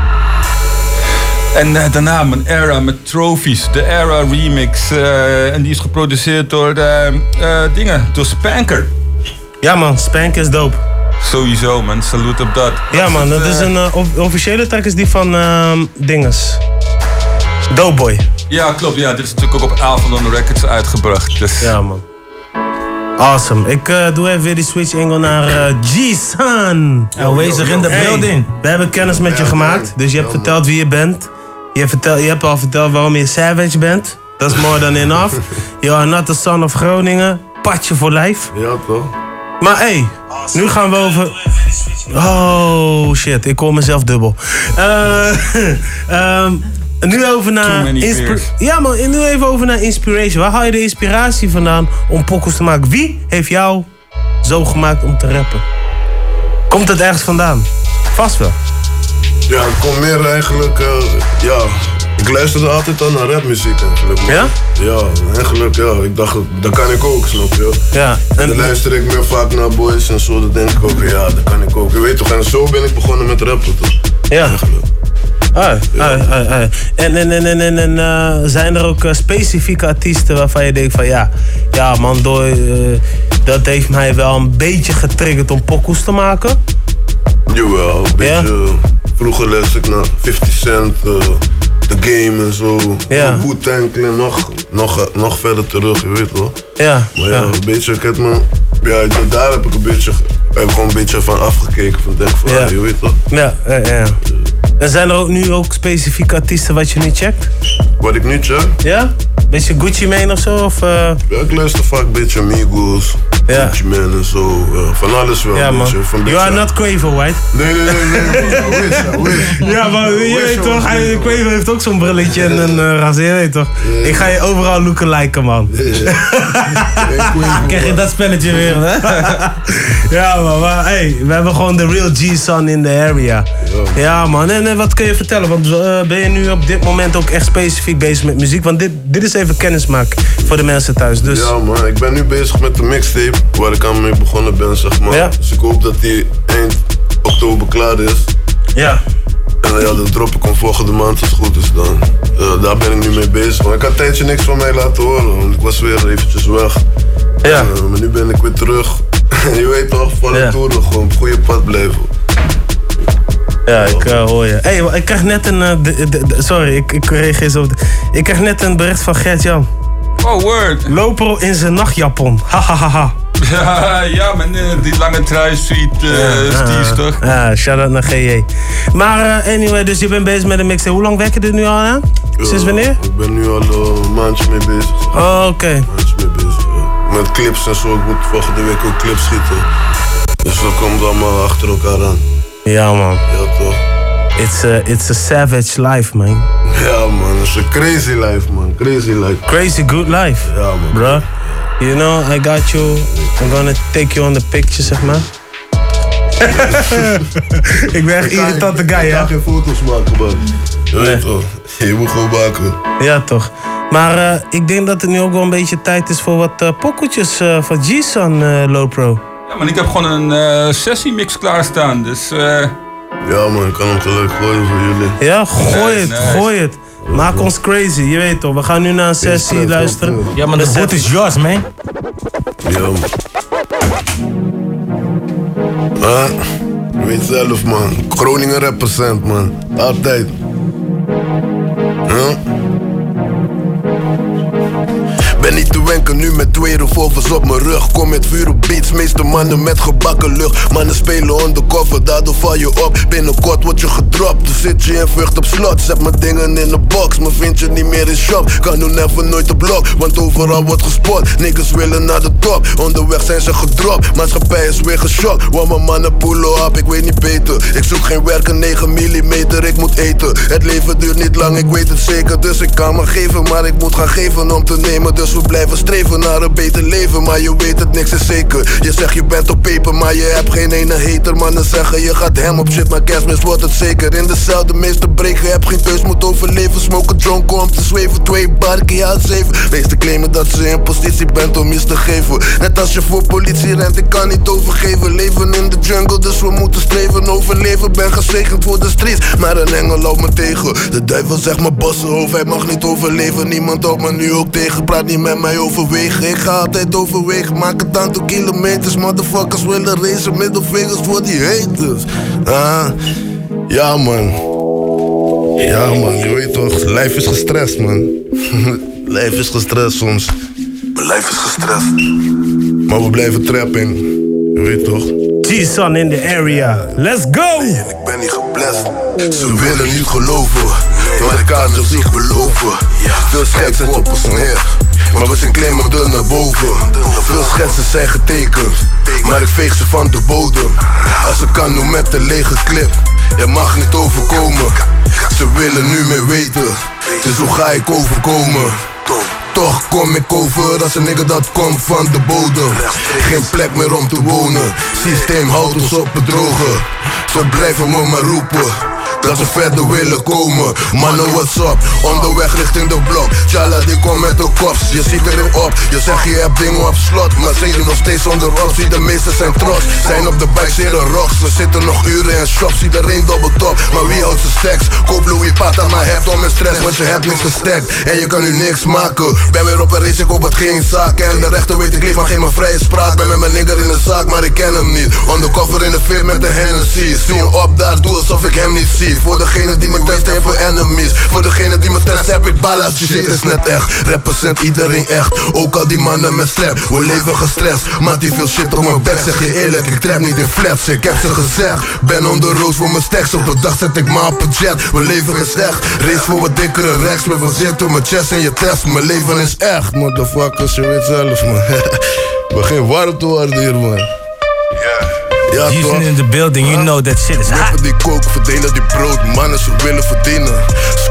En eh, daarna mijn Era met Trophies. De Era remix. eh, en die is geproduceerd door eh, eh, dingen, door Spanker. Ja man, Spank is dope. Sowieso man, salut op dat. Ja man, dat is een of- officiële track is die van ehm dinges. Doughboy. Ja, klopt. Ja, dit is natuurlijk ook op Avalon Records uitgebracht. Dus. Ja, man. Awesome. Ik eh, doe even weer die switch angle naar eh, G-Sun. Aanwezig in de building. We hebben kennis met je gemaakt. Dus je hebt verteld wie je bent. Je vertel, je hebt al verteld waarom je Savage bent. Dat is more than enough. You are not the son of Groningen. Patje voor lijf. Ja, toch? Maar hé, hey, nu gaan we over. Oh shit, ik hoor mezelf dubbel. Eh, ehm, nu over naar. ja, man, nu even over naar inspiration. Waar haal je de inspiratie vandaan om pokkels te maken? Wie heeft jou zo gemaakt om te rappen? Komt het ergens vandaan? Vast wel. Ja, het komt meer eigenlijk, eh, ja. Ik luisterde altijd al naar rapmuziek eigenlijk. Ja? Ja, eigenlijk ja. Ik dacht, dat kan ik ook, snap je? Ja. En dan luister ik meer vaak naar boys en zo. Dan denk ik ook, ja, dat kan ik ook. Je weet toch, en zo ben ik begonnen met rappen toch? Ja. Ah, ah, ah, ah. En, en, en, en, en, en, eh, zijn er ook eh, specifieke artiesten waarvan je denkt van ja, ja man, door, eh, dat heeft mij wel een beetje getriggerd om pokoes te maken? Jawel, een beetje. eh, Vroeger luisterde ik naar 50 Cent, eh, The Game en zo. Ja. Clan, nog, nog, nog verder terug, je weet wel. Ja. Maar ja, ja. een beetje, ik heb me, ja, daar heb ik een beetje, heb gewoon een beetje van afgekeken. Van denk van, Ja. ah, je weet wel. Ja, ja, ja. En zijn er ook nu ook specifieke artiesten wat je niet checkt? Wat ik nu check? Ja? Beetje Gucci Mane of zo? Of, eh? Ja, ik luister vaak een beetje Migos, Ja. En zo. ja, van alles wel Ja man. Van You are not Quavo, right? Nee, nee, nee, nee. Ja, maar je weet toch, hij, Quavo heeft ook zo'n brilletje en een uh, razer, je weet toch? Ik ga je overal looken man. Krijg je dat spelletje weer, hè? ja man, maar hey, we hebben gewoon de real G-Son in the area. Ja man, en, en wat kun je vertellen? Want eh, ben je nu op dit moment ook echt specifiek bezig met muziek? Want dit, dit is even kennismaken voor de mensen thuis. Dus Ja man, ik ben nu bezig met de mixtape waar ik aan mee begonnen ben, zeg maar. Ja. Dus ik hoop dat die eind oktober klaar is. Ja. En ja, dan drop ik hem volgende maand als het goed is dan. Ja, daar ben ik nu mee bezig. Maar ik had een tijdje niks van mij laten horen, want ik was weer eventjes weg. Ja. Eh, maar nu ben ik weer terug. je weet toch, van de Ja. toeren gewoon op het goede pad blijven. Ja, ik eh, hoor je. Hey, ik krijg net een. eh, de- de- de- sorry, ik, ik reageer zo. op de- Ik krijg net een bericht van Gert-Jan. Oh, word. Lopro in zijn nachtjapon. Hahaha. Ja, ja, met eh, die lange trui, sweet uh, Steve's toch? Ja, shout-out naar GJ. Maar eh, anyway, dus je bent bezig met een mixtape. Hoe lang werk je er nu al aan? Sinds wanneer? Ik ben nu al eh, een maandje mee bezig. Oh, oké. Een maandje mee bezig, ja. Met clips en zo. Ik moet volgende week ook clips schieten. Dus dat komt allemaal achter elkaar aan. Ja, man. Ja, toch? It's a, it's a savage life, man. Ja, man. Het is een crazy life, man. Crazy life. Crazy good life. Ja, man. Bro. You know, I got you. I'm gonna take you on the picture, zeg maar. ik ben echt irritante guy, Ik ja. ga geen foto's maken, man. Je weet toch? Je moet gewoon maken. Ja, toch. Maar eh, ik denk dat het nu ook wel een beetje tijd is voor wat eh pokketjes eh, van G-Sun eh, Low Pro. Ja, maar ik heb gewoon een eh sessiemix klaarstaan, dus... eh Ja, man. Ik kan hem gelijk gooien voor jullie. Ja, gooi Nice, het, nice. gooi het. Maak ons crazy, je weet toch. We gaan nu naar een sessie luisteren. Ja, maar de boot is yours, man. Ja, man. Ah, je weet zelf, man. Groningen represent, man. Altijd. Ja? Nu met twee revolvers op mijn rug. Kom met vuur op beats, meeste mannen met gebakken lucht. Mannen spelen undercover, daardoor val je op. Binnenkort word je gedropt, dus zit je in vucht op slot. Zet mijn dingen in de box, maar vind je niet meer in shop. Kan nu never nooit op blok, want overal wordt gespot. Niggas willen naar de top, onderweg zijn ze gedropt. Maatschappij is weer geschokt, want mijn mannen pullen op, ik weet niet beter. Ik zoek geen werken 9 mm, ik moet eten. Het leven duurt niet lang, ik weet het zeker. Dus ik kan me geven, maar ik moet gaan geven om te nemen. Dus we blijven streven naar een beter leven. Maar je weet het, niks is zeker. Je zegt je bent op peper, maar je hebt geen ene hater. Mannen zeggen je gaat hem op shit, maar kerstmis wordt het zeker. In dezelfde meeste breken, heb geen keus, moet overleven. Smoken dronken om te zweven, twee barken, ja zeven. Meesten claimen dat ze in positie bent om iets te geven. Net als je voor politie rent, ik kan niet overgeven. Leven in de jungle, dus we moeten streven. Overleven, ben gezegend voor de streets. Maar een engel loopt me tegen. De duivel zegt me bossenhoofd, hij mag niet overleven. Niemand houdt me nu ook tegen, praat niet met mij overwegen. Ik ga altijd overwegen, maak het aantal kilometers. Motherfuckers willen racen, middelvingers voor die haters. Ah, ja man. Ja man, je weet toch, lijf is gestrest man. lijf is gestrest soms. Mijn lijf is gestrest. Maar we blijven trappen. Je weet toch? G-Sun in the area. Let's go! Ik ben niet geblest. Ze willen niet geloven. Maar de kaart op zich beloven. Veel schetsen op ons neer. Maar we zijn klein maar naar boven. Veel schetsen zijn getekend. Maar ik veeg ze van de bodem. Als ik kan, doe met een lege clip. Je mag niet overkomen. Ze willen nu meer weten. Dus hoe ga ik overkomen? Toch kom ik over als een nigga dat komt van de bodem. Geen plek meer om te wonen. Systeem houdt ons op het droge. Zo blijven we maar roepen. Dat ze verder willen komen. Mannen, what's up? Onderweg richting de blok. Tjalla, die komt met de kops. Je ziet erin op. Je zegt je hebt dingen op slot. Maar zijn je nog steeds onder optie. De meesten zijn trots. Zijn op de bike, zeren rocks. We zitten nog uren in shops. Iedereen double top. Maar wie houdt zijn stacks? Koop Louis Pata, maar hebt om mijn stress. Want je hebt niks gestekt. En je kan nu niks maken. Ben weer op een race, ik hoop het geen zaak. En de rechter weet ik leef, maar geen mijn vrije spraak. Ben met mijn nigger in de zaak, maar ik ken hem niet. Undercover in de veer met de Hennessy. Zie hem op daar, doe alsof ik hem niet zie. Voor degene die me test heeft voor enemies. Voor degene die me test heb ik ballas. Shit is net echt. Represent iedereen echt. Ook al die mannen met slap. We leven gestrest. Maar die veel shit op mijn bek. Zeg je eerlijk, ik trap niet in flats. Ik heb ze gezegd. Ben on the road voor mijn stacks. Op de dag zet ik maar op een jet. We leven is echt. Race voor wat dikkere rechts. Met wat zit door mijn chest en je test. Mijn leven is echt. Motherfuckers, je weet zelf man. Begin warm te worden hier man. Ja, Houston toch? in the building, you know that shit is hot. Die kook, verdelen die brood, mannen ze willen verdienen.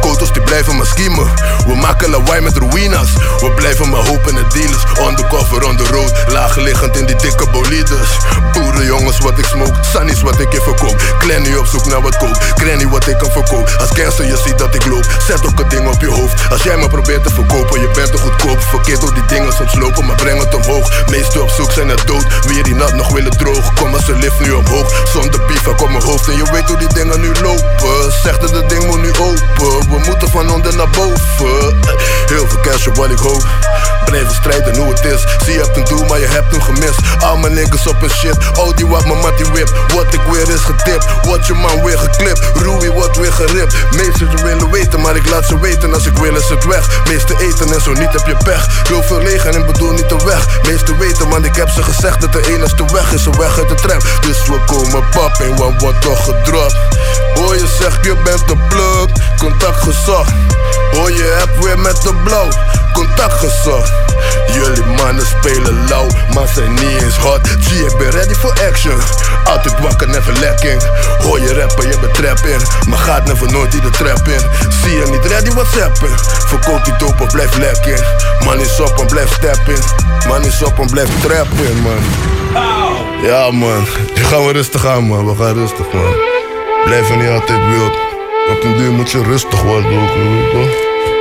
Scoters die blijven maar schiemen. We maken lawaai met ruïnas. We blijven maar hopen en dealers. Undercover on the road, laag liggend in die dikke bolides. Boerenjongens wat ik smoke, Sunny's wat ik je verkoop. Clanny op zoek naar wat koop, Granny wat ik kan verkoop. Als gangster je ziet dat ik loop, zet ook een ding op je hoofd. Als jij me probeert te verkopen, je bent te goedkoop. Verkeerd door die dingen soms lopen, maar breng het omhoog. Meesten op zoek zijn er dood, wie die nat nog willen droog. Kom maar ze lift nu omhoog, zonder beef op mijn hoofd. En je weet hoe die dingen nu lopen. Zegt dat het ding moet nu open, we moeten van onder naar boven. Heel veel cash op wat ik hoop. Blijven strijden hoe het is. Zie je hebt een doel, maar je hebt hem gemist. Al mijn niggas op een shit. Oh, die wat mijn mattie whip. Wat ik weer is getipt. Wat je man weer geklipt. Ruby wordt weer geript. Meesters willen weten, maar ik laat ze weten. Als ik wil is het weg. Meeste eten en zo niet heb je pech. Wil veel leeg en bedoel niet de weg. Meeste weten, want ik heb ze gezegd dat de enigste weg is. Een weg uit de tram. Dus we komen pap en wat wordt toch gedropt. Hoor je zegt je bent de plug. Contact gezocht. Hoor je hebt weer met de blauw. Contact gezocht. Jullie mannen spelen lauw, maar zijn niet eens hot. G, ik ben ready for action. Altijd wakker, never lacking. Hoor je rappen, je bent trap in. Maar gaat never nooit in de trap in. Zie je niet ready, whatsappen. Verkoop die dope, blijf lekker. Man is op en blijf stappen. Man is op en blijf trappen, man. Ja, man. Je gaan we rustig aan, man. We gaan rustig, man. Blijf niet altijd wild. Op den duur moet je rustig worden, ook, je toch?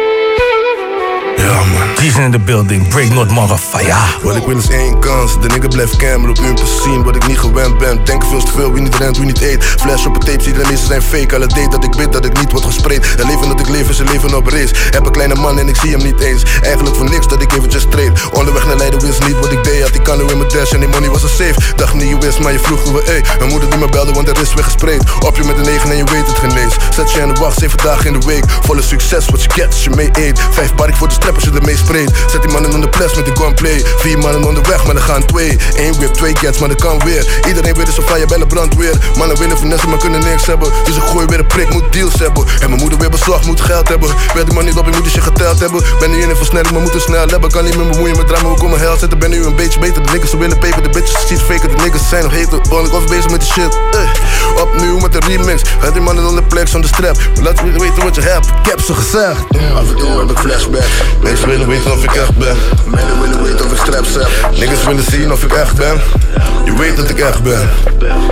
Ja, man. In the building, break not motherfucker. Wat ik wil is één kans. De nigga blijft camera op hun zien wat ik niet gewend ben. Denk veel te veel, wie niet rent, wie niet eet. Flash op een tape, zie de meeste zijn fake. Alle date dat ik bid dat ik niet word gespreid. Het leven dat ik leef is een leven op race. Heb een kleine man en ik zie hem niet eens. Eigenlijk voor niks dat ik eventjes treed. Onderweg naar Leiden wist niet wat ik deed. Had die kan nu in mijn dash en die money was een safe. Dacht niet je wist, maar je vroeg hoe we ey. Mijn moeder die me belde, want er is weer gespreid. Op je met een negen en je weet het genees. Zet je in de wacht, zeven dagen in de week. Volle succes, wat je get als je mee eet. Vijf barik voor de als je. Zet die mannen onder ples met die gunplay. Vier mannen onderweg, maar er gaan twee. Eén whip, twee cats, maar dat kan weer. Iedereen weet het je bent een brandweer. Mannen willen finesse, maar kunnen niks hebben. Dus ik gooi weer een prik, moet deals hebben. En mijn moeder weer bezorgd, moet geld hebben. Werd die man niet op, je moet shit geteld hebben. Ben nu in een versnelling, maar moet er snel hebben. Kan niet meer bemoeien met drama, kom mijn hel zetten. Ben nu een beetje beter. De niggas ze willen peper, de bitches zien faker. De niggas zijn nog heter. Want ik was bezig met die shit. Eh. Opnieuw met de remix. Had die mannen on de plex, on de strap. Maar laat me weten wat je hebt. Ik heb ze gezegd. Af en toe heb ik flashback. Mensen willen weten of ik echt ben. Mensen willen weten of ik straps heb. Niggas willen zien of ik echt ben. Je weet dat ik echt ben.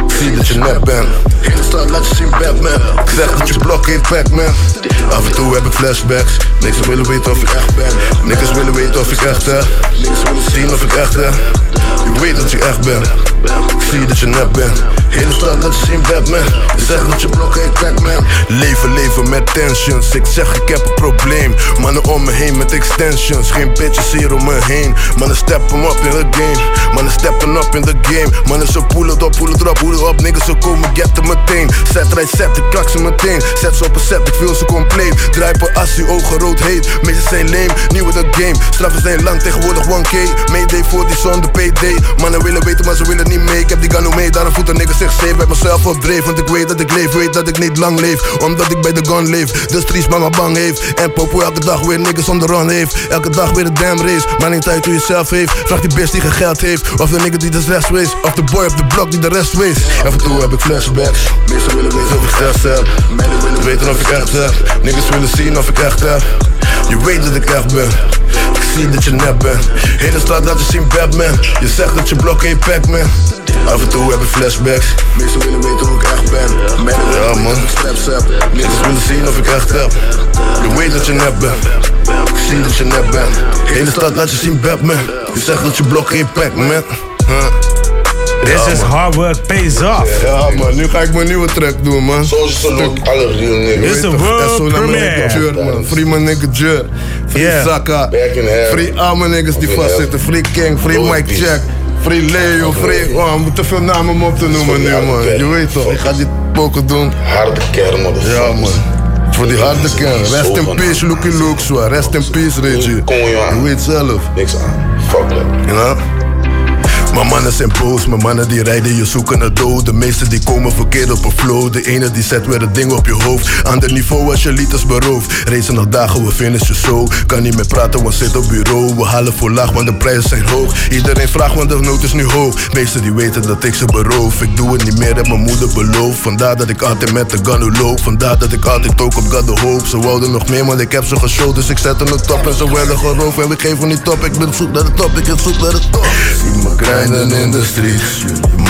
Ik zie dat je net bent. Hele stad laat je zien Batman. Ik zeg dat je blok heet Pac-Man. Af en toe heb ik flashbacks. Niggas willen weten of ik echt ben. Niggas willen weten of ik echt ben. Niggas willen zien of ik echt ben. Je weet dat je echt bent. Ik zie dat je net bent. Hele stad laat je zien Batman. Je zegt dat je blok heet Pac-Man. Leven, leven met tensions. Ik zeg ik heb een probleem. Mannen om me heen met extensions. Geen bitches hier om me heen. Mannen steppen up in the game. Mannen steppen up in the game. Mannen ze poelen het op, poelen het erop, poelen op. Niggas ze komen getten meteen. Zet rijdt, zet, ik krak ze meteen. Zet ze op een set, ik wil ze compleet. Draai per assie, ogen rood heet. Meestal zijn lame, nieuwe de game. Straffen zijn lang, tegenwoordig 1K. Mayday voor die zonder PD. Mannen willen weten, maar ze willen niet Ik heb die gano mee, daarom voelt een nigga zich safe. Bij mezelf op dreef, want ik weet dat ik leef. Weet dat ik niet lang leef, omdat ik bij de gun leef. De streets mama bang heeft. En popo elke dag weer niggas on the run heeft. Elke dag weer een damn race. Maar niet uit hoe je zelf heeft. Vraag die bitch die geen geld heeft. Of de nigga die de rest wees. Of de boy op de blok die de rest wees. Af en toe heb ik flashbacks. Meestal willen weten of ik heb. Willen weten of ik echt heb. Niggas willen zien of ik echt heb. Je weet dat ik echt ben. Zie dat je nep bent. Hele stad laat je zien Batman. Je zegt dat je blok geen pack man. Af en toe heb ik flashbacks. Meestal willen weten hoe ik echt ben. Ja, man. ik straps heb. Niggas willen zien of ik echt heb. Je weet dat je nep bent. Ik zie dat je nep bent. Hele stad laat je zien Batman. Je zegt dat je blok geen pack man. Huh. This is hard work pays off. Ja man, nu ga ik mijn nieuwe track doen man. Zoals je alle real niggas. This is a world premiere. man. Free my nigga Jur. Free. Saka. Free al mijn niggas die vastzitten. Free King, free Mike Check. Free Leo, free... Oh, we moeten veel namen om op te noemen nu man. Je weet toch, ik ga die poken doen. Harde kern, man. Ja man. Voor die harde kern. Rest in peace, Lucky Luke, zwaar. Rest in peace, Reggie. Kom je aan. Je weet zelf. Niks aan. Fuck that. Ja? Mijn mannen zijn boos, mijn mannen die rijden je zoeken naar dood. De meesten die komen verkeerd op een flow. De ene die zet weer het ding op je hoofd. Ander niveau als je liters beroofd. Racen nog dagen, we finishen zo. Kan niet meer praten, want zit op bureau. We halen voor laag, want de prijzen zijn hoog. Iedereen vraagt, want de nood is nu hoog. Meesten die weten dat ik ze beroof. Ik doe het niet meer, heb mijn moeder beloofd. Vandaar dat ik altijd met de gun loop. Vandaar dat ik altijd ook op God hoop. Ze wouden nog meer, maar ik heb ze geshowd. Dus ik zet er een top en ze werden geroofd. En we geven niet top, ik ben op zoek naar de top. Ik ben op zoek naar de top. Zie me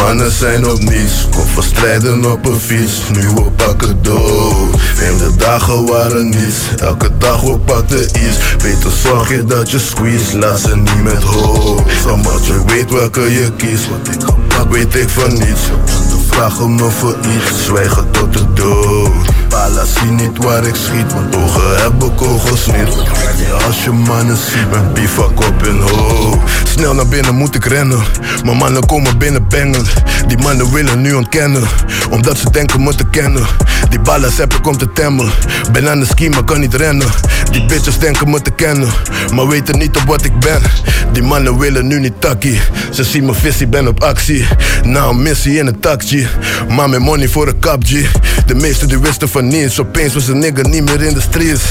mannen zijn op niets. Kom van strijden op een fiets. Nu we pakken dood. Neem de dagen waren niets. Elke dag we pakken iets. Beter zorg je dat je squeeze. Laat ze niet met hoofd. Omdat je weet welke je kiest. Wat ik gepak weet ik van niets. De vragen me voor iets. Zwijgen tot de dood. Pala zie niet waar ik schiet. Want ogen hebben kogels niet. Als je mannen ziet. Mijn bivak op hun hoofd. Snel naar binnen moet ik rennen. Mijn mannen komen binnen bengen. Die mannen willen nu ontkennen. Omdat ze denken me te kennen. Die ballen heb ik om te temmen. Ben aan de ski, maar kan niet rennen. Die bitches denken me te kennen. Maar weten niet op wat ik ben. Die mannen willen nu niet takkie. Ze zien mijn visie, ben op actie. Na een missie in een taxi. Maar met money voor een kap, G. De meesten die wisten van niets. Opeens was een nigga niet meer in de streets.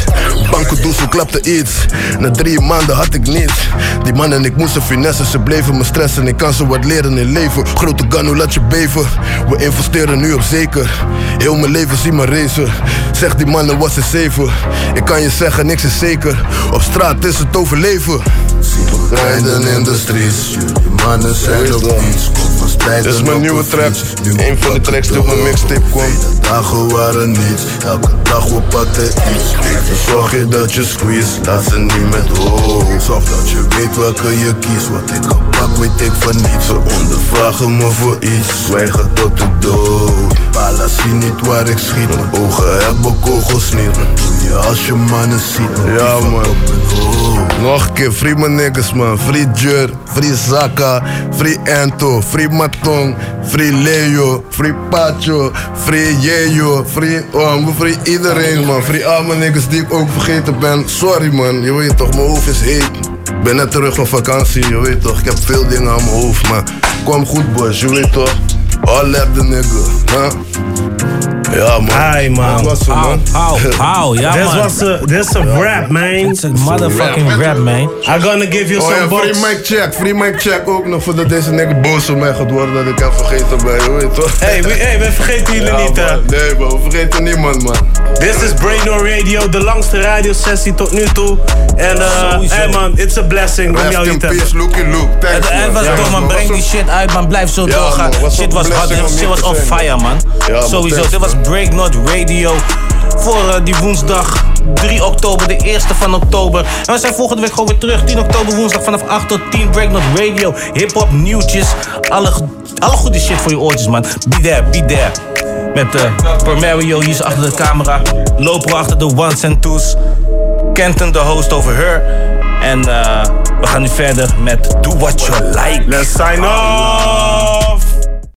Banco Doezel klapte iets. Na drie maanden had ik niets. Die mannen, ik moest ze finessen. Ze bleven me stressen. Ik kan ze wat leren in leven. Grote gun, laat je beven? We investeren nu op zeker. Heel mijn leven zie me racen. Zeg die mannen, wat is zeven? Ik kan je zeggen, niks is zeker. Op straat is het overleven. Zie rijden in de streets. Jullie mannen zijn op iets. Van Dit is mijn nieuwe fiets. Een van de tracks die op mijn mixtape kwam. De dagen waren niets. Elke dag we pakken iets. Zorg je dat je squeeze. Laat ze niet met hoofd. Zorg dat je weet welke je kiest. Wat ik gepak weet ik van niets. Ze ondervragen me voor iets. Zwijgen tot de dood. Pala zie niet waar ik schiet. Mijn ogen hebben kogels niet. Doe je als je mannen ziet? Ja man. Nog een keer, free mijn niggas man. Free Jur, free Zaka, free Anto, free Matong, free Leo, free Pacho, free Yeyo, free Om, free iedereen man. Free al mijn niggas die ik ook vergeten ben. Sorry man, je weet toch, mijn hoofd is heet. Ik ben net terug van vakantie, je weet toch. Ik heb veel dingen aan mijn hoofd, maar kwam goed boys, je weet toch. All at the nigga, huh? Ja man. Hi man. Dat was het man. Hou, hou, ja This man. was a, this a rap man. It's a motherfucking rap, man. I'm gonna give you Oh some ja, free mic check, free mic check ook nog voordat deze nigga boos op mij gaat worden dat ik heb vergeten bij je, weet toch? Hey, we, hey, we vergeten jullie Ja, niet hè. man. Nee bro, we vergeten niemand man. This is Brainor Radio, de langste radiosessie tot nu toe. En eh, Sowieso. hey man, it's a blessing om Rest jou hier te hebben. Luke. Thanks Het eind was man. door, man. Breng die shit uit, man. Blijf zo Ja, doorgaan. man. Shit was hard. om Shit was on fire, man. Ja, man, Sowieso. Dit was man. Break Not Radio. Voor eh, die woensdag 3 oktober, de eerste van oktober. En we zijn volgende week gewoon weer terug. 10 oktober woensdag vanaf 8 tot 10. Break Not Radio. Hip-hop, nieuwtjes. Alle, alle goede shit voor je oortjes, man. Be there, be there. Met uh, Mario hier is achter de camera. Loper achter de ones en twos. Kenton, de host over her. En uh, we gaan nu verder met Do What You Like. Let's sign off.